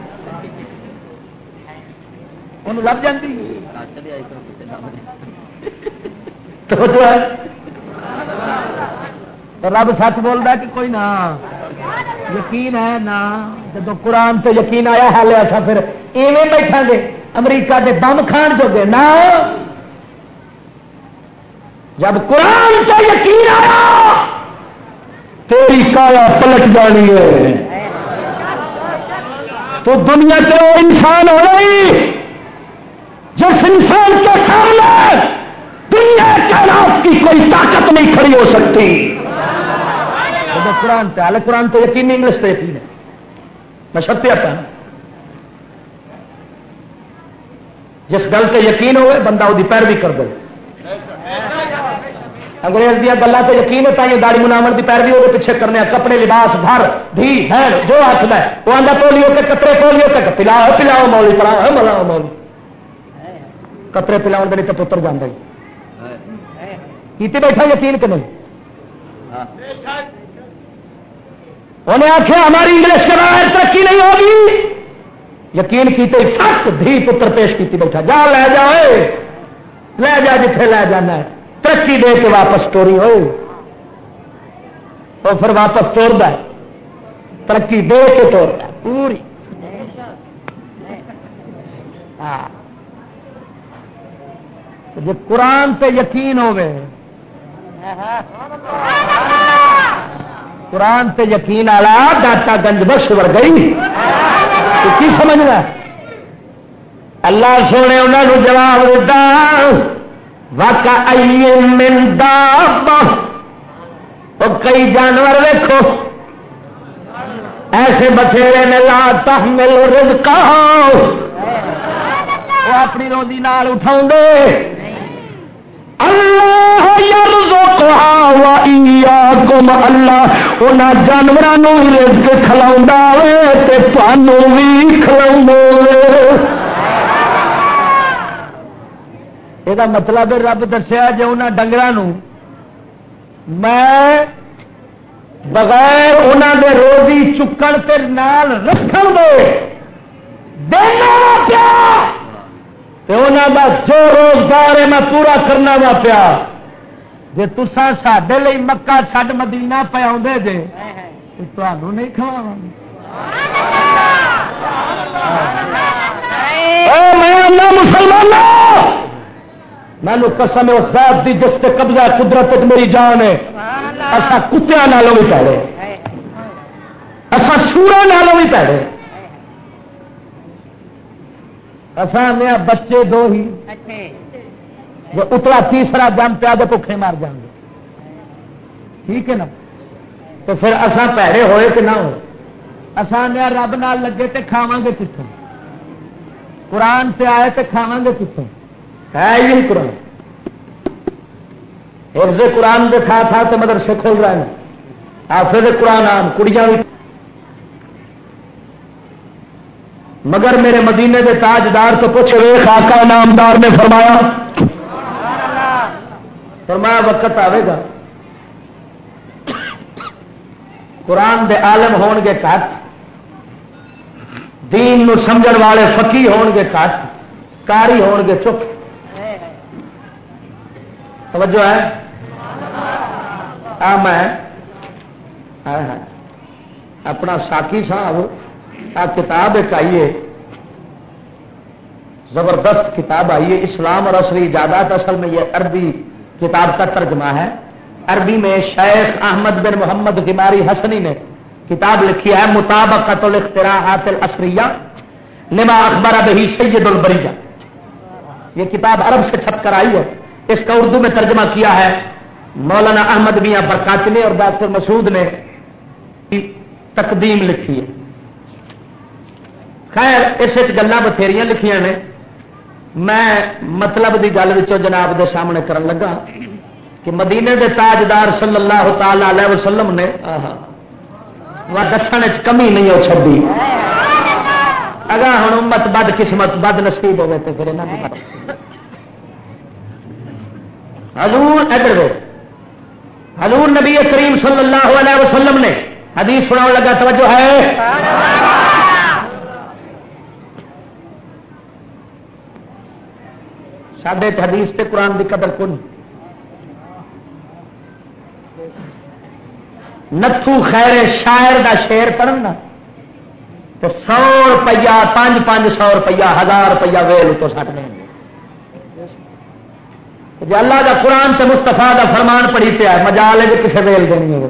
ان لب جاتی رب سچ بولتا کہ کوئی نہ؟ یقین ہے نہ؟ جب قرآن تو یقین آیا، حال ایسا پھر ایویں بیٹھا گے، امریکہ کے بم کھان جو گے نہ؟ جب قرآن کا یقین آیا تیری کایا پلٹ جانی ہے۔ تو دنیا سے وہ انسان ہو رہی جس انسان کے سامنے دنیا کائنات کی کوئی طاقت نہیں کھڑی ہو سکتی۔ قرآن پہ حال قرآن تو یقین انگلش تو یقین ہے۔ میں ستیہ پہ جس گل سے یقین ہوئے، بندہ وہ پیروی کر دے۔ انگریز دیا گلوں تو یقین ہے داڑی مناو کی پیروی وہ پیچھے کرنے کپڑے، لباس گھر دھی ہے جو ہاتھ میں وہ آدھا پولیو کے کترے پولیو تک پلاؤ پلاؤ مولی، پلاؤ ملاؤ مولی۔ کترے پلاؤ کے تو پتر جانا کیتے بیٹھا یقین کہ نہیں؟ انہیں آخیا ہماری انگلش کے بغیر ترقی نہیں ہوگی۔ یقین کی فٹ دھی پتر پیش کی بیٹھا۔ جا، لے جا لے جا جتھے لے جانا ہے۔ ترقی دے کے واپس ٹوری ہوئے۔ وہ پھر واپس توڑ ہے۔ ترقی دے کے توڑ پوری۔ ہاں۔ جی قرآن پہ یقین ہوئے قرآن تے یقین والا داتا گنج بخش ور گئی کی سمجھنا اللہ سونے انہوں نے جواب دیتا واقع کئی جانور دیکھو ایسے بتھیرے نے لا تحمل رزقا وہ اپنی روزی نال اٹھاؤ گے اللہ اللہ ان جانوروں رزق کھلا بھی کھلا یہ مطلب رب دسیا جی انہوں ڈنگر میں بغیر انہوں دے روزی چکن تے نال رکھ دے دینا پیا جو روزگار ہے میں پورا کرنا وا پیا جی تسا سڈے مکا چڈ مدینہ پیا جے تمہوں نہیں کھوا مسلمان میں قسم اس ذات دی جس پہ قبضہ قدرت میری جان ہے۔ اصا کتیا نالوں بھی پیڑے۔ اصا سورا نالوں بھی پیڑے۔ آسان بچے دو ہی۔ جو اتلا تیسرا جم پیا تو بکے مار جان گے۔ ٹھیک ہے نا؟ تو پھر اسان پیڑے ہوئے کہ نہ ہو آسان رب نال لگے تو کھاوا گے کتوں قرآن سے آئے تو کھاوا گے کتوں ہے قرآن۔ حفظ قرآن دے تھا تھا تو مدرسے کھول رہے ہیں۔ حافظ قرآن آم کڑیاں بھی۔ مگر میرے مدینے کے تاجدار تو پوچھ رہے خاکا نامدار نے فرمایا؟ فرمایا، وقت آئے گا۔ قرآن دے عالم ہون گے کٹ۔ دین نو سمجھ والے فقی ہون گے کٹ۔ کاری ہون گے چپ۔ توجہ ہے؟ آ، میں اپنا ساکی صاحب کتاب ایک آئیے زبردست کتاب آئیے اسلام اور اصلی ایجادات، اصل میں یہ عربی کتاب کا ترجمہ ہے۔ عربی میں شیخ احمد بن محمد گماری حسنی نے کتاب لکھی ہے مطابقت الاختراعات الاسریہ نما اخبار ابھی سید البریہ یہ کتاب عرب سے چھپ کر آئی ہے۔ اس کا اردو میں ترجمہ کیا ہے مولانا احمد میاں برکاچنے اور ڈاکٹر مسعود نے تقدیم لکھی ہے۔ خیر اس گلا بتھیری لکھیا نے۔ میں مطلب کی گل جناب دے سامنے کرن لگا کہ مدینے دے تاجدار صلی اللہ تعالی علیہ وسلم نے دسن کمی نہیں ہو چی اگر ہوں امت بد قسمت بد نصیب ہوگی تو پھر حضور ادھر حضور نبی کریم صلی اللہ علیہ وسلم نے حدیث سنا لگا، توجہ ہے؟ سڈے حدیث تے قرآن کی قدر کون؟ نتھو خیر شاعر دا شیر پڑھنا تو سو روپیہ، پانچ پانچ سو روپیہ، ہزار روپیہ ویل تو سٹ دیں جی اللہ دا قرآن تے مستفا دا فرمان پڑھی پیا مجال ہے کسی ویل دینی ہو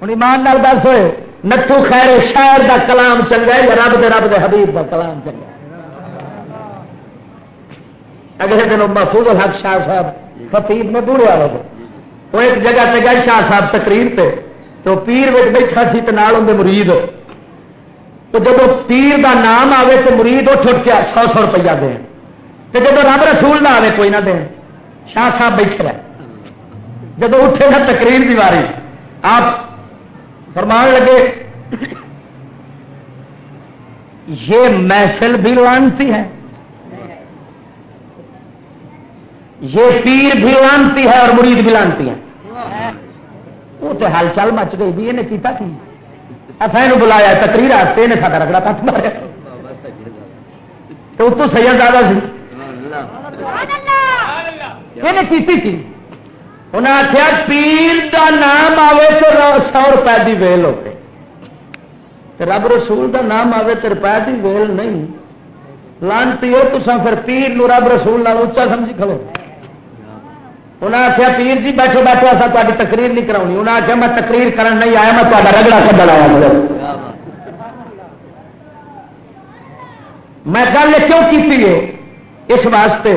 ہوں ایمان نال دس ہوئے، نتھو خیر شاعر دا کلام چنگا ہے یا رب دے رب دے حبیب دا کلام چنگا اگلے دن محفوظ الحق شاہ صاحب، خطیب نے بوڑھے والے وہ ایک جگہ پہ گئے شاہ صاحب تقریر پہ، تو پیر بیٹھا سی تو نال اندر مرید تو جب پیر دا نام آئے تو مرید اٹھ اٹھ کے سو سو روپیہ دیں تو جب رب رسول نہ آئے کوئی نہ دیں شاہ صاحب بیٹھے رہے۔ جب اٹھے گا تقریر کی باری آپ فرمان لگے، یہ محفل بھی لانتی ہے۔ یہ پیر بھی لانتی ہے اور مرید بھی لانتی ہے۔ وہ تو ہل چل مچ گئی بھی یہ کیتا کی؟ افین بلایا، تقریر آتے نے سارا رگڑا پٹ مارا تو اتو سید زیادہ سی۔ یہ کیتی کی؟ انہیں آخیا پیر دا نام آوے تو سو روپئے کی ویل ہو رب رسول دا نام آوے تو روپئے کی ویل نہیں۔ لانتی ہو تو پھر پیر نو رب رسول اچا سمجھی کھلو۔ انہیں آخیا پیر جی بیٹھو بیٹھو اصا تاری تقریر نہیں کراؤنی انہیں آخیا میں تقریر کرن نہیں آیا میں تا رگڑا کھڈن آیا۔ میں گل کیوں کی اس واسطے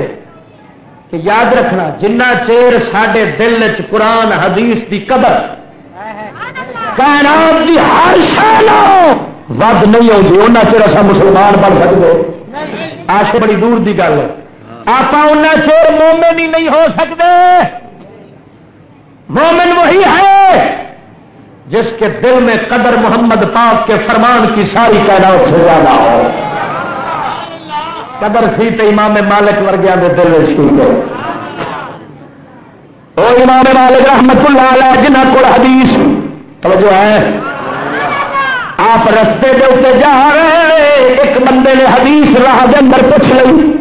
کہ یاد رکھنا، جنہ چیر سڈے دل چ قرآن، حدیث دی قبر، کائنات دی ہر شان ود نہیں ہوگی ان چر اصا مسلمان بن سکتے آش بڑی دور دی گل ہے۔ آپ چیر مومن ہی نہیں ہو سکتے مومن وہی ہے جس کے دل میں قدر محمد پاک کے فرمان کی ساری کائنات سے زیادہ ہو۔ قدر سی تو امام مالک ورگیا کے دل سی وہ امام مالک رحمت اللہ علیہ جنہ کو حدیث۔ توجہ ہے۔ آپ رستے کے اتنے جا رہے ایک بندے نے حدیث راہ کے اندر پوچھ لی۔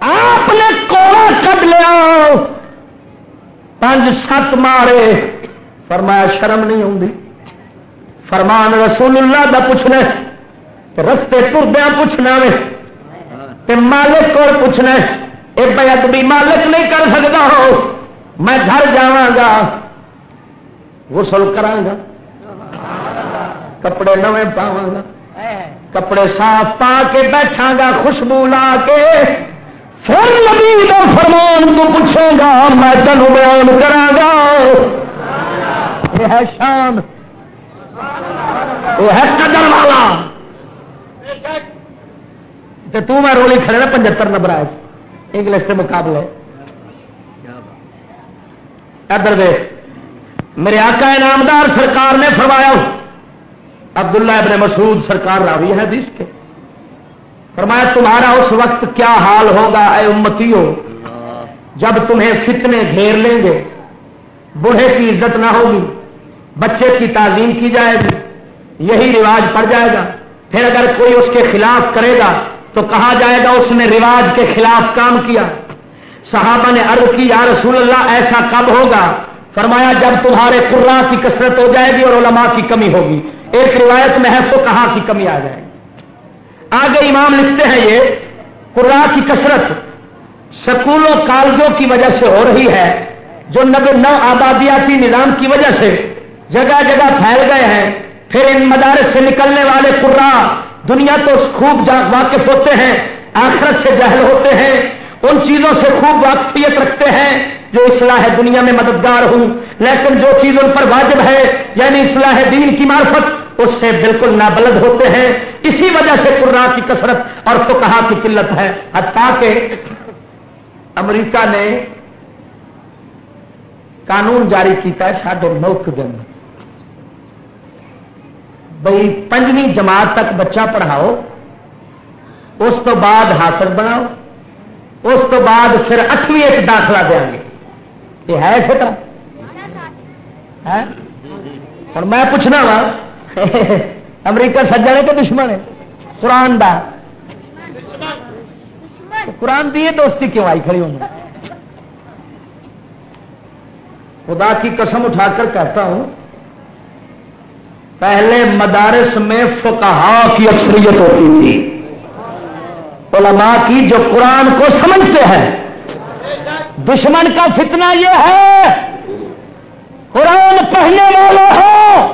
آپ نے کوڑا کٹ لیا۔ پانچ سات مارے۔ فرمایا شرم نہیں ہوں فرمان رسول اللہ دا پوچھنا رستے تردیا پوچھنا مالک کو پوچھنا یہ بیت بھی مالک نہیں کر سکتا ہو۔ میں گھر جا غسل کرا کپڑے نویں پاوا گا۔ کپڑے صاف پا کے بیٹھا گا، خوشبو لا کے۔ پھر نبی کا فرمان تو پوچھے گا، میں تینوں بیان کرا گا۔ یہ ہے شان۔ وہ ہے قدر والا۔ تو میں رولی کھڑے نا پچہتر نمبر آئے انگلش کے مقابلے۔ ادھر دے میرے آقا انعامدار سرکار نے فرمایا عبداللہ ابن مسعود سرکار راوی ہے حدیث کے۔ فرمایا تمہارا اس وقت کیا حال ہوگا اے امتیوں؟ جب تمہیں فتنے گھیر لیں گے، بوڑھے کی عزت نہ ہوگی، بچے کی تعظیم کی جائے گی، یہی رواج پڑ جائے گا۔ پھر اگر کوئی اس کے خلاف کرے گا تو کہا جائے گا اس نے رواج کے خلاف کام کیا۔ صحابہ نے عرض کی، یا رسول اللہ، ایسا کب ہوگا؟ فرمایا، جب تمہارے قرآن کی کثرت ہو جائے گی اور علماء کی کمی ہوگی۔ ایک روایت میں ہے تو کہاں کی کمی آ جائے گی۔ آگے امام لکھتے ہیں یہ قرآن کی کثرت سکولوں، کالجوں کی وجہ سے ہو رہی ہے، جو نب نو آبادیاتی نظام کی وجہ سے جگہ جگہ پھیل گئے ہیں۔ پھر ان مدارس سے نکلنے والے قرآن دنیا تو خوب واقف ہوتے ہیں، آخرت سے جہل ہوتے ہیں، ان چیزوں سے خوب واقفیت رکھتے ہیں جو اصلاح دنیا میں مددگار ہوں۔ لیکن جو چیز ان پر واجب ہے یعنی اصلاح دین کی معرفت، اس سے بالکل نابلد ہوتے ہیں۔ اسی وجہ سے قرآن کی کثرت اور فکہ کی قلت ہے۔ حتیٰ کہ امریکہ نے قانون جاری کیتا ہے ساڈے ملک دن بھائی پنجویں جماعت تک بچہ پڑھاؤ، اس تو بعد حاصل بناؤ، اس تو بعد پھر اٹھویں ایک داخلہ دیں گے۔ یہ ہے اسی طرح۔ اور میں پوچھنا وا، امریکہ سجا ہے تو دشمن ہے قرآن دا۔ قرآن دی دوستی کیوں آئی کھڑی ہوں خدا کی قسم اٹھا کر کہتا ہوں پہلے مدارس میں فقہا کی اکثریت ہوتی تھی۔ علماء کی جو قرآن کو سمجھتے ہیں۔ دشمن کا فتنہ یہ ہے۔ قرآن پڑھنے والا ہو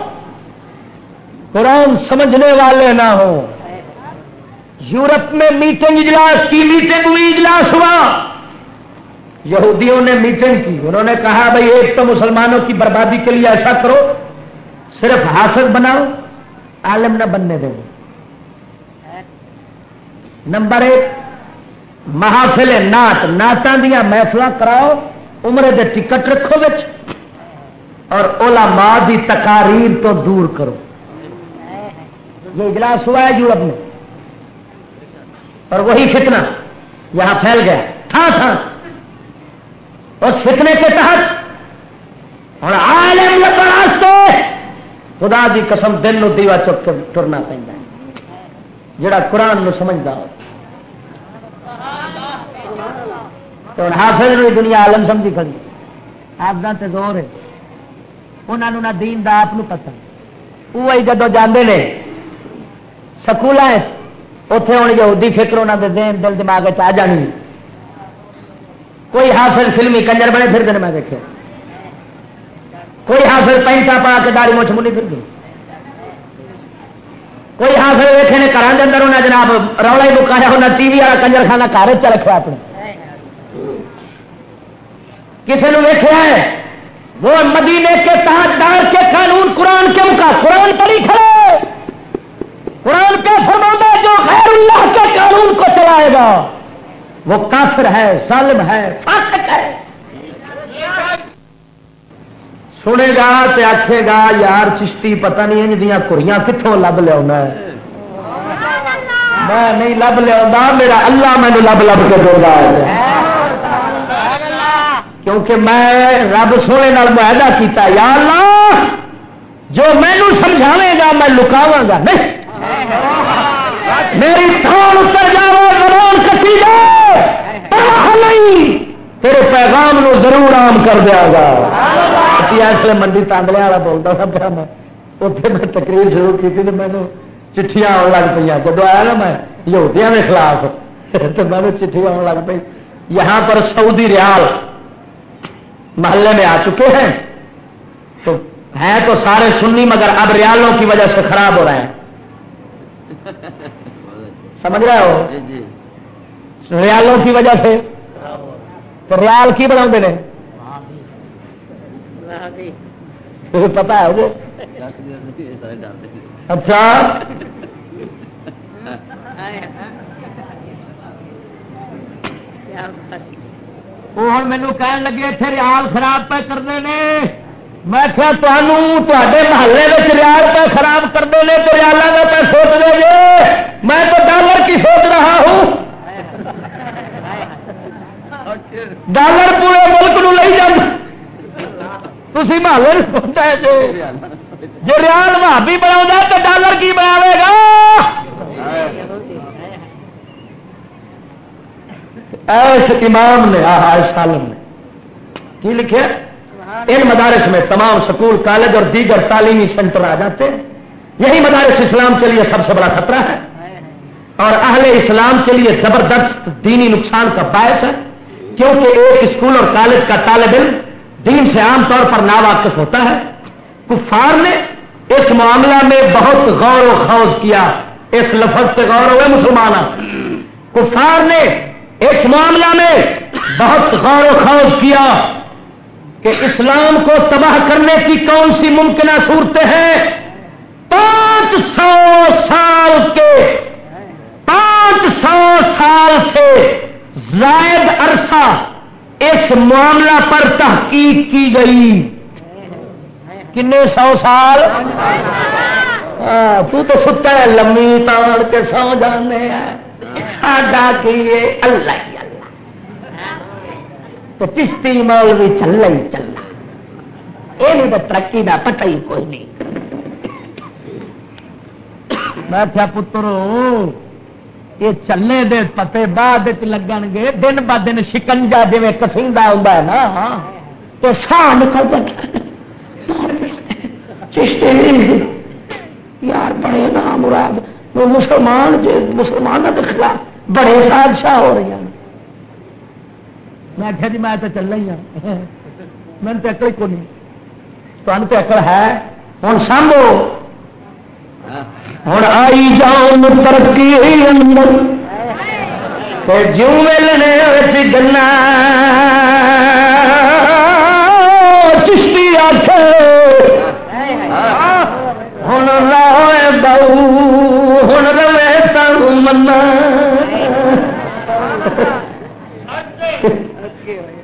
قرآن سمجھنے والے نہ ہوں۔ یورپ میں میٹنگ اجلاس کی میٹنگ ہوئی اجلاس ہوا۔ یہودیوں نے میٹنگ کی۔ انہوں نے کہا، بھائی ایک تو مسلمانوں کی بربادی کے لیے ایسا کرو۔ صرف حافظ بناؤ، عالم نہ بننے دو نمبر ایک، محافل نعت نعتوں دیا محفل کراؤ، عمرے دے ٹکٹ رکھو بچ اور اولا ماں کی تقاریر تو دور کرو۔ یہ اجلاس ہوا ہے یورپ میں۔ اور وہی فتنہ یہاں پھیل گیا۔ تھا تھا۔ اس فتنے کے تحت ہوں عالم واسطے خدا دی قسم دل نو دیوا چک کے ٹرنا پہ جڑا قرآن نو سمجھتا ہو۔ تو حافظ بھی دنیا عالم سمجھی کھڑی۔ آپ کا زور ہے۔ انہوں نہ دین دا آپ پتا وہ جدو جانے نے سکول اتے ہوں یہودی فکر انہوں دے دین دل، دماغ آ جانی۔ کوئی حافظ فلمی کنجر بنے پھر دن میں دیکھے کوئی حافظ پینٹا پا کے داری مچھ منی پھر گئی کوئی حافظ ویٹے نے گھر کے اندر انہیں جناب رولا ہی مکایا انہیں ٹی وی والا کنجر خانہ گھر چ رکھا اپنے۔ کسی نے ویٹیا ہے، وہ مدینے کے تاجدار کے قانون قرآن کے کا قرآن پڑھی کھڑے قرآن پہ فرما جو غیر اللہ کے قانون کو چلائے گا، وہ کافر ہے، ظالم ہے، فاسق ہے۔ سنے گا تو آخے گا یار چشتی پتہ نہیں ان دیا کڑیاں کتوں لب لیا میں نہیں لب لیا میرا اللہ مینو لب لب کے دے گا کیونکہ میں رب سونے معاہدہ کیتا یا اللہ، جو مینو سمجھاوے گا، میں لکاوا گا۔ نہیں۔ میری تھان اتر زبان کسی کٹی نہیں، تیرے پیغام نو ضرور عام کر دیا گا۔ اس لیے منڈی تانگلے والا بولتا تھا پیا میں اتنے میں تقریر شروع کی تھی مینو چٹھیاں آن لگ پہ جب آیا نا میں یہودیاں کے خلاف تو میں چٹھی آن لگ پی یہاں پر سعودی ریال محلے میں آ چکے ہیں تو ہیں تو سارے سنی مگر اب ریالوں کی وجہ سے خراب ہو رہے ہیں سمجھ رہے ہو۔ ریالوں کی وجہ سے تو ریال کی بنا دے پتا ہے وہ۔ اچھا۔ وہ ہوں مینو کہن لگے اتنے ریال خراب پہ کرتے ہیں میں کیا تے محلے میں ریال پہ خراب کرتے ہیں تو ریال کا پہ سوچ دے گے میں تو ڈالر کی سوچ رہا ہوں۔ ڈالر پورے ملک نو لے جا تھی محلے سوچا ہے جو. ریال بھابی بنا تو ڈالر کی بنا گا. ایس امام نے سالم نے. کی لکھے ان مدارس میں تمام سکول، کالج اور دیگر تعلیمی سینٹر آ جاتے ہیں. یہی مدارس اسلام کے لیے سب سے بڑا خطرہ ہے. اور اہل اسلام کے لیے زبردست دینی نقصان کا باعث ہے، کیونکہ ایک اسکول اور کالج کا طالب علم دین سے عام طور پر ناواقف ہوتا ہے۔ کفار نے اس معاملہ میں بہت غور و خوض کیا۔ اس لفظ سے غور ہوئے مسلمان کفار نے اس معاملہ میں بہت غور و خوض کیا کہ اسلام کو تباہ کرنے کی کون سی ممکنہ صورتیں ہیں۔ پانچ سو سال کے پانچ سو سال سے زائد عرصہ اس معاملہ پر تحقیق کی گئی۔ کنے سو سال؟ ہاں، تو تو ستا ہے، لمبی تان کے سو جانے ساڈا کیے اللہ ہی اللہ۔ تو چشتی مول بھی چلا ہی چلا۔ یہ تو ترقی کا پتہ ہی کوئی نہیں۔ میں کیا پترو یہ چلے دے پتے بعد لگن گے، دن ب دن شکنجا جی کسندا ہوں نا، تو سا نکل چشتی یار بڑے نام مراد، وہ مسلمان مسلمانوں کے خلاف بڑے سازشاہ ہو رہی ہیں۔ میں آخیا جی میں تو چلنا ہی ہوں میں تو اکڑ کو نہیں تو اکڑ ہے۔ ہوں سامو۔ ہاں۔ ہوں آئی جاؤ ترقی اندر جو ملنے گنا۔ چشتی آخ ہوں بہو ہوں رو منا۔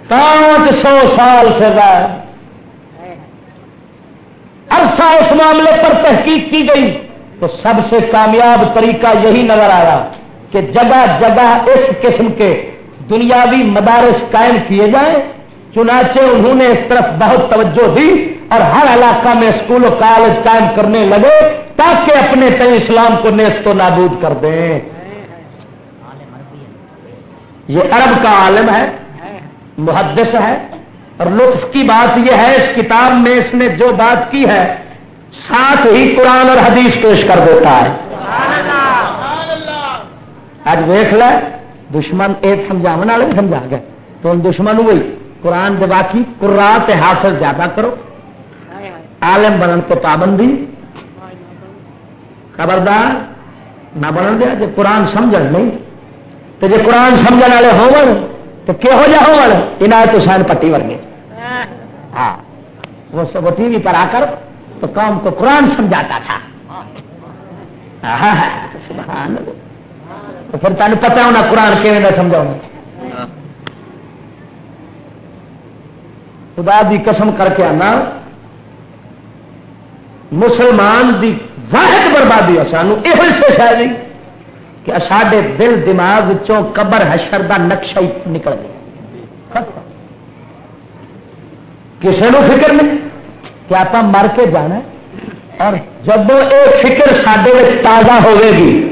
پانچ سو سال سے عرصہ اس معاملے پر تحقیق کی گئی۔ تو سب سے کامیاب طریقہ یہی نظر آیا کہ جگہ جگہ اس قسم کے دنیاوی مدارس قائم کیے جائیں، چنانچہ انہوں نے اس طرف بہت توجہ دی اور ہر علاقہ میں اسکول و کالج قائم کرنے لگے تاکہ اپنے کئی اسلام کو نیست و نابود کر دیں۔ یہ عرب کا عالم ہے، محدث ہے اور لطف کی بات یہ ہے، اس کتاب میں اس نے جو بات کی ہے ساتھ ہی قرآن اور حدیث پیش کر دیتا ہے۔ اج ویخ ل دشمن ایک سمجھا والے بھی سمجھا گئے۔ تو ان دشمن ہوئی قرآن دے باقی، قرآن تے حافظ زیادہ کرو۔ عالم بنن تو پابندی۔ خبردار، نہ بنن دیا جی قرآن سمجھ نہیں۔ تو جی قرآن سمجھ والے ہو تو کہہو جہ ہو حسین پٹی ورگے۔ ہاں وہ ٹی وی پر آ کر تو قوم کو قرآن سمجھاتا تھا۔ سبحان تو پھر تمہیں پتا ہونا قرآن کیون میں سمجھاؤں۔ خدا دی قسم کر کے آنا۔ مسلمان دی واحد بربادی ہے، سانو یہ سوچ ہے جی کہ ساڈے دل دماغ چوں قبر حشر دا نقشہ ہی نکل گیا۔ کسی نو فکر نہیں۔ کہ آپ مر کے جانا اور جب یہ فکر سڈے تازہ ہوے گی،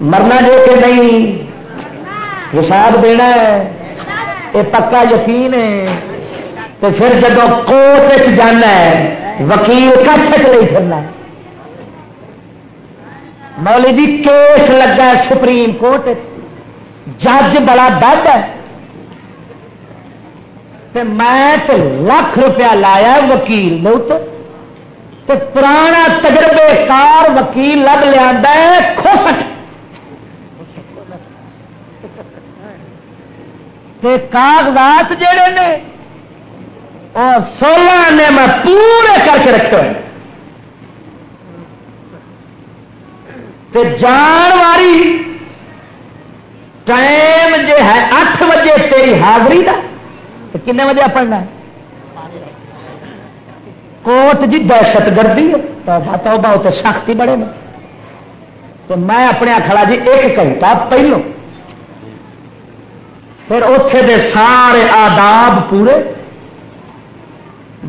مرنا جو کہ نہیں؟ حساب دینا ہے۔ یہ پکا یقین ہے۔ تو پھر جب کوٹ جانا ہے، وکیل کچھ نہیں پھرنا ہے؟ مولی جی کیس لگا سپریم کورٹ جج بڑا دد ہے۔ میں تو لاکھ روپیہ لایا وکیل بہت تو پرانا تجربے کار وکیل لگ لیا خوسٹ کاغذات جڑے نے اور سولہ نے میں پورے کر کے رکھے ہوئے جان والی ٹائم جو ہے اٹھ بجے تیری حاضری کا تو کنے بجے پڑھنا ہے؟ کوٹ جی دہشت گردی توبہ تو سختی بڑے میں تو میں اپنے کھڑا جی ایک گھنٹہ پہلو۔ پھر اتے دے سارے آداب پورے۔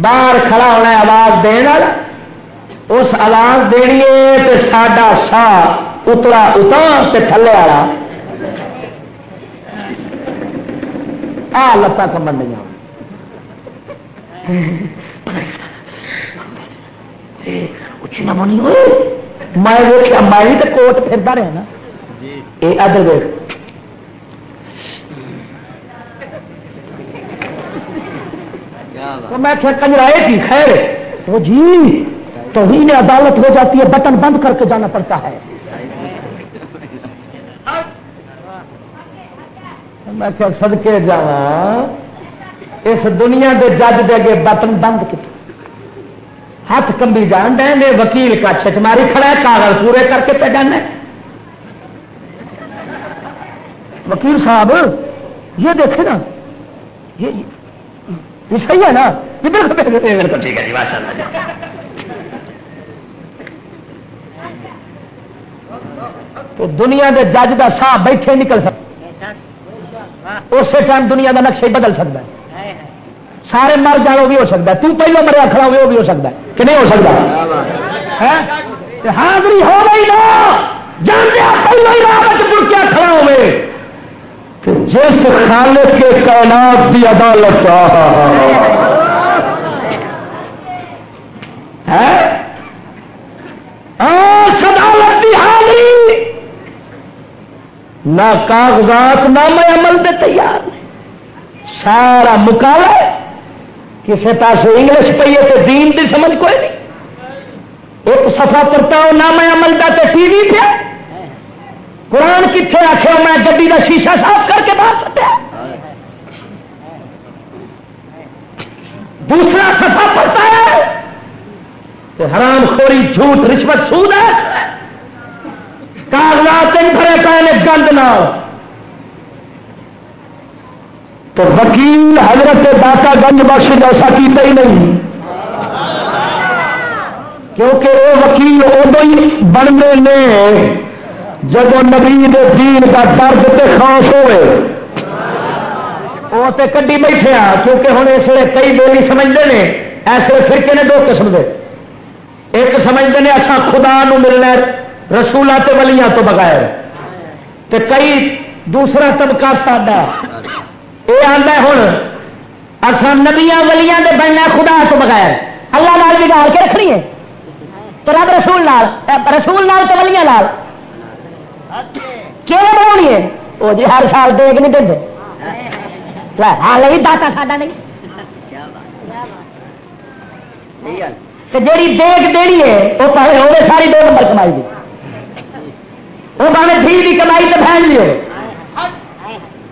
باہر کھڑا ہونا آواز دن والا۔ اس آواز دینی ساڈا سا اترا اتار تھلے والا۔ آ لتا کمن نہیں بنی میں دیکھا میں تو کوٹ پھرتا رہا نا۔ یہ ادر دیکھ میں کنجرائے تھی خیر۔ وہ جی تو ہی نے عدالت ہو جاتی ہے بٹن بند کر کے جانا پڑتا ہے۔ میں کیا سدکے جا اس دنیا کے جج دے گے بٹن بند کیا ہاتھ کمبی جان دیں وکیل کا چچماری کھڑا ہے، کاغذ پورے کر کے پہ جانا وکیل صاحب، یہ دیکھے نا، یہ صحیح ہے نا؟ بالکل ٹھیک ہے جی, جی۔ تو دنیا کے جج کا سا بیٹھے نکل سکتا اسی ٹائم دنیا کا نقشہ ہی بدل سکتا ہے۔ سارے مر جانو بھی ہو سکتا ہے۔ تو پہلو مریا کھڑا ہوئے وہ بھی ہو سکتا ہے۔ کہ نہیں ہو سکتا؟ حاضری ہو گئی نا۔ جانتے پہلو ہی راہ کیا کھڑا ہوئے۔ جس خالق کے کائنات کی عدالت ہے عدالت کی حاضری۔ نہ کاغذات، نہ میں عمل دے تیار سارا مکالا کسی پاس انگلش پی ہے تو دین دی سمجھ کوئی نہیں۔ ایک سفا پرتا ہو نہ میں عمل دا تے ٹی وی پہ قرآن کتنے آخر میں گڈی کا شیشہ صاف کر کے باہر سٹیا۔ دوسرا سفا پڑتا ہے۔ تو حرام خوری جھوٹ رشوت سود ہے۔ کاغذات بھرے پے گند نہ تو وکیل حضرت داتا گنج بخش جیسا کیتا ہی نہیں۔ کیونکہ وہ وکیل ادو ہی بننے نے۔ جب نبی دین کا درد تے خوف ہوئے، وہ تو کڈی بیٹھے آ، کیونکہ ہوں اس لیے کئی بولی سمجھتے ہیں ایسے فرقے نے دو قسم دے۔ ایک سمجھتے ہیں اصا خدا نو ملنا رسولہ تے ولیاں تو بغیر۔ تے کئی دوسرا طبقہ ساڈا۔ یہ آتا ہوں اصا نبیا ولیاں دے بننا خدا تو بغیر۔ اللہ نال بھی ڈال کے رکھنی ہے۔ تو رب رسول لال رسول لال تو ولیاں لال کیوں بنانی ہے؟ وہ جی ہر سال دیکھ نہیں دے ہال بھی داتا ساڈا نہیں۔ جیڑی دیکھ دینی ہے وہ پہلے ہوگی ساری دو نمبر کمائی دی۔ وہ پہلے تھی بھی کمائی تو پھیل لیو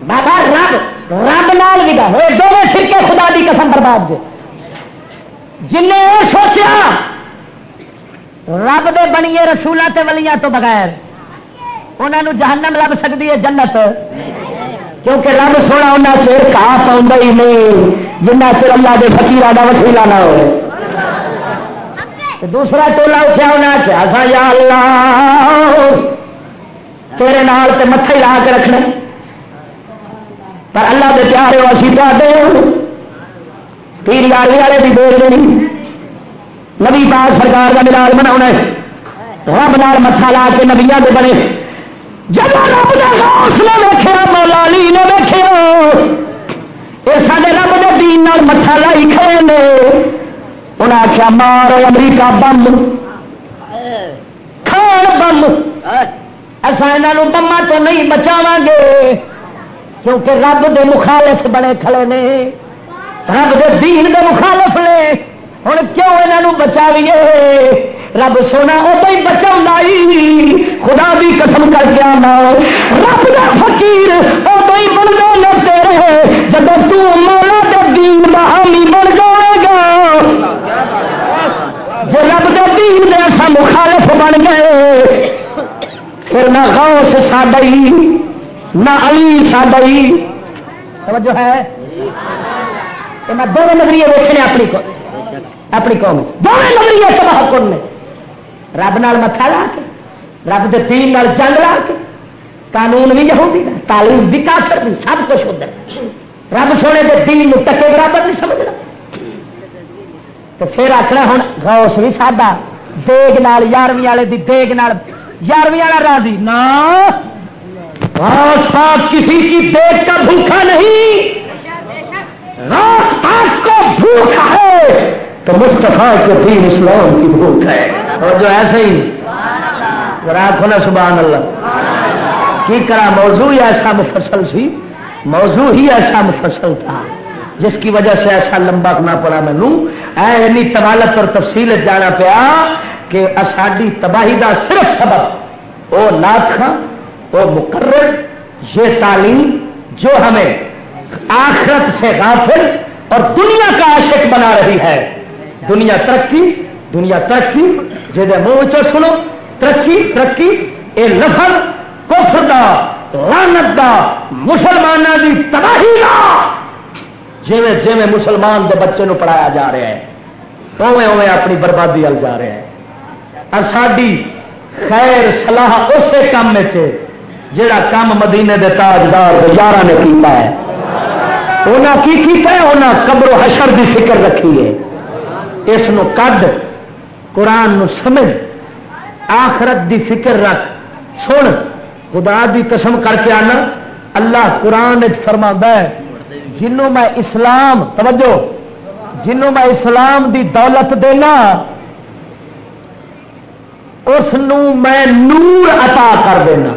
بابا رب رب نال بھی ہوئے دونوں سرکے خدا دی قسم برباد دے جن نے یہ سوچا رب دے بنیے رسولہ تے ولیاں تو بغیر انہوں جہنم لب سکتی ہے جنت کیونکہ رب سونا انہیں چیر کہا پاؤں ہی نہیں جنہ چر اللہ کے فکیر کا وسیلہ نہ ہو دوسرا ٹولا اٹھا انہیں کیا سا یا اللہ تیرے نال تے متھے لا کے رکھنا پر اللہ کے پیارے ہو، اسی تے پیر یاری والے بھی بول دینی نبی پاک سرکار کا ملال بنا رب نال متھا لا کے نبیا کے بنے۔ جب رب کا حوصلہ ویخیا مولا علی نے ویخیا یہ سارے رب کے دین متھا لائی کھڑے نے۔ انہیں آخیا مار امریکہ بم۔ کھان بم۔ ہاں۔ اصا یہ بما تو نہیں بچاو گے کیونکہ رب دے مخالف بڑے کھڑے نے۔ رب دے دین دے مخالف نے۔ ہوں کیوں یہ بچاویے؟ رب سونا ادو ہی بچا خدا بھی قسم کر کے آنا۔ رب کا فقیر ادو ہی بن گئے تیرے۔ جب تولا کے دین بہامی بن جائے گا۔ جب رب کے دین دے ایسا مخالف بن گئے پھر نہ غوث ساڈی نہ علی ساڈی جو ہے؟ میں دونوں نظریے دیکھنے اپنی کو اپنی قوم دونوں نظریے تباہ کن نے۔ رب نال متھا لا کے، رب دے دین نال جنگ لا کے۔ قانون بھی یہودی دا، تعلیم بھی کافر بھی سب کچھ ادھر۔ رب سونے دے دین ٹکے برابر نہیں سمجھنا۔ تو پھر آخنا ہوں غوث بھی سادہ۔ دیگ نال، یارویں والے دی دیگ نال یارویں والا راضی۔ نا۔ غوث پاک کسی کی دیگ کا بھوکا نہیں۔ غوث پاک کو بھوک ہے۔ تو مستفا کے دین اسلام کی بھوک ہے۔ اور جو ایسے ہی۔ راک ہونا سبحان اللہ۔ کی کرا موضوع ہی ایسا مفصل سی؟ موضوع ہی ایسا مفصل تھا۔ جس کی وجہ سے ایسا لمبا نہ پڑا میں لوں اینی طوالت اور تفصیل جانا پیا۔ کہ ساری تباہی کا صرف سبب وہ نات وہ مقرر، یہ تعلیم جو ہمیں آخرت سے غافل اور دنیا کا عاشق بنا رہی ہے۔ دنیا ترقی دنیا ترقی جہد منہ چ سنو، ترقی ترقی یہ لفظ کفر دا لانت دا مسلمانوں کی تباہی دا۔ جویں جویں مسلمان دے بچے نو پڑھایا جا رہا ہے اوے اوے اپنی بربادی ال جا رہا ہے۔ اور ساری خیر صلاح اسی کام میں جڑا کام مدینے دے تاجدار یارہ نے کیتا ہے۔ انہیں کی کیتا ہے؟ انہیں قبر و حشر دی فکر رکھی ہے۔ اس نو کد قرآن نو سمجھ۔ آخرت دی فکر رکھ۔ سن، خدا دی قسم کر کے آنا۔ اللہ قرآن فرما ہے، جنوں میں اسلام، توجہ، جنوں میں اسلام دی دولت دینا اس میں نور عطا کر دینا۔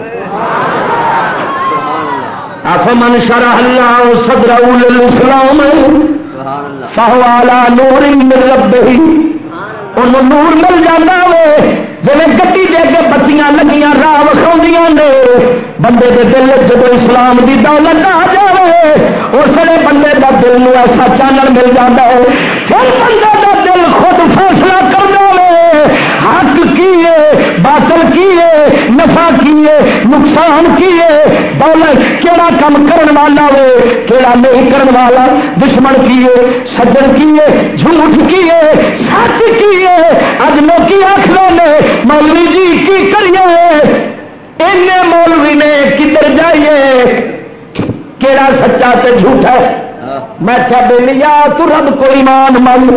من شرح اللہ صدر الاسلام فہوالا نور ربی ان نور مل جانا وے۔ جی گی دے کے بتیاں لگیاں، راہ وکھاؤ نے۔ بندے کے دل جب اسلام کی دولت آ جائے اس لیے بندے کا دل میں ایسا چانن مل جاتا ہے۔ پھر بندے کا دل خود فیصلہ کر باطل کیے نفع کیے نقصان کیے دولت کہڑا کم کرن والا وے کہڑا نہیں کرن والا دشمن کیے سجن کیے جھوٹ کیے سچ کیے۔ اج لوگ آخر نے مولوی جی کی کریے؟ این مولوی نے کدھر جائیے؟ کہڑا اللہ سچا تے جھوٹ ہے۔ میں کیا بے لیا تو رب کو ایمان منگ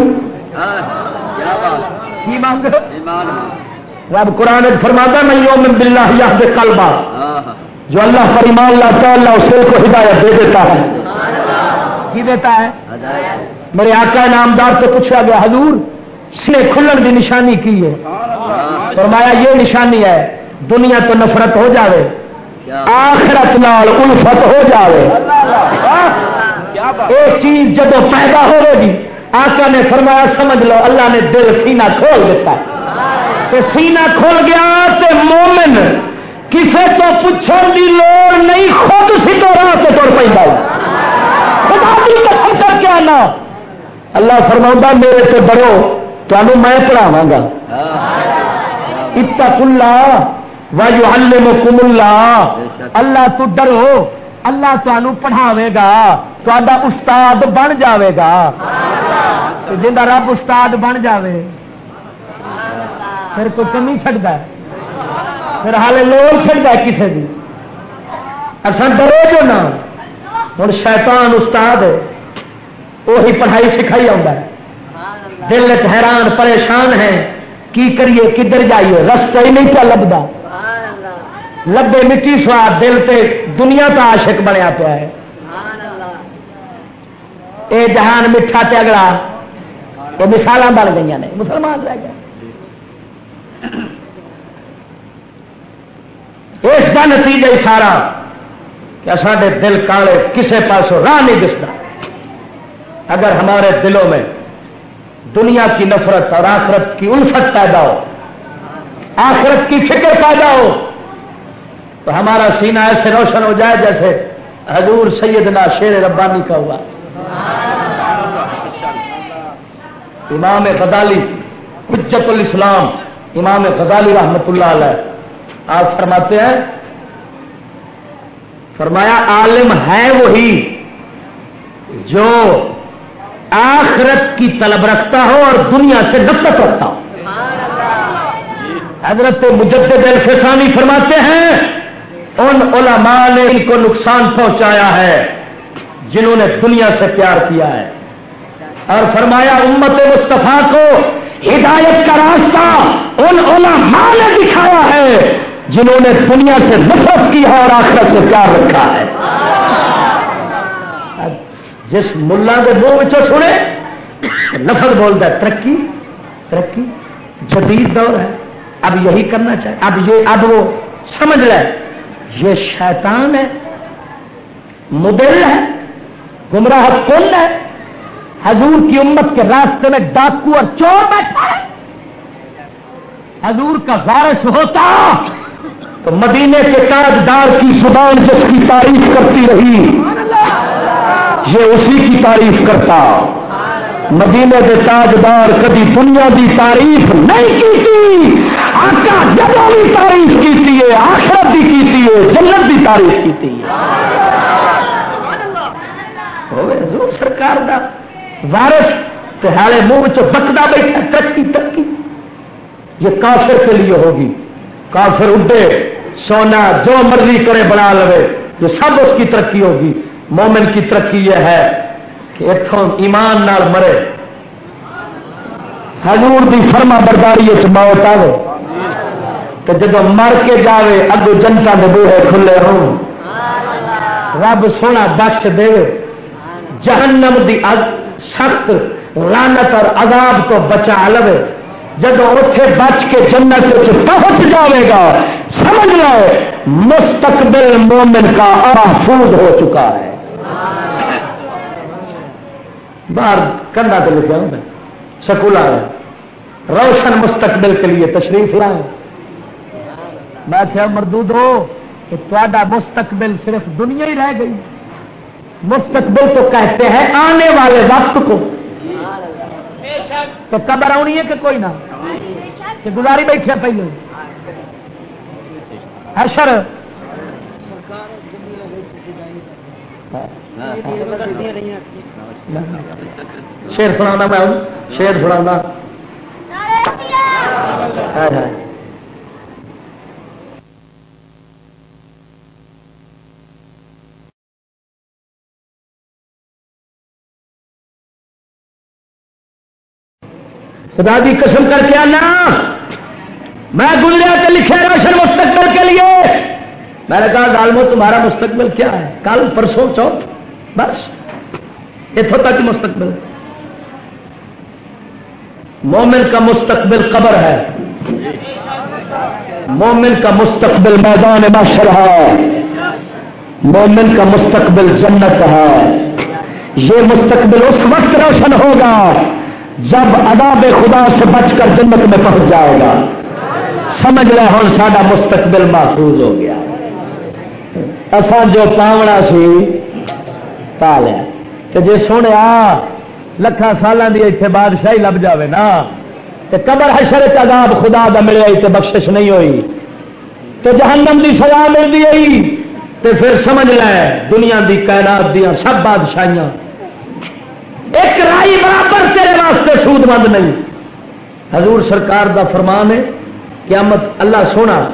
کی مانگ۔ رب قرآن فرماتا میں یوم باللہ یہد قلبا جو اللہ پر ایمان لاتا ہے اللہ اسے کو ہدایت دے دیتا ہے۔ کی دیتا ہے؟ میرے آقا نامدار سے پوچھا گیا حضور سنے کھلن کی نشانی کی ہے؟ فرمایا یہ نشانی ہے دنیا تو نفرت ہو جاوے آخرت نال الفت ہو جاوے۔ ایک چیز جب پیدا ہوے گی آقا نے فرمایا سمجھ لو اللہ نے دل سینہ کھول دیتا تو سینہ کھول گیا تے مومن کسے تو پوچھنے کی لوڑ نہیں خود سی تو راہ سے تر پہ خدا کی قسم کر کے آنا۔ اللہ فرما میرے سے بڑھو تمہیں میں پڑھاوا گا۔ اتق اللہ واجو اللہ کم اللہ اللہ تو ڈرو اللہ تمہوں پڑھاوے گا تا استاد بن جاوے گا۔ جا رب استاد بن جاوے۔ پھر کوئی کمی چڑھتا ہے۔ پھر ہال لوڑ چڑھتا ہے کسی بھی اصل ڈرو جو نا۔ ہوں شیطان استاد وہی پڑھائی سکھائی آتا ہے۔ دل حیران، پریشان ہے کی کریے؟ کدھر جائیے؟ رستہ ہی نہیں پیا لبدا۔ لبے مٹی سواد دل تے دنیا کا عاشق بنیا پیا ہے۔ اے جہان میٹھا تگڑا یہ مثال بن گئی نے۔ مسلمان رہ گئے۔ اس کا نتیجہ سارا کہ سارے دل کالے کسے پاسوں راہ نہیں دستا۔ اگر ہمارے دلوں میں دنیا کی نفرت اور آخرت کی الفت پیدا ہو، آخرت کی فکر پیدا ہو، تو ہمارا سینہ ایسے روشن ہو جائے جیسے حضور سیدنا شیر ربانی کا ہوا۔ امام غزالی حجت الاسلام امام غزالی رحمت اللہ علیہ۔ آپ فرماتے ہیں، فرمایا، عالم ہے وہی جو آخرت کی طلب رکھتا ہو اور دنیا سے نفرت رکھتا ہو۔ حضرت مجدد الفسانی فرماتے ہیں، ان علماء نے ان کو نقصان پہنچایا ہے، جنہوں نے دنیا سے پیار کیا ہے۔ اور فرمایا، امت مصطفیٰ کو ہدایت کا راستہ ان علماء نے دکھایا ہے، جنہوں نے دنیا سے نفرت کی ہے اور آخرت سے پیار رکھا ہے۔ جس ملا کے منہ سنے، نفرت بولتا ہے، ترقی ترقی، جدید دور ہے۔ اب یہی کرنا چاہے، اب یہ، اب وہ سمجھ رہا ہے یہ شیطان ہے، مدل ہے، گمراہ کن ہے۔ حضور کی امت کے راستے میں ڈاکو اور چور بیٹھا ہے۔ حضور کا وارث ہوتا تو مدینے کے تاجدار کی زبان جس کی تعریف کرتی رہی، یہ اسی کی تعریف کرتا۔ مدینے کے تاجدار کبھی دنیا کی تعریف نہیں کی تھی آقا جگہ بھی تعریف کی تھی آخرت بھی کی تھی جنت کی تعریف کی تھی حضور سرکار دا وارث تہاڑے منہ چ بکتا بیٹھا ترقی ترقی۔ یہ کافر کے لیے ہوگی۔ کافر اڈے سونا جو مرضی کرے بنا لو یہ سب اس کی ترقی ہوگی۔ مومن کی ترقی یہ ہے کہ اتوں ایمان نال مرے۔ حضور دی فرما برداری موت آئے تو جب مر کے جاوے اگو جنتا کے بوہے کھلے ہو رب سونا بخش دے۔ جہنم دی سخت رانت اور عذاب تو بچا لو جب اتے بچ کے جنت پہنچ جاوے گا، سمجھ لو، مستقبل مومن کا محفوظ ہو چکا ہے۔ باہر کنڈا تو لکھا ہوں سکول آیا روشن مستقبل کے لیے تشریف لائے میں کیا مردود ہو کہ تا مستقبل صرف دنیا ہی رہ گئی۔ مستقبل تو کہتے ہیں آنے والے وقت کو۔ تو قبر آنی ہے کہ کوئی نہ؟ کہ گزاری بیٹھے پہلے حشر شیر سنا میں شیر سنا خدا دی قسم کر کے آنا۔ میں گزریا کے لکھے روشن مستقبل کے لیے۔ میں نے کہا ڈالمو تمہارا مستقبل کیا ہے؟ کل پرسوں چوتھ۔ بس۔ اتوں تک مستقبل۔ مومن کا مستقبل قبر ہے۔ مومن کا مستقبل میدان معاشر ہے۔ مومن کا مستقبل جنت ہے۔ یہ مستقبل اس وقت روشن ہوگا جب عذاب خدا سے بچ کر جنت میں پہنچ جائے گا۔ سمجھ لے ہوں سارا مستقبل محفوظ ہو گیا۔ اصا جو پاونا سی، پا لیا تو جی سونے لکھان سالوں کی اتنے بادشاہی لب جائے نا۔ تو قبر حشر عذاب خدا دا ملے تو بخشش نہیں ہوئی۔ تو جہنم دی سزا ملتی ہوئی تو پھر سمجھ لے، دنیا دی کائنات دیا سب بادشاہیاں ایک رائی برابر تیرے واسطے سود مند نہیں۔ حضور سرکار دا فرمان ہے، قیامت اللہ سونا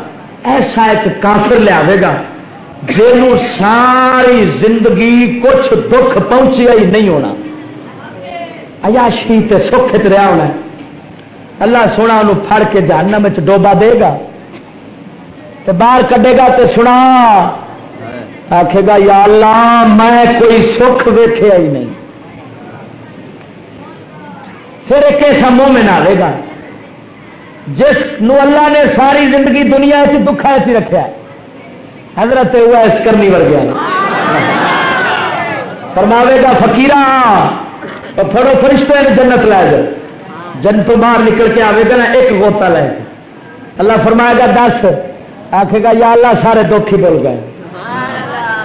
ایسا ایک کافر لیا گا جنوں ساری زندگی کچھ دکھ پہنچیا ہی نہیں ہونا۔ ایاشی تے سکھ چ رہا ہونا۔ اللہ سونا انہوں پھڑ کے جہنم میں ڈوبا دے گا۔ تے باہر کڈے گا تے سنا آخے گا، یا اللہ، میں کوئی سکھ ویخیا ہی نہیں۔ پھر ایک ایسا مومن آئے گا جس نو اللہ نے ساری زندگی دنیا چ دکھا چ رکھا حضرت ہوا اس کرنی ور گیا فرماوے گا فکیرا پھڑو فرشتے نے جنت لے جائے جن تو باہر نکل کے آئے گا نا، ایک گوتا لے کے اللہ فرمائے گا، دس آخے گا، یا اللہ، سارے دکھ ہی بول گئے۔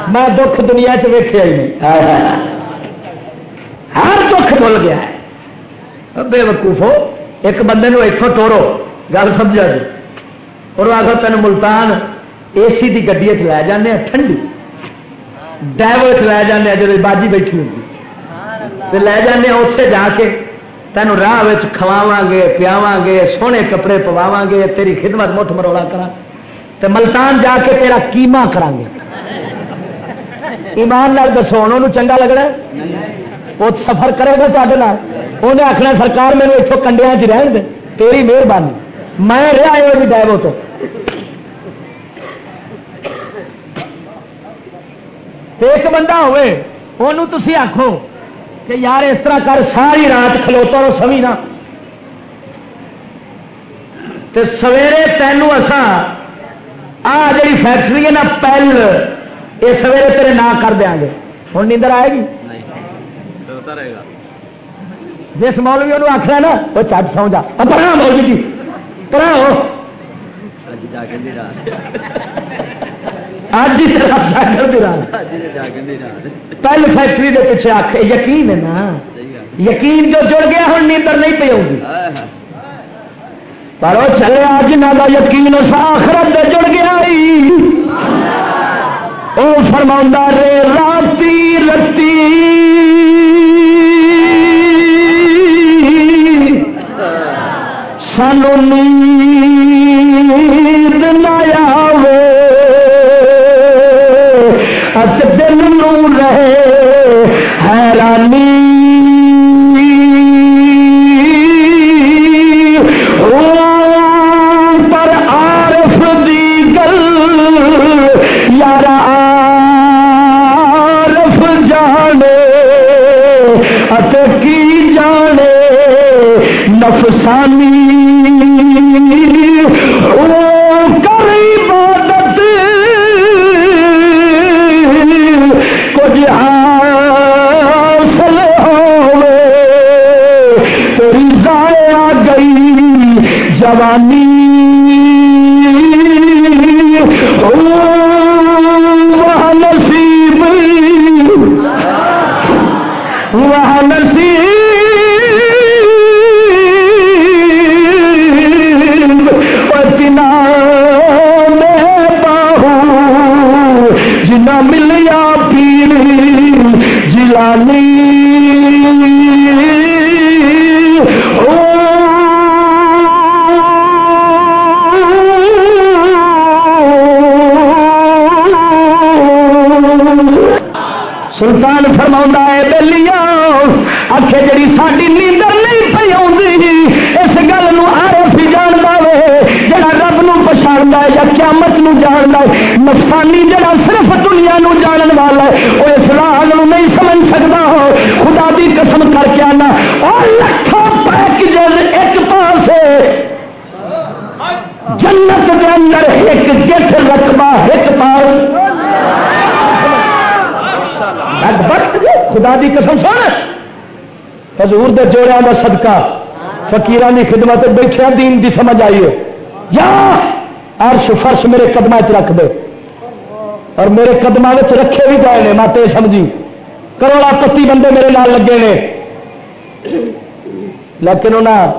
میں دکھ دنیا چ ویخیا ہی نہیں۔ ہر دکھ بول گیا ہے۔ بے وقوفو ایک بندے نو اتوں ٹورو گل سمجھا جی اور آخر تین ملتان اے سی کی گڈی چ لے جانے ٹھنڈی ڈائیور چ لے جانے جب باجی بیٹھی ہوگی لے جانے اتے جا کے تینوں راہ کھواوا گے پیاوا گے سونے کپڑے پواوا گے تیری خدمت مٹھ مروڑا کرا تو ملتان جا کے تیرا کیما کرا گے ایمان لال دسو انہوں چنگا لگنا وہ سفر کرے گا تے انہیں آخنا سرکار میرے اتوں کنڈیا چ رہن دے، تیری مہربانی. میں رہا یہ بھی ڈائیو تو۔ ایک بندہ ہوئے انہوں تھی آخو کہ یار اس طرح کر، ساری رات کھلوتا رہو سوی نہ۔ تے سویرے تینوں اسا آ جی فیکٹری ہے نا، پہل یہ سویرے تیرے نہ کر دیا گے۔ ہوں نیندر آئے گی؟ جس مولوی انہوں آخر نا وہ چٹ سو جا۔ پڑھا مولوی جی۔ پڑھا ہو دی رات پہل فیکٹری کے پیچھے آخ یقین ہے نا۔ یقین جو جڑ گیا ہوں نیندر نہیں پی ہوگی پر وہ چلے آج نہ یقین اس آخرت جڑ گیا وہ فرما رے راتی رتی سانو نیند نہ آوے۔ دل نو رہے جوانی۔ وہ نصیب۔ وہ نصیب۔ سلطان فرما ہے بلیا آخ جی ساری نیندر نہیں پی آتی اس گل آرف ہی جانتا وے، جڑا رب نو پچھاڑتا ہے یا قیامت نو جانتا ہے، نفسانی جڑا صرف دنیا نو جانن والا ہے، وہ اس راگ نہیں سمجھ سکتا ہو خدا دی قسم کر کے آنا۔ اور لکھوں پیکجز ایک پاس جنت کے اندر ایک جس رقبہ ایک پاس۔ خدا دی قسم سن۔ حضور دے جوڑا کا صدقہ۔ فقیران کی خدمت بیٹھے دین دی سمجھ آئیے جا عرش فرش میرے قدم چ رکھ دے۔ اور میرے قدم رکھے بھی گئے ہیں ماتے سمجھی۔ کروڑا پتی بندے میرے نال لگے نے۔ لیکن انہیں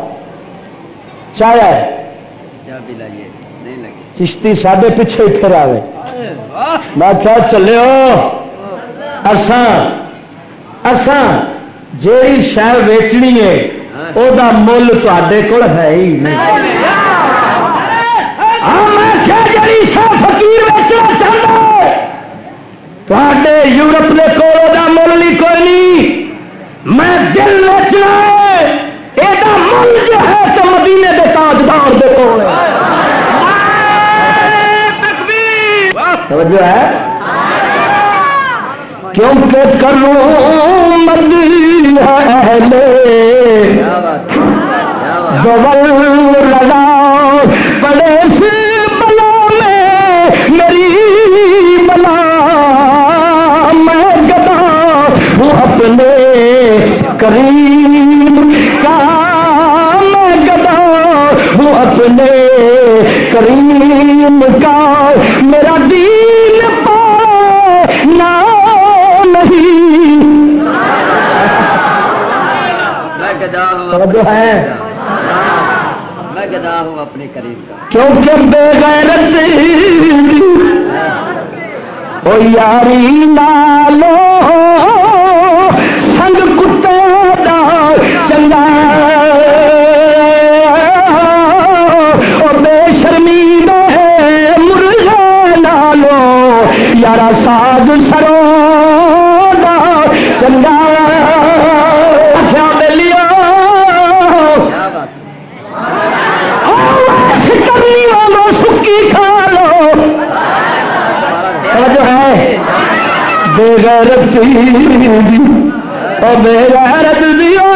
چاہیا چشتی سڈے پیچھے پھر آئے میں کیا چلے ہو اسان جیڑی شہر ویچنی ہے وہ مل تے کول ہے ہی نہیں۔ شہ فکیر ویچنا چاہتا تے یورپ کے کول مل نہیں کوئی نہیں۔ میں دل ویچنا یہ مل جو ہے تو مدینے کے تاجدار دے کول توجہ ہے؟ کیونکہ کروں مدی اہل لگا بڑے سے بلا میں، میری بلا میں گدا ہوں اپنے کریم کا، میں گدا ہوں اپنے کریم کا۔ توجہ ہے۔ میں گدا ہوں اپنے قریب کا۔ کیونکہ بے غیرت او یاری نالو سنگ کتے دا چنگا بےغیرت اور بےغیرت دیا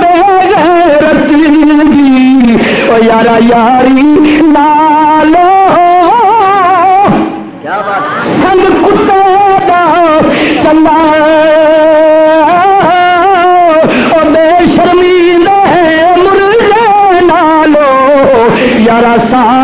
بےغیرت دی او یارا یاری نالو۔ کیا بات سنگ کتے دا چنگا۔ او بے شرمی دے مرغے نالو۔ یارا ساگ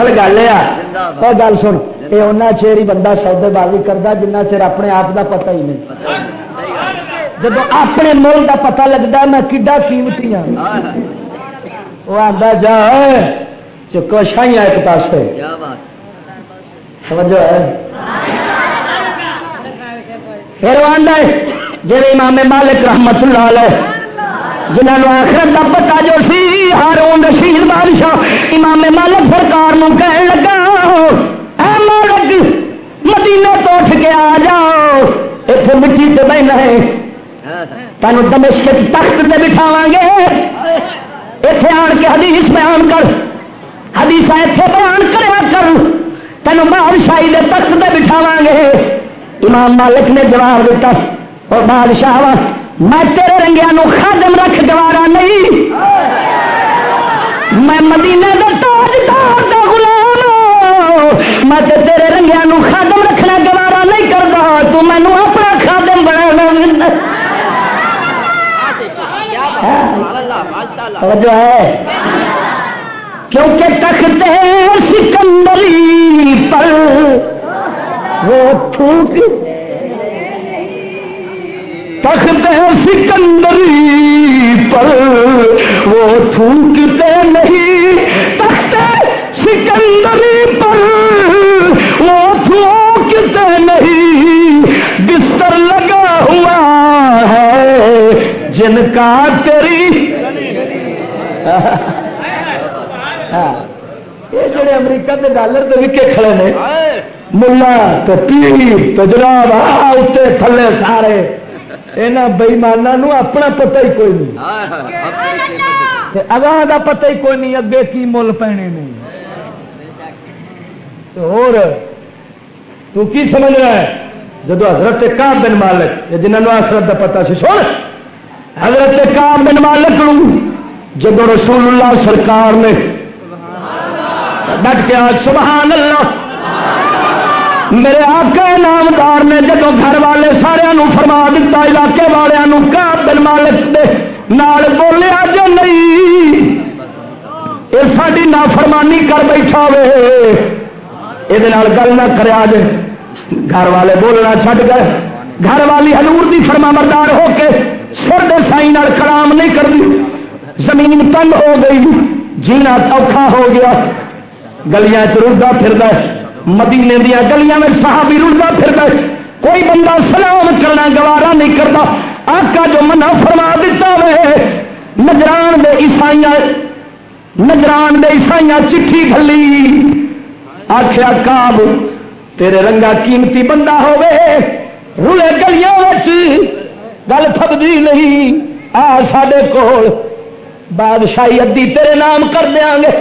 اصل گل یہ گل سن یہ اُنہ چیر ہی بندہ سودے بازی کرتا جنہ چر اپنے آپ کا پتہ ہی نہیں۔ جب اپنے مل کا پتا لگتا میں کڈا قیمتی ہوں ہاں ہاں۔ وہ آتا جا چکو شاہیاں ایک پاس سمجھو پھر وہ ہے جی امام مالک رحمت اللہ علیہ جنہوں آخرت کا پتا جو سی ہارون رشید بادشاہ امام مالک سرکار نو کہنے لگا، اے مالک مدینے تو اٹھ کے آ جاؤ اتنے مٹی سے بہنا ہے۔ ہاں تینوں دمشق تخت سے بٹھاوا گے۔ اتے آن کے حدیث بیان کر، حدیث اتنے بیان کرا کر تینوں بادشاہی کے تخت سے بٹھاوا گے۔ امام مالک نے جواب دیتا، اور بادشاہ میں تیرے رنگیا خادم رکھ، گوارا نہیں۔ میں مدینے کا تاجدار دا غلام میں تے تیرے رنگیا نو خادم رکھنا گوارا نہیں کرتا تو مینو اپنا خادم بنا جو ہے۔ کیونکہ تخت سکندری پر وہ تھوک تخت سکندری پر وہ تھوکتے نہیں۔ تخت سکندری پر وہ تھوکتے نہیں۔ بستر لگا ہوا ہے جن کا تیری یہ جڑے امریکہ کے ڈالر کے وکے کھڑے نے ملا تو پیر تو جناب آ اتنے تھلے سارے۔ یہاں بئیمانوں اپنا پتہ ہی کوئی نہیں اگاں کا پتہ ہی کوئی نہیں اگے کی مل پینے نہیں اور تو کی سمجھ رہا ہے جدو حضرت کام بن مالک جنہوں آخرت کا پتا سی سن حضرت کام بن مالک جدو رسول اللہ سرکار نے ڈٹ کے آج سبحان اللہ میرے آقا نامدار نے جدو گھر والے سارا فرما دیتا علاقے والوں کام بن مالک دے نال بولیا جو نہیں۔ یہ ساری نافرمانی کر بیٹھا وے۔ یہ گل نہ کرا جے گھر والے بولنا چھڈ گئے۔ گھر والی ہلور دی فرما مردار ہو کے سر دے سائی کلام نہیں کرتی زمین تنگ ہو گئی۔ جینا اوکھا ہو گیا۔ گلیاں چڑتا پھر مدینے دیا گلیاں میں صحابی رڑتا پھر کوئی بندہ سلام کرنا گوارا نہیں کرتا۔ آقا جو منع فرما دیتا وے، نجران دے عیسائی نجران دے عیسائی چٹھی گلی آخیا کاب تیرے رنگا قیمتی بندہ ہوے رولے گلیاں گل تھبدی نہیں۔ آ سڈے کول، بادشاہی ادی تیرے نام کر دیا گے۔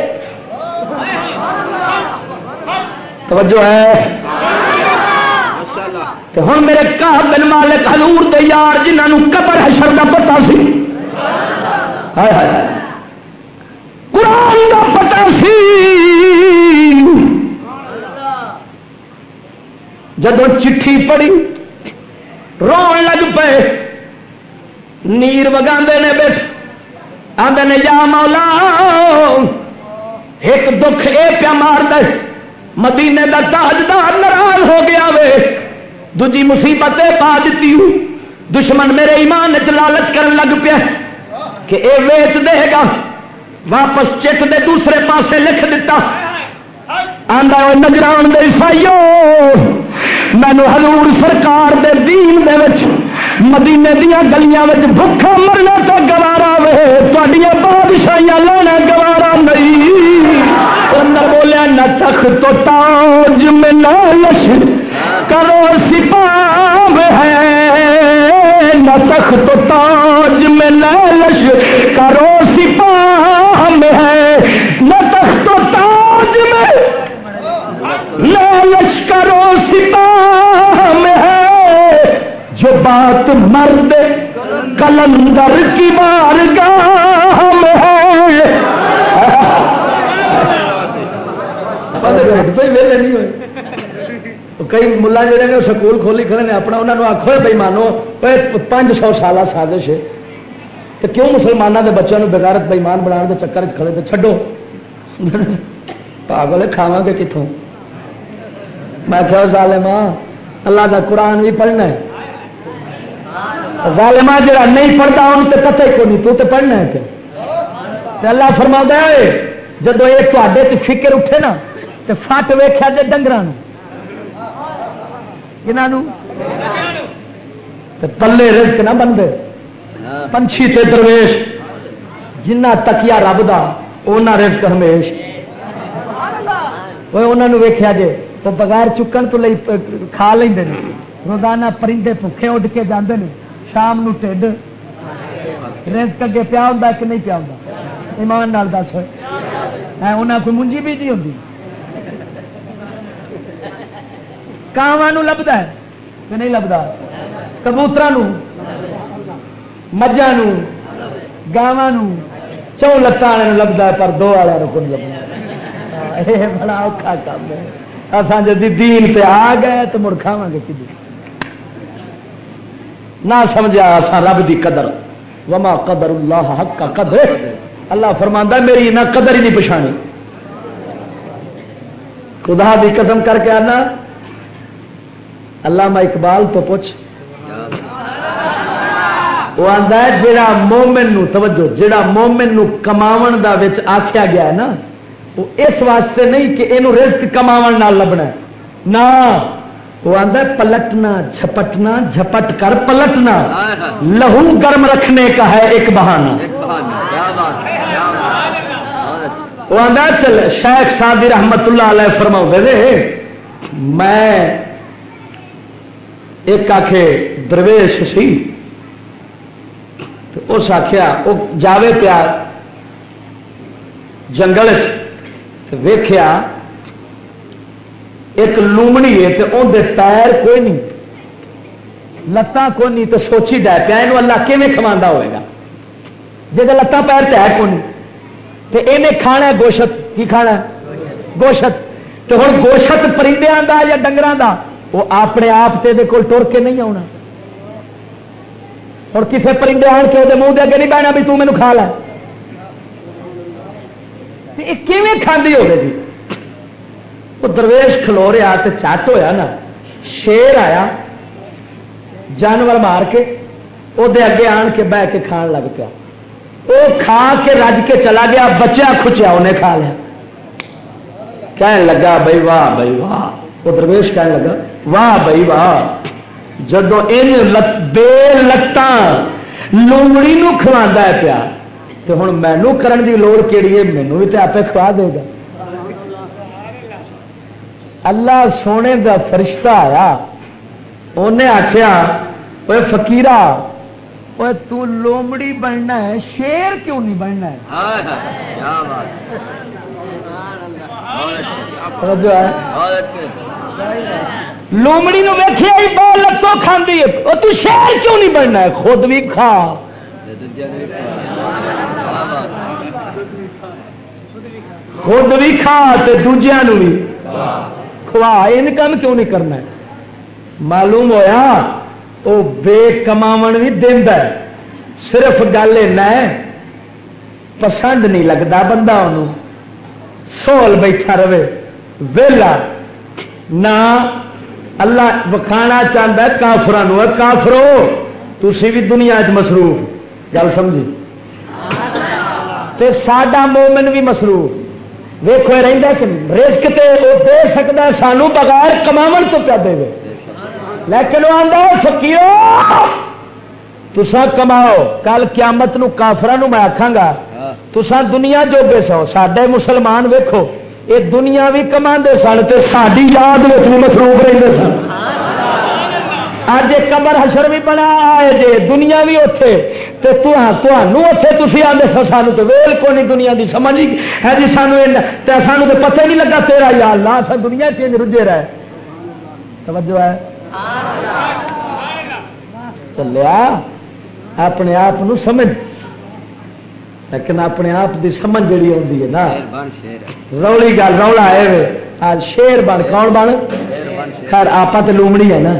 توجہ ہے؟ ہوں میرے کہا بن مالک ہلور دے یار جنہوں قبر حشر کا پتا سی۔ قرآن کا پتا سی۔ جدو چٹھی پڑی رو لگ پے۔ نیر وگا نے بیٹھ۔ آدھے نے یا مولا ایک دکھ اے پیا مار دے۔ مدینے کا تاجدار ناراض ہو گیا وے۔ دجی مصیبت پا دیتی دشمن میرے ایمان چ لالچ کرن لگ پیا کہ اے ویچ دے گا۔ واپس چٹ دے دوسرے پاسے لکھ دیتا آدھا نجران دے عیسائیو، مینو ہلور سرکار دے دین دے وچ، مدینے دیا گلیاں بھوکا مرنا تو گوارا وے۔ تھوڑیاں بادشاہیاں لانا گوارا نہیں۔ بولیا نہ تخ تو تاج میں لالش کرو سپاہ ہے۔ نہ تخ تو تاج میں لالش کرو سپاہ میں ہے۔ نہ تخ تو تاج میں لالش کرو سپاہ ہے۔ جو بات مرد کلندر کی بارگاہ میں ہے۔ کئی ملا سکول کھولی کھڑے اپنا انہوں نے آخو بھائی مانو پانچ سو سال سازش ہے تو کیوں مسلمانوں کے بچوں بغیرت بےمان بنا کے چکر کھڑے تو چڈو پاگل کھاوا گے کتوں میں کہ ظالما اللہ کا قرآن بھی پڑھنا ہے ظالما جڑا نہیں پڑھتا ان تے پتہ ہی کو نہیں تو تے پڑھنا ہے اللہ فرما ہے جب یہ تے فکر اٹھے نا تو فٹ ویخیا جی ڈنگر پلے رزق نہ بنتے پنچھی تے درویش۔ جنہ تکیا رب کا اونا رزق ہمیش۔ انہوں ویخیا جی تو بغیر چکن تو لئی، کھا لیں روزانہ پرندے بھوکے اڈ کے جانے ہیں شام نو ٹھڈ۔ رزق اگے پیا ہوں کہ نہیں پیا ہوں ایمان نال دس۔ انہیں کوئی منجی بھی نہیں ہوتی کاواں لبدا ہے کہ نہیں لبدا؟ کبوتر مجھا گاواں چون لتان لبدا ہے پر دو والا کو نہیں یہ بڑا اوکھا کام ہے۔ اصل جی دین پہ آ گئے تو مڑ کھاوا گے کدی نہ سمجھا اصا رب دی قدر۔ وما قدر اللہ حق کا قدر۔ اللہ فرماندہ میری نہ قدر ہی نہیں پچھانی۔ خدا دی قسم کر کے آنا۔ علامہ اقبال تو پوچھ۔ وہ آتا ہے جڑا مومن نو توجہ جڑا مومن نو کماون دا وچ آخیا گیا ہے نا وہ اس واسطے نہیں کہ یہ رزق کماون نال لبنا ہے۔ وہ آتا ہے پلٹنا جھپٹنا جھپٹ کر پلٹنا۔ لہو گرم رکھنے کا ہے ایک بہانہ۔ وہ آدھا چل شیخ سادی رحمت اللہ علیہ فرما دے میں ایک آخ درویش سی، تو اس آخیا وہ جاوے پیا جنگل ویخیا ایک لومڑی ہے تو اندر پیر کوئی نہیں لتان کوئی نہیں، تو سوچی ڈا پیا یہ اللہ کیون کما ہوئے گا؟ جب لتان پیر تو ہے کون تو یہ کھانا گوشت، کی کھانا گوشت، تو ہوں گوشت پرندے کا یا ڈنگر کا وہ اپنے آپ تے کول ٹر کے نہیں آنا اور کسے پرندے آن کے وہ منہ دے اگے نہیں بہنا بھی تم مینو کھا لا کھانے کھاندی ہوگی جی وہ درویش کھلو رہا تو چٹ ہویا نا۔ شیر آیا۔ جانور مار کے وہ اگے آن کے بہ کے کھان لگ پیا۔ وہ کھا کے رج کے چلا گیا، بچیا کھچیا انہیں کھا لیا۔ کہنے لگا بھائی واہ بھائی واہ۔ وہ درویش کہنے لگا، واہ بھائی واہ، جدو ان بے لتان لومڑی نو کھوا پیا تو ہوں مینو کرن دی لوڑ کہڑی ہے مینو بھی تو آپ کھوا دے گا۔ اللہ سونے دا فرشتہ آیا انہیں آخیا وہ فکیرا وہ لومڑی بننا ہے، شیر کیوں نہیں بننا ہے۔ لومڑی نو ویخیا ہی بہت لتوں کھانے وہ تو شہر کیوں نہیں بننا ہے؟ خود بھی کھا۔ خود بھی کھا دوجیا بھی کھوا۔ یہ کام کیوں نہیں کرنا معلوم ہویا وہ بے کما بھی ہے۔ صرف گل پسند نہیں لگتا بندہ انہوں سول بیٹھا رہے، ویلا۔ نہ اللہ وکھانا چاہتا ہے کافران کافرو تھی بھی دنیا چ مصروف۔ گل سمجھی؟ سڈا مومن بھی مصروف۔ ویخو رہتا کہ رسک تے وہ دے سکتا سانو بغیر کما تو پیا دے لیکن وہ آتا فکیو تسا کماؤ۔ کل قیامت نو کافران میں آخا گا تسا دنیا جوگے سو سڈے مسلمان ویکو یہ دنیا بھی کما سن تو ساری یاد بھی مصروف رہتے سن اج کمر حشر بھی بنا جے دنیا بھی اتے اتے تھی آدھے سر سانو تو ویل کو نہیں دنیا کی سمجھ ہے جی سانو سانو تو پتہ نہیں لگا تیرا یار لا سا دنیا چینج رجے رہے توجہ ہے چلیا اپنے آپ سمجھ لیکن اپنے آپ کی سمجھ جڑی آتی ہے نا۔ رولی گل رولا ہے شیر بن کون بن؟ خیر آپ تو لومڑی ہے نا۔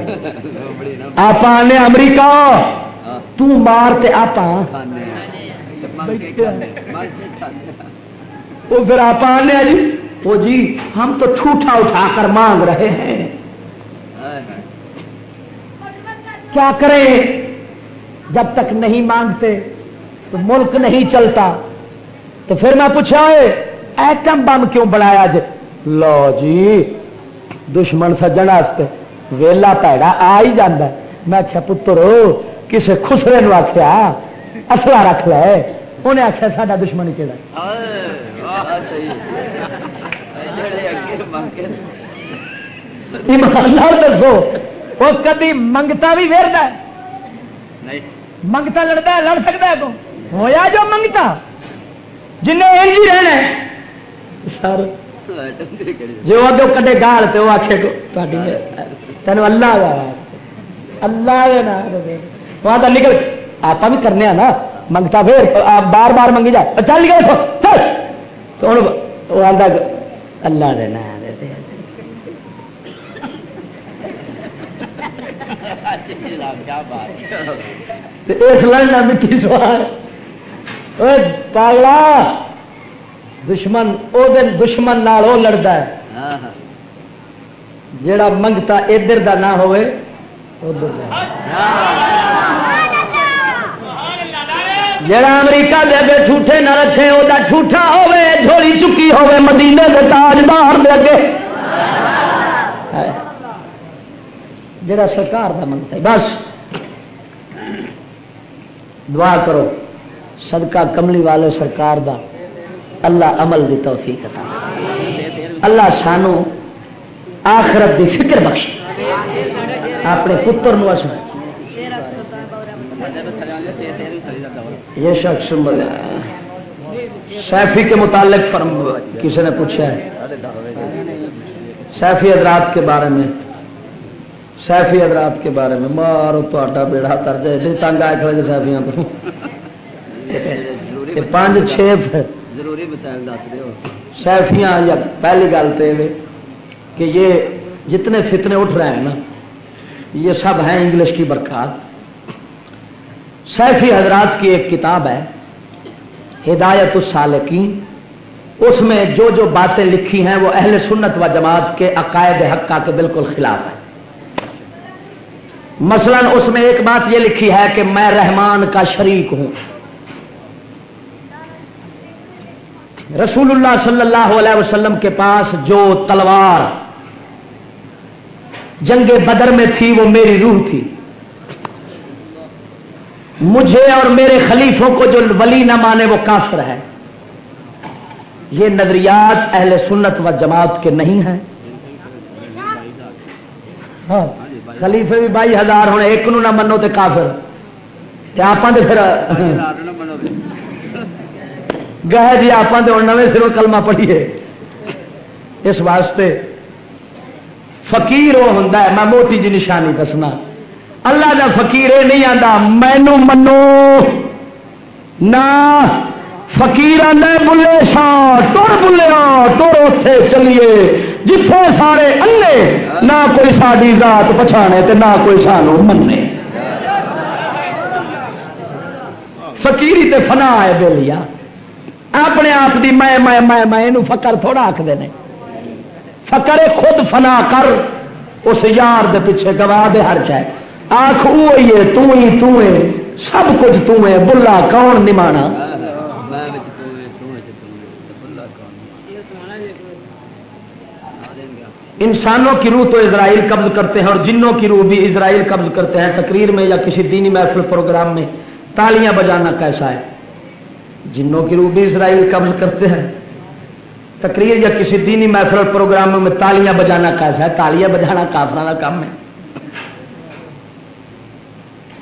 آپ آنے امریکہ۔ تار آپ وہ پھر آپ آنے جی۔ وہ جی ہم تو ٹھوٹا اٹھا کر مانگ رہے ہیں۔ کیا کریں؟ جب تک نہیں مانگتے تو ملک نہیں چلتا۔ تو پھر میں پوچھا ایٹم بم کیوں بنایا جی لو جی دشمن سجن ویلا پیڑا آ ہی جانا میں آخیا پتر کسی خسرے نو آخیا اصلا رکھ لے۔ انہیں آخیا سا دشمن کہڑا دسو وہ کدی منگتا بھی ویرد منگتا لڑتا لڑ سکتا ہے تو ہویا جو منگتا؟ جن رہنا سر جو ادو کٹے گال تو وہ آخے تین اللہ اللہ وہاں تو نکل۔ آپ بھی کرنے نا۔ منگتا پھر بار بار منگی جا۔ چل نکل۔ چل۔ تو وہ آتا اللہ دینا اس لڑنا مٹی سوار۔ پاگلا دشمن او دن دشمن نال وہ لڑتا ہے جڑا منگتا ادھر دا نہ ہوئے جڑا امریکہ دے اگے ٹھوٹے نہ رکھے وہ ٹھوٹا ہوے جھولی چکی ہوے مدینے دے تاجدار دے اگے جڑا سرکار دا منگتا ہے بس دعا کرو صدقہ کملی والے سرکار دا اللہ عمل دی توفیق عطا اللہ سانو آخرت دی فکر بخش۔ اپنے پتر نو اس یہ شخص سیفی کے متعلق فرم کسی نے پوچھا ہے۔ سیفی حضرات کے بارے میں۔ سیفی حضرات کے بارے میں۔ مارو تا بیڑا تر جائے۔ تنگ آئے کھڑے سیفیاں تو پانچ چھ ضروری مسائل دس دیو سیفیاں یا پہلی گل تو یہ کہ یہ جتنے فتنے اٹھ رہے ہیں نا یہ سب ہیں انگلش کی برکات۔ سیفی حضرات کی ایک کتاب ہے ہدایت السالکین۔ اس میں جو جو باتیں لکھی ہیں وہ اہل سنت و جماعت کے عقائد حقہ کے بالکل خلاف ہے مثلا اس میں ایک بات یہ لکھی ہے کہ میں رحمان کا شریک ہوں۔ رسول اللہ صلی اللہ علیہ وسلم کے پاس جو تلوار جنگ بدر میں تھی، وہ میری روح تھی۔ مجھے اور میرے خلیفوں کو جو ولی نہ مانے، وہ کافر ہے یہ نظریات اہل سنت و جماعت کے نہیں ہیں۔ ہاں، خلیفے بھی بائی ہزار ہونے، ایک نو نہ منو تو کافر۔ آپ پھر گہ جی آپ نویں سروں کلمہ پڑھیے۔ اس واسطے فقیر وہ ہوں میں موٹی جی نشانی دسنا۔ اللہ کا فقیر یہ نہیں آتا مینو منو۔ نہ فکیر بلے سا ٹر بلیا ٹر اتے چلیے۔ جتھے سارے انے، نہ کوئی ساری ذات پچھانے تے نہ کوئی سانو منے فقیری تے فنا ہے بولیا اپنے آپ کی میں میں میں میں فکر تھوڑا آخر نے۔ فکر خود فنا کر، اس یار دے پیچھے گوا دے ہر چاہے آخ وہ تو ہی سب کچھ تو ہے، بلا کون نمانا انسانوں کی روح تو اسرائیل قبض کرتے ہیں اور جنوں کی روح بھی اسرائیل قبض کرتے ہیں۔ تقریر میں یا کسی دینی محفل پروگرام میں تالیاں بجانا کیسا ہے؟ جنوں کی روح بھی اسرائیل قبض کرتے ہیں۔ تقریر یا کسی دینی محفل پروگرام میں تالیاں بجانا کیسا ہے۔ تالیاں بجانا کافر کا کام ہے۔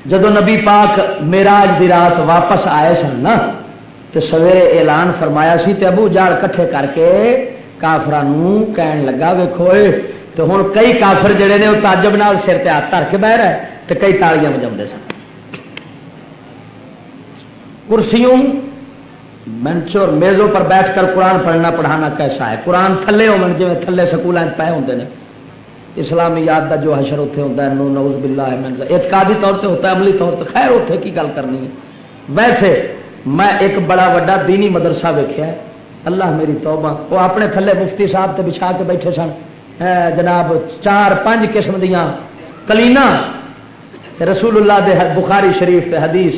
جب نبی پاک میراج دی رات واپس آئے سن نا تو سویرے اعلان فرمایا سی تے ابو جال کٹھے کر کے کافران کہن لگا ویکو تو ہوں کئی کافر جڑے نے وہ تاجب نال سر تے ہاتھ دھر کے بہ رہے تو کئی تالیاں بجا سن۔ کرسیوں منچوں اور میزوں پر بیٹھ کر قرآن پڑھنا، پڑھانا کیسا ہے؟ قرآن تھلے ہو جی تھلے سکول پے ہوتے ہیں اسلامی یاد کا جو حشر اتنے ہوتا ہے، نو نوز بلا ہے اعتقادی طور پہ ہوتا ہے، عملی طور پہ خیر اتنے کی گل کرنی ہے؟ ویسے میں ایک بڑا وا دینی مدرسہ ویکیا اللہ میری توبہ۔ وہ اپنے تھلے مفتی صاحب تے بچھا کے بیٹھے سن۔ جناب، چار پانچ قسم دیا کلینا۔ رسول اللہ دے بخاری شریف تے حدیث۔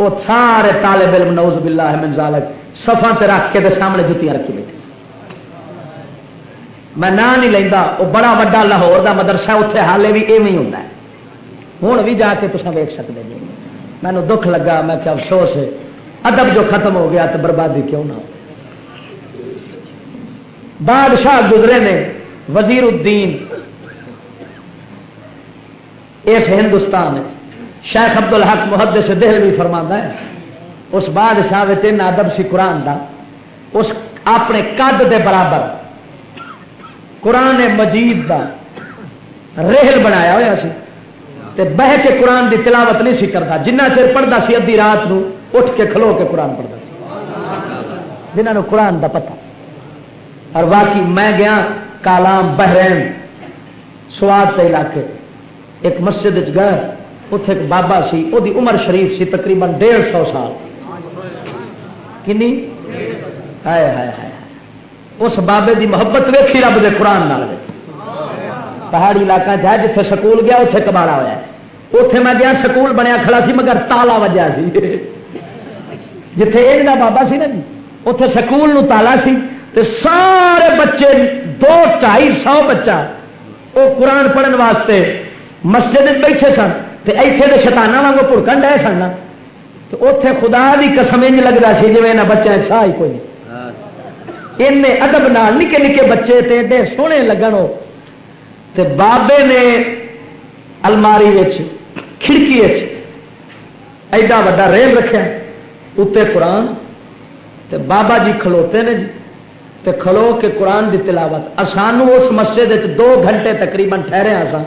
وہ سارے طالب علم نوز باللہ من ذالک سفا تے رکھ کے دے سامنے جتیاں رکھی بیٹھے۔ میں نہ نہیں لینا وہ بڑا وا لاہور دا مدرسہ اتنے حالے بھی ایویں ہوں ہوں بھی جا کے تصا ویک سکتے جی۔ مینو دکھ لگا، میں کیا افسوس ہے۔ ادب جو ختم ہو گیا تو بربادی کیوں نہ ہو۔ بادشاہ گزرے نے، وزیر الدین، اس ہندوستان شیخ ابد الحق محدث سے دہل بھی فرما ہے، اس بادشاہ ادب سی قرآن دا، اس اپنے قد دے برابر قرآن مجید دا ریل بنایا ہوا سی۔ تے بہ کے قرآن دی تلاوت نہیں سی کرتا، جنہ چر پڑھتا سی ادی رات نو اٹھ کے کھلو کے قرآن پڑھتا جنہوں نے قرآن دا پتہ۔ اور باقی میں گیا کالام بحرین، سواد کے علاقے، ایک مسجد گیا۔ اتے ایک بابا سی وہ عمر شریف سی، تقریباً ڈیڑھ سو سال۔ کنی؟ ہائے ہائے ہائے اس بابے دی محبت ویکھی رب دے قرآن نال پہاڑی علاقہ جائے جتھے سکول گیا اتنے کباڑا ہوا اتے میں گیا، سکول بنیا کھڑا سی، مگر تالا وجہ سی۔ جتھے یہ بابا سی نا جی اتے سکول نو تالا سی۔ تے سارے بچے، دو ڈھائی سو بچہ وہ قرآن پڑھن واسطے مسجد بیٹھے سن۔ تے ایتھے تو شتانہ واگ پڑکن ڈے سن تو اتے خدا بھی قسم انج لگتا سی جی یہاں بچوں سا ہی کوئی نہیں۔ ان ادب نال نکے نکے بچے تے ایڈے سونے لگن وہ تے بابے نے الماری کھڑکی ایڈا وا ریل رکھا اتنے قرآن۔ تے بابا جی کھلوتے نے جی۔ تے کھلو کے قرآن دی تلاوت۔ سانو اس مسجد دو گھنٹے تقریباً ٹھہرے سا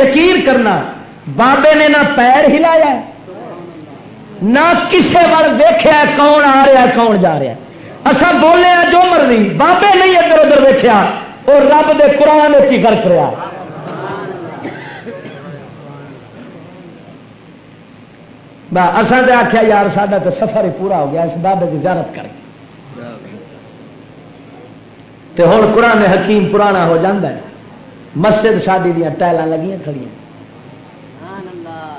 یقین کرنا بابے نے نہ پیر ہلایا نہ کسے وال ویخیا کون آ رہا کون جا رہا اصا بولے جو مرضی، بابے نہیں ادھر ادھر ویخیا اور رب دے قرآن ہی فرق رہا اصل تو آخیا یار ساڈا تو سفر ہی پورا ہو گیا، اس بابے کی زیارت کر۔ ہوں قرآن حکیم پرانا ہو جاتا ہے۔ مسجد شادی دیا ٹائل لگی کھڑی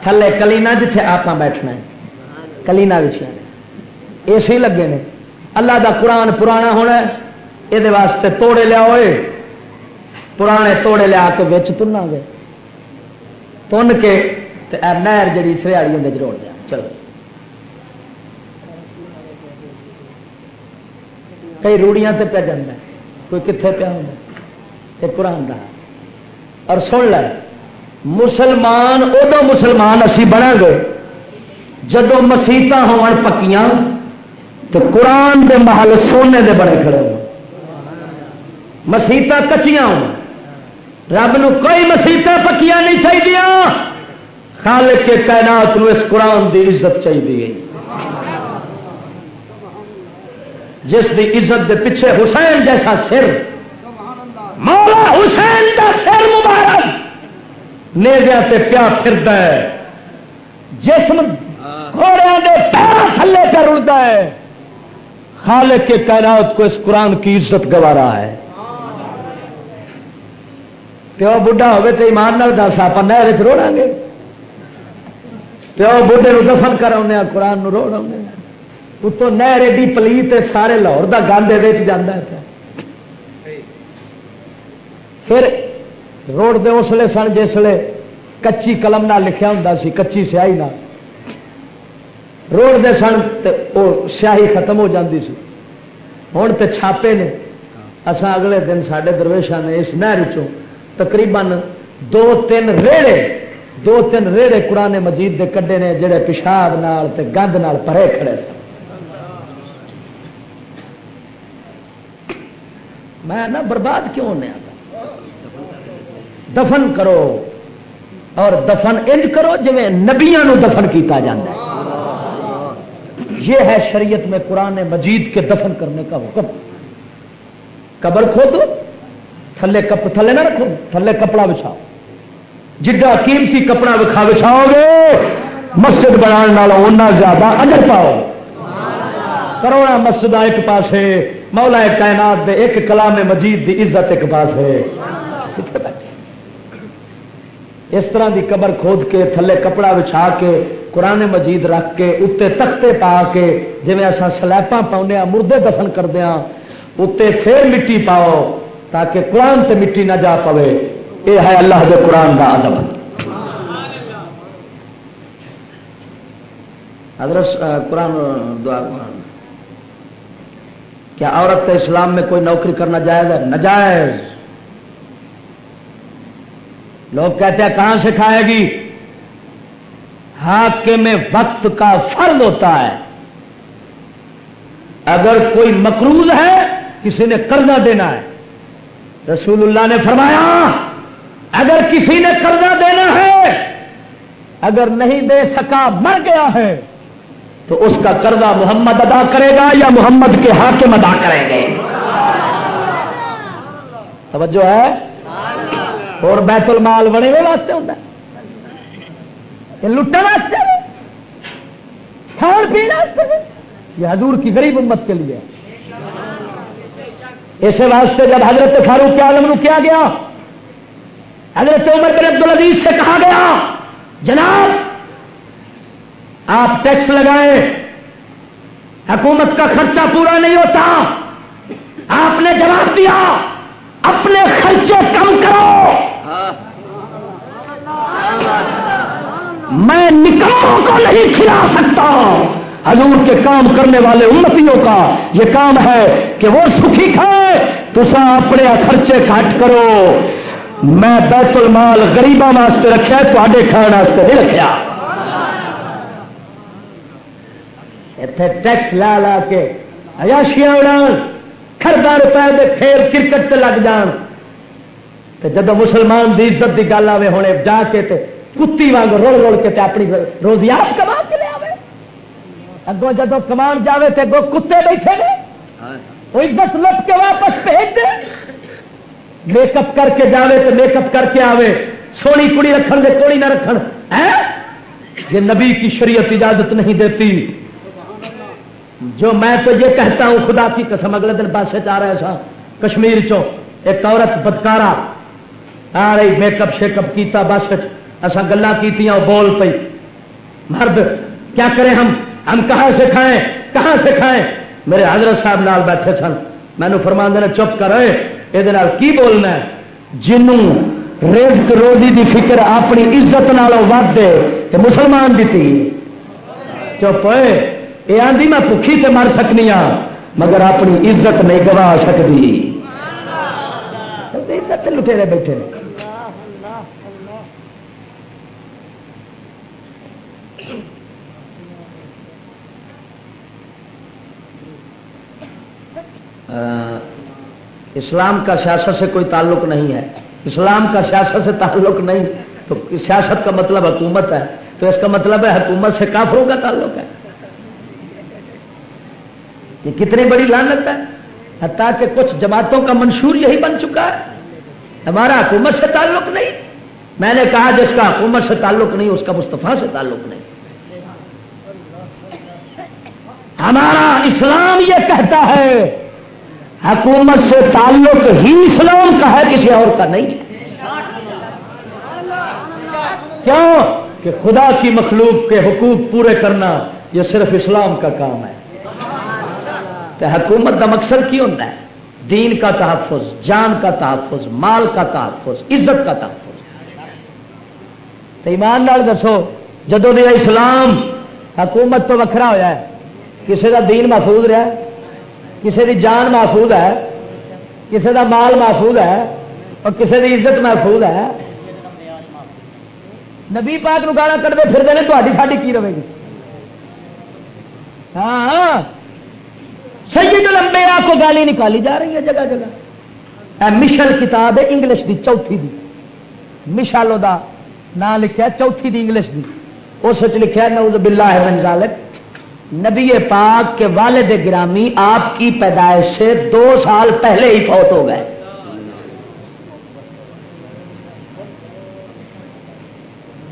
تھلے کلینا جتھے آپ بیٹھنا ہے کلینا بچیا اے سی لگے نے اللہ دا قرآن پرانا ہونا یہ واسطے توڑے لیا ہوئے پرانے توڑے لیا کے بچ تنا گے تن کے نہر جی سریاڑی اندر جروڑ دیا چلو کئی روڑیاں تے پہ جانا کوئی کتنے پیا ہوں یہ قرآن دا اور سن لے مسلمان ادو مسلمان اسی بنا گے۔ جدو مسیت ہو پکیاں تو قرآن دے محل سونے دے بڑے کھڑے ہو مسیت کچیاں ہو رب نو کوئی مسیت پکیاں نہیں چاہیے خالق کے کائنات نو اس قرآن دی عزت چاہیے جس دی عزت دے پیچھے حسین جیسا سر، مولا حسین دا سر مبارک۔ نیزیا تے پیا پھرتا ہے۔ جسم گھوڑے دے پیر تھلے پہ رڑتا ہے۔ خالق کے کائنات کو اس قرآن کی عزت گوارا ہے۔ پیو بڈھا ہوے تو ایمان نال دس آپ نہر چ روڑا گے۔ پیو بڈھے نو دفن کرا قرآن نو روڑ آنے اتوں نہر ایڈی پلیت سارے لاہور کا گند یہ جانا ہے پھر روڈ دے اسلے سن جسے کچی قلم نہ لکھیا ہوں سی کچی سیاہی نہ روڈ دے سن وہ سیاہی ختم ہو جاتی سی ہوں تو چھاپے نے اسا اگلے دن سڈے درویشا نے اس نہر چوں تقریباً دو تین ریڑے دو تین ریڑے قرآن مجید دے کڈے نے جڑے پیشاب نال تے گند نال پرے کھڑے سن میں نہ برباد کیوں ہونے آتا دفن کرو اور دفن انج کرو جی نبیا دفن کیتا جاتا ہے۔ یہ ہے شریعت میں قرآن مجید کے دفن کرنے کا حکم۔ قبر کھو دو تھلے کپ تھلے نہ رکھو، تھلے کپڑا بچھاؤ۔ جڈا قیمتی کپڑا بکھا بچھاؤ گے، مسجد بنا زیادہ اجر پاؤ۔ کروڑا مسجد ایک پاس ہے مولا کائنات دے ایک کلام مجید دی عزت ایک پاس ہے اس طرح دی قبر کھود کے، تھلے کپڑا بچھا کے، قرآن مجید رکھ کے اتنے تختے پا کے جی اصا سلیپا پاؤنے مردے دفن کردیا اتنے پھر مٹی پاؤ تاکہ قرآن تے مٹی نہ جا پوے۔ یہ ہے اللہ دے قرآن کا ادب۔ حضرت قرآن، دعا کیا عورت کا اسلام میں کوئی نوکری کرنا جائز ہے؟ نجائز۔ لوگ کہتے ہیں، کہاں سے کھائے گی؟ حاکم میں وقت کا فرد ہوتا ہے۔ اگر کوئی مقروض ہے، کسی نے قرضہ دینا ہے۔ رسول اللہ نے فرمایا، اگر کسی نے قرضہ دینا ہے، اگر نہیں دے سکا، مر گیا ہے۔ تو اس کا قرضہ محمد ادا کرے گا یا محمد کے حاکم ادا کریں گے؟ توجہ ہے؟ اور بیت المال بڑے ہوئے واسطے ہوتا ہے۔ لٹن واسطے کھان پینے یہ حضور کی غریب امت کے لیے اسی واسطے جب حضرت فاروق عالم نو کیا گیا، حضرت عمر بن عبد العزیز سے کہا گیا، جناب، آپ ٹیکس لگائیں، حکومت کا خرچہ پورا نہیں ہوتا۔ آپ نے جواب دیا، اپنے خرچے کم کرو۔ میں نکاحوں کو نہیں کھلا سکتا۔ حضور کے کام کرنے والے امتیوں کا یہ کام ہے کہ وہ سکھی کھائے تسا اپنے خرچے کٹ کرو۔ میں بیت المال گریباں واسطے رکھا تے کھان واسطے نہیں رکھا اتنے ٹیکس لا لا کے ایاشیاں اڑا خردہ روپئے پھر کرکٹ لگ جان۔ تے جب مسلمان دی عزت دی گل آئے ہونے جا کے تے کتی واگ رول رول کے تے اپنی روزی آپ کما کے لے آئے اگوں جدو کمان جاوے تے اگوں کتے بیٹھے نے وہ عزت لٹ کے واپس بھیج دے۔ میک اپ کر کے جاوے تو میک اپ کر کے آوے۔ سونی کڑی رکھن دے کوڑی نہ رکھن۔ یہ نبی کی شریعت اجازت نہیں دیتی۔ جو میں تو یہ کہتا ہوں خدا کی قسم اگلے دن بس آ رہا سا کشمیر چو ایک عورت بدکارا آ رہی میک اپ شیک اپ کیتا بس اصا گلا کی بول پی مرد کیا کریں ہم؟ ہم کہاں سے کھائیں؟ کہاں سے کھائیں؟ میرے حضرت صاحب نال بیٹھے سن۔ مینو فرمان دینا چپ کر یہ کی بولنا ہے؟ جنوں رزق روزی دی فکر اپنی عزت نالوں ود دے یہ مسلمان دیتی چپ یہ آدھی میں بکھی سے مر سکنی ہوں مگر اپنی عزت نہیں گوا سکتی عزت لٹے بیٹھے۔ اسلام کا سیاست سے کوئی تعلق نہیں ہے۔ اسلام کا سیاست سے تعلق نہیں۔ تو سیاست کا مطلب حکومت ہے۔ تو اس کا مطلب ہے حکومت سے کافروں کا تعلق ہے۔ یہ کتنی بڑی لانت ہے۔ حتیٰ کہ کچھ جماعتوں کا منشور یہی بن چکا ہے۔ ہمارا حکومت سے تعلق نہیں۔ میں نے کہا جس کا حکومت سے تعلق نہیں، اس کا مصطفیٰ سے تعلق نہیں۔ ہمارا اسلام یہ کہتا ہے حکومت سے تعلق ہی اسلام کا ہے، کسی اور کا نہیں۔ کیوں؟ کہ خدا کی مخلوق کے حقوق پورے کرنا یہ صرف اسلام کا کام ہے۔ تو حکومت کا مقصد کی ہوتا ہے؟ دین کا تحفظ، جان کا تحفظ، مال کا تحفظ، عزت کا تحفظ۔ تو ایمان دسو جدو دیا اسلام حکومت تو وکھرا ہوا ہے کسی کا دین محفوظ رہا کسی کی جان محفوظ ہے، کسی کا مال محفوظ ہے اور کسی کی عزت محفوظ ہے۔ نبی پاک نو گانا کرتے پھر دے تاری ساری کی رہے گی؟ ہاں۔ سید لمبے آپ کو گالی نکالی جا رہی ہے جگہ جگہ۔ مشل کتاب ہے انگلش دی، چوتھی دی۔ مشالو دا نام لکھا چوتھی دی انگلش دی۔ اس لکھا نوز باللہ من ذالک۔ نبی پاک کے والد گرامی آپ کی پیدائش سے دو سال پہلے ہی فوت ہو گئے۔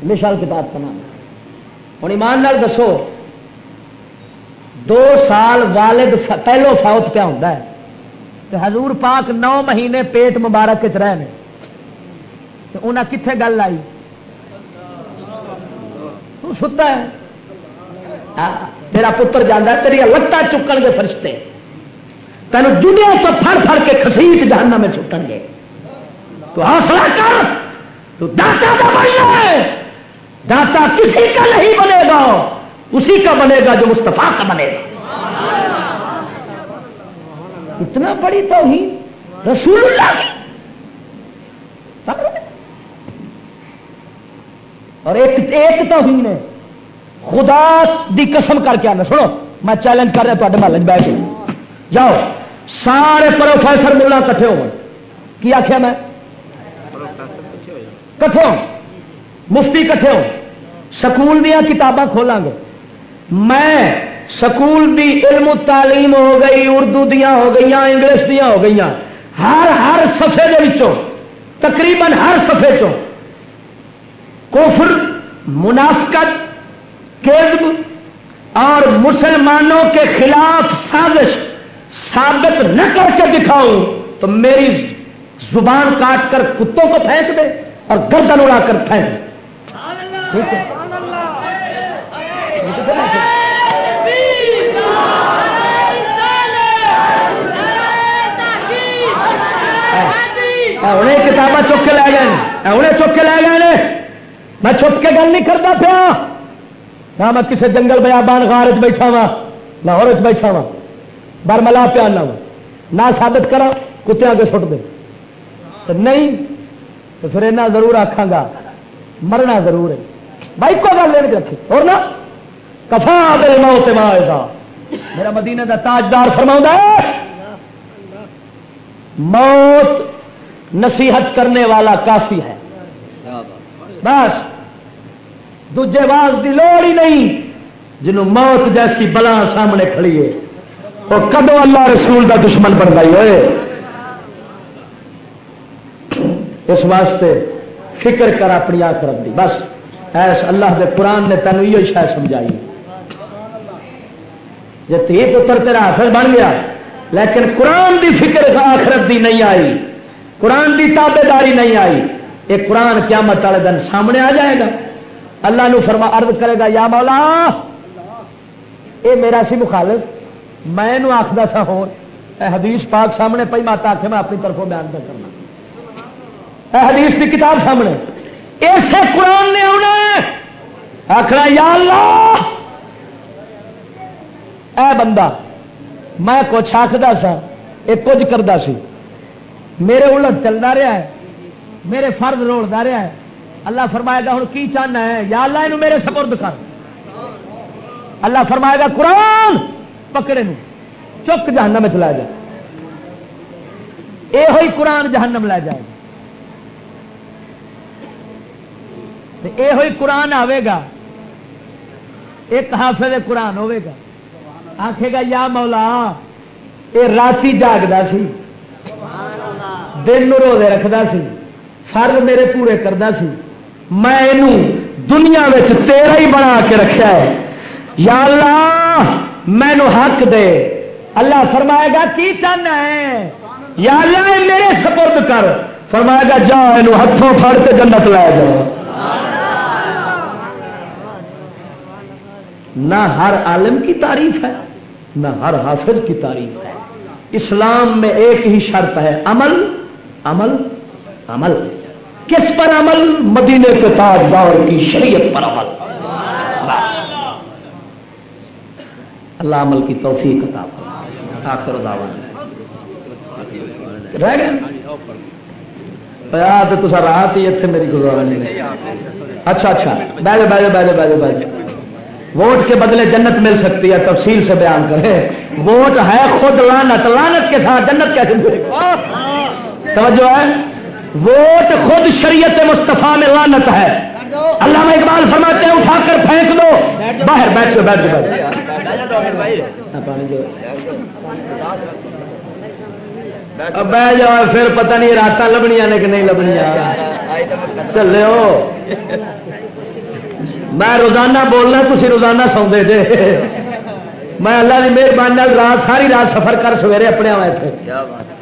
مشال کتاب کا نام ہوں ایمان نال دسو، دو سال والد پہلو فوت پہ ہوتا ہے؟ تو حضور پاک نو مہینے پیٹ مبارک چ رہے ہیں انہیں کتنے گل آئی؟ ستا ہے۔ میرا پتر جانا تیری لتان چکن گے فرشتے۔ تین دنیا تو پھڑ پھڑ کے خسیٹ جہانا میں چٹن گے۔ تو حوصلہ کر۔ تو داتا کا بننا ہے۔ داتا کسی کا نہیں بنے گا۔ اسی کا بنے گا جو مستفا کا بنے گا۔ اتنا بڑی تو ہی رسول اللہ کی۔ اور ایک ایک تو ہی نے خدا دی قسم کر کے آنا، سنو، میں چیلنج کر رہا تے محلے بیٹھ کے۔ جاؤ، سارے پروفیسر ملا کٹھے ہو کی آخیا میں؟ کٹھے ہو مفتی کٹھے ہو سکول دیا کتاباں کھولاں گے۔ میں سکول دی علم و تعلیم ہو گئی، اردو دیا ہو گئی انگلش دیا ہو گئی ہر ہر سفے کے تقریباً ہر سفے چ کوفر منافقت اور مسلمانوں کے خلاف سازش ثابت نہ کر کے دکھاؤں تو میری زبان کاٹ کر کتوں کو پھینک دے اور گردن اڑا کر پھینک انہیں کتابیں چک کے لے گئے انہیں چک کے لے گئے میں چھپ کے گل نہیں کرتا پیا۔ نہ میں کسی جنگل بیابان غار چ بیٹھا وا لاہور چ بیٹھا وا برملا پیانا ہاں۔ وا نہ ثابت کرا، کتے آگے سٹ دے۔ تو نہیں، تو پھر اینا ضرور آکھاں گا، مرنا ضرور ہے۔ بھائی کو گل لے رکھے اور نا کفا دل موت ماضا میرا مدینہ دا تاجدار فرماؤں ہے، موت نصیحت کرنے والا کافی ہے۔ بس۔ دوجے باز کی لوڑ ہی نہیں جنہوں موت جیسی بلا سامنے کھڑی ہے۔ وہ کدو اللہ رسول کا دشمن بن گئی ہوئے۔ اس واسطے فکر کر اپنی آخرت دی بس ایس اللہ دے قرآن نے تینوں یہ شاید سمجھائی۔ جی تھی پتر تیرا حافظ بن گیا، لیکن قرآن دی فکر آخرت دی نہیں آئی۔ قرآن دی تابے داری نہیں آئی۔ یہ قرآن قیامت والے دن سامنے آ جائے گا۔ اللہ نو فرما عرض کرے گا، یا مولا، اے میرا سی مخالف، میں آخدا سا ہو حدیث پاک سامنے پئی ماتا آخے میں اپنی طرفوں بیان کر کرنا۔ اے حدیث کی کتاب سامنے اسے قرآن نے آنا آخنا یا اللہ، اے بندہ، میں کچھ آخدا سا یہ کچھ کرتا سی۔ میرے الٹ چلتا رہا ہے، میرے فرد روڑتا رہا ہے اللہ فرمائے گا ہوں کی چاہنا ہے؟ یا اللہ یہ میرے سپرد کر۔ اللہ فرمائے گا قرآن پکڑے نو چک جہنم چلا جائے یہ ہوئی قرآن جہنم لے جائے گا۔ یہ ہوئی قرآن آئے گا ایک حافظ قرآن ہوے گا۔ آخے گا یا مولا یہ راتی جاگتا سی۔ دن روزے رکھتا سی۔ فرد میرے پورے کرتا سی۔ میں دنیا تیرا ہی بنا کے رکھا ہے۔ یا اللہ، مینو حق دے۔ اللہ فرمائے گا، کی چاہنا ہے؟ یا اللہ میرے سپرد کر۔ فرمائے گا، جا یہ ہاتھوں پھڑ کے جنت لے جاؤ نہ ہر عالم کی تعریف ہے، نہ ہر حافظ کی تعریف ہے۔ اسلام میں ایک ہی شرط ہے، عمل عمل عمل۔ کس پر عمل؟ مدینے کے تاجدار کی شریعت پر عمل۔ اللہ عمل کی توفیق عطا آخر رہ گئے؟ تو تصا رات ہی اتنے میری گزارا اچھا اچھا۔ بہ جا بہ جا، بہ ووٹ کے بدلے جنت مل سکتی ہے، تفصیل سے بیان کرے ووٹ ہے خود لانت لانت کے ساتھ جنت کیسے ملے؟ توجہ ہے؟ ووٹ خود شریعت مصطفیٰ میں لانت ہے۔ اللہ میں اقبال فرماتے ہیں، اٹھا کر پھینک دو۔ باہر بیٹھ لو بیٹھ اب بہ جاؤ، پھر پتہ نہیں رات لبنیا نے کہ نہیں لبنیا چلے ہو۔ میں روزانہ بولنا تھی روزانہ سوندے جے میں اللہ کی مہربانی رات، ساری رات سفر کر سویرے اپنے آئے تھے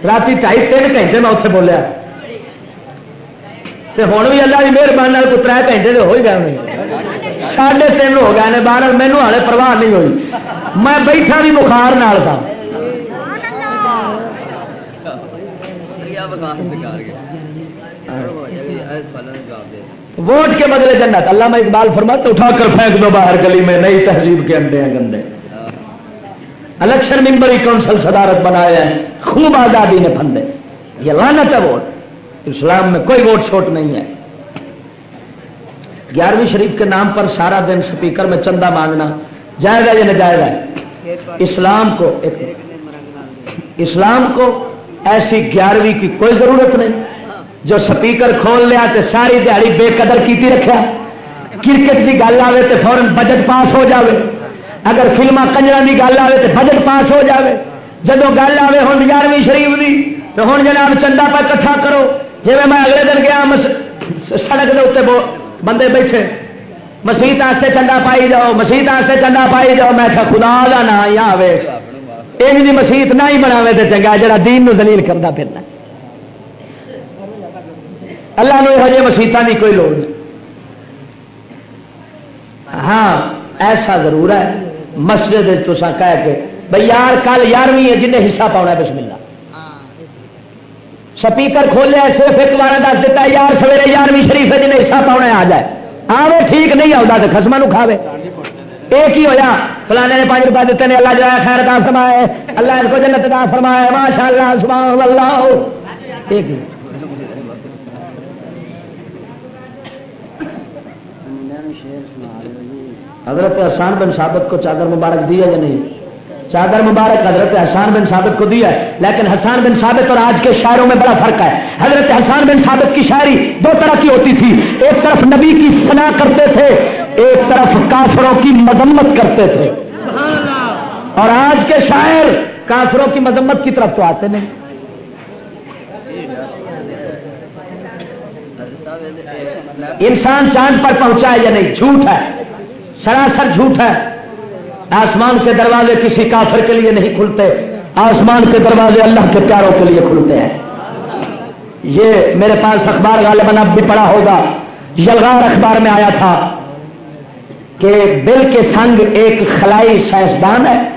رات ڈھائی تین گھنٹے میں اتنے بولیا۔ ہوں بھی اللہ کی مہربانی کو تر گھنٹے ہو ہی گئے ساڑھے تین ہو گئے باہر مینو ہالے پرواہ نہیں ہوئی میں بیٹھا بھی بخار نال تھا ووٹ کے بدلے جنت اللہ میں اقبال فرماتے اٹھا کر پھینک دو باہر گلی میں نئی تہذیب کے انڈے ہیں گندے الیکشن ممبری کونسل صدارت بنایا ہے خوب آزادی نے پھندے یہ لانت ہے ووٹ اسلام میں کوئی ووٹ چھوٹ نہیں ہے۔ گیارہویں شریف کے نام پر سارا دن سپیکر میں چندہ مانگنا جائے گا یا نہ جائے گا اسلام کو اسلام کو ایسی گیارہویں کی کوئی ضرورت نہیں۔ جو سپیکر کھول لیا تو ساری دیہی بے قدر کیتی رکھا کرکٹ کی گل آئے تو فورن بجٹ پاس ہو جاوے۔ اگر فلما کنجر کی گل آئے تو بجٹ پاس ہو جاوے۔ جب گل آئے ہوں گیارہویں شریف کی تو ہوں جناب چندہ پہ کٹھا کرو۔ جی میں اگلے دن گیا سڑک کے اتنے بندے بیٹھے۔ مسیت آستے چندہ پائی جاؤ مسیت آستے چندہ پائی جاؤ۔ میں کہا، خدا کا نا یا آئے یہ جی مسیت نہ ہی بناوے تو چنگا جا دین نو زلیل کرتا پھرنا۔ اللہ نے یہ مسیطا کی کوئی لوڑ نہیں۔ ہاں ایسا ضرور ہے۔ مسجد تو کہہ کے بھائی یار، کل یارویں ہے جنہیں حصہ پاؤنا بسم اللہ۔ سپیکر کھولیا صرف ایک بار دس دیتا یار، سویرے یارویں شریف ہے جنہیں حصہ پاؤنا آ جائے۔ آوے، ٹھیک نہیں آتا تو خسما کھاوے۔ ایک ہی ہوا فلانے نے پانچ روپئے دیتے ہیں اللہ جو خیر کا فرمائے۔ اللہ ان کو جنت کا فرمائے۔ ماشاء اللہ سبحان اللہ ایک حضرت حسان بن ثابت کو چادر مبارک دیا یا نہیں؟ چادر مبارک حضرت حسان بن ثابت کو دیا ہے، لیکن حسان بن ثابت اور آج کے شاعروں میں بڑا فرق ہے۔ حضرت حسان بن ثابت کی شاعری دو طرح کی ہوتی تھی۔ ایک طرف نبی کی سنا کرتے تھے، ایک طرف کافروں کی مذمت کرتے تھے۔ اور آج کے شاعر کافروں کی مذمت کی طرف تو آتے نہیں۔ انسان چاند پر پہنچا ہے یا نہیں؟ جھوٹ ہے، سراسر جھوٹ ہے۔ آسمان کے دروازے کسی کافر کے لیے نہیں کھلتے، آسمان کے دروازے اللہ کے پیاروں کے لیے کھلتے ہیں۔ یہ میرے پاس اخبار غالباً اب بھی پڑا ہوگا۔ یلغار اخبار میں آیا تھا کہ بل کے سنگ ایک خلائی سائنسدان ہے۔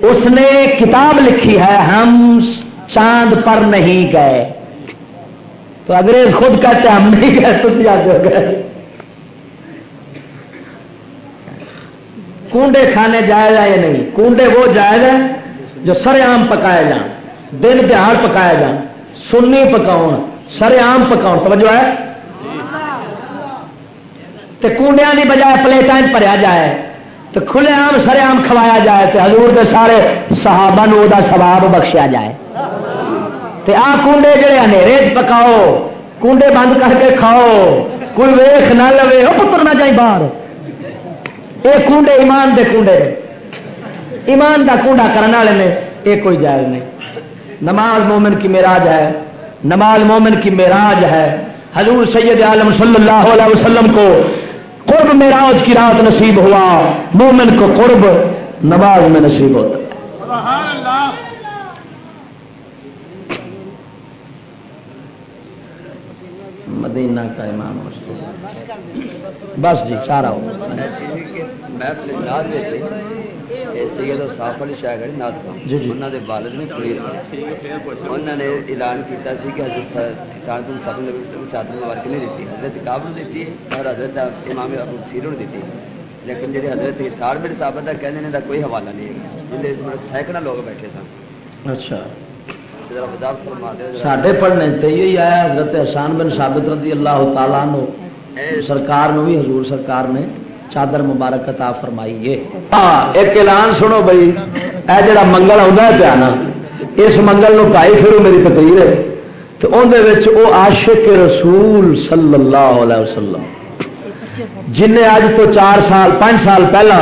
اس نے کتاب لکھی ہے، ہم چاند پر نہیں گئے۔ تو انگریز خود کہتے ہم نہیں گئے تو یاد ہو گئے۔ کنڈے کھانے جائز ہے یا نہیں؟ کنڈے وہ جائز ہے جو سر عام پکائے جان دن تہار پکایا جان سنی پکاؤ سر عام پکاؤ توجہ ہے؟ تو کنڈیا کی بجائے پلیٹائن بھریا جائے تو کھلے عام سر عام کھوایا جائے تو حضور کے سارے صحابہ نو دا ثواب بخشیا جائے۔ تے آ کنڈے جڑے اندھیرے چ پکاؤ کنڈے بند کر کے کھاؤ، کوئی ویخ نہ لوے وہ پتر نہ جائے باہر۔ یہ کنڈے ایمان دے کنڈے نے۔ ایمان دا کنڈا کرنے والے نے یہ کوئی جائز نہیں۔ نماز مومن کی میراج ہے، نماز مومن کی میراج ہے۔ حضور سید عالم صلی اللہ علیہ وسلم کو قرب میراج کی رات نصیب ہوا۔ مومن کو قرب نماز میں نصیب ہوتا۔ ہے مدینہ کا امام بس جی چارا ہو۔ سید صاف علی شاہ گڑھ نات جی، جی۔ انہوں نے والد نے انہوں نے اعلان کیا سی کہ حضرت نے چادر مبارک نہیں دیتی حضرت دیتی ہے اور حضرت امام ابو دیتی لیکن جی حضرت ساڑھ میرے صاحب کا کہنے نے کوئی حوالہ نہیں ہے جن سینکڑا لوگ بیٹھے سن اچھا پڑھنے تے آیا حضرت حسان بن ثابت رضی اللہ تعالیٰ نو سرکار نو بھی حضور سرکار نے چادر مبارک عطا فرمائی ہے۔ ہاں ایک اعلان سنو بھائی۔ اے جڑا منگل آتا ہے پیا نا اس منگل نو پائی پھرو میری تقریر ہے۔ تو اندر وہ عاشق رسول صلی اللہ علیہ وسلم جن اج تو چار سال پانچ سال پہلا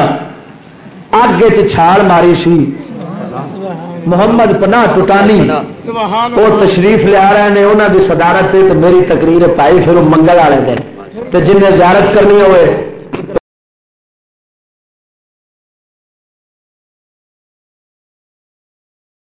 اگ چھال ماری سی۔ محمد پناہ ٹوٹانی وہ تشریف لیا رہے ہیں انہوں کی صدارت میری تقریر پائی پھر منگل والے دن۔ تو جن نے زیارت کرنی ہوئے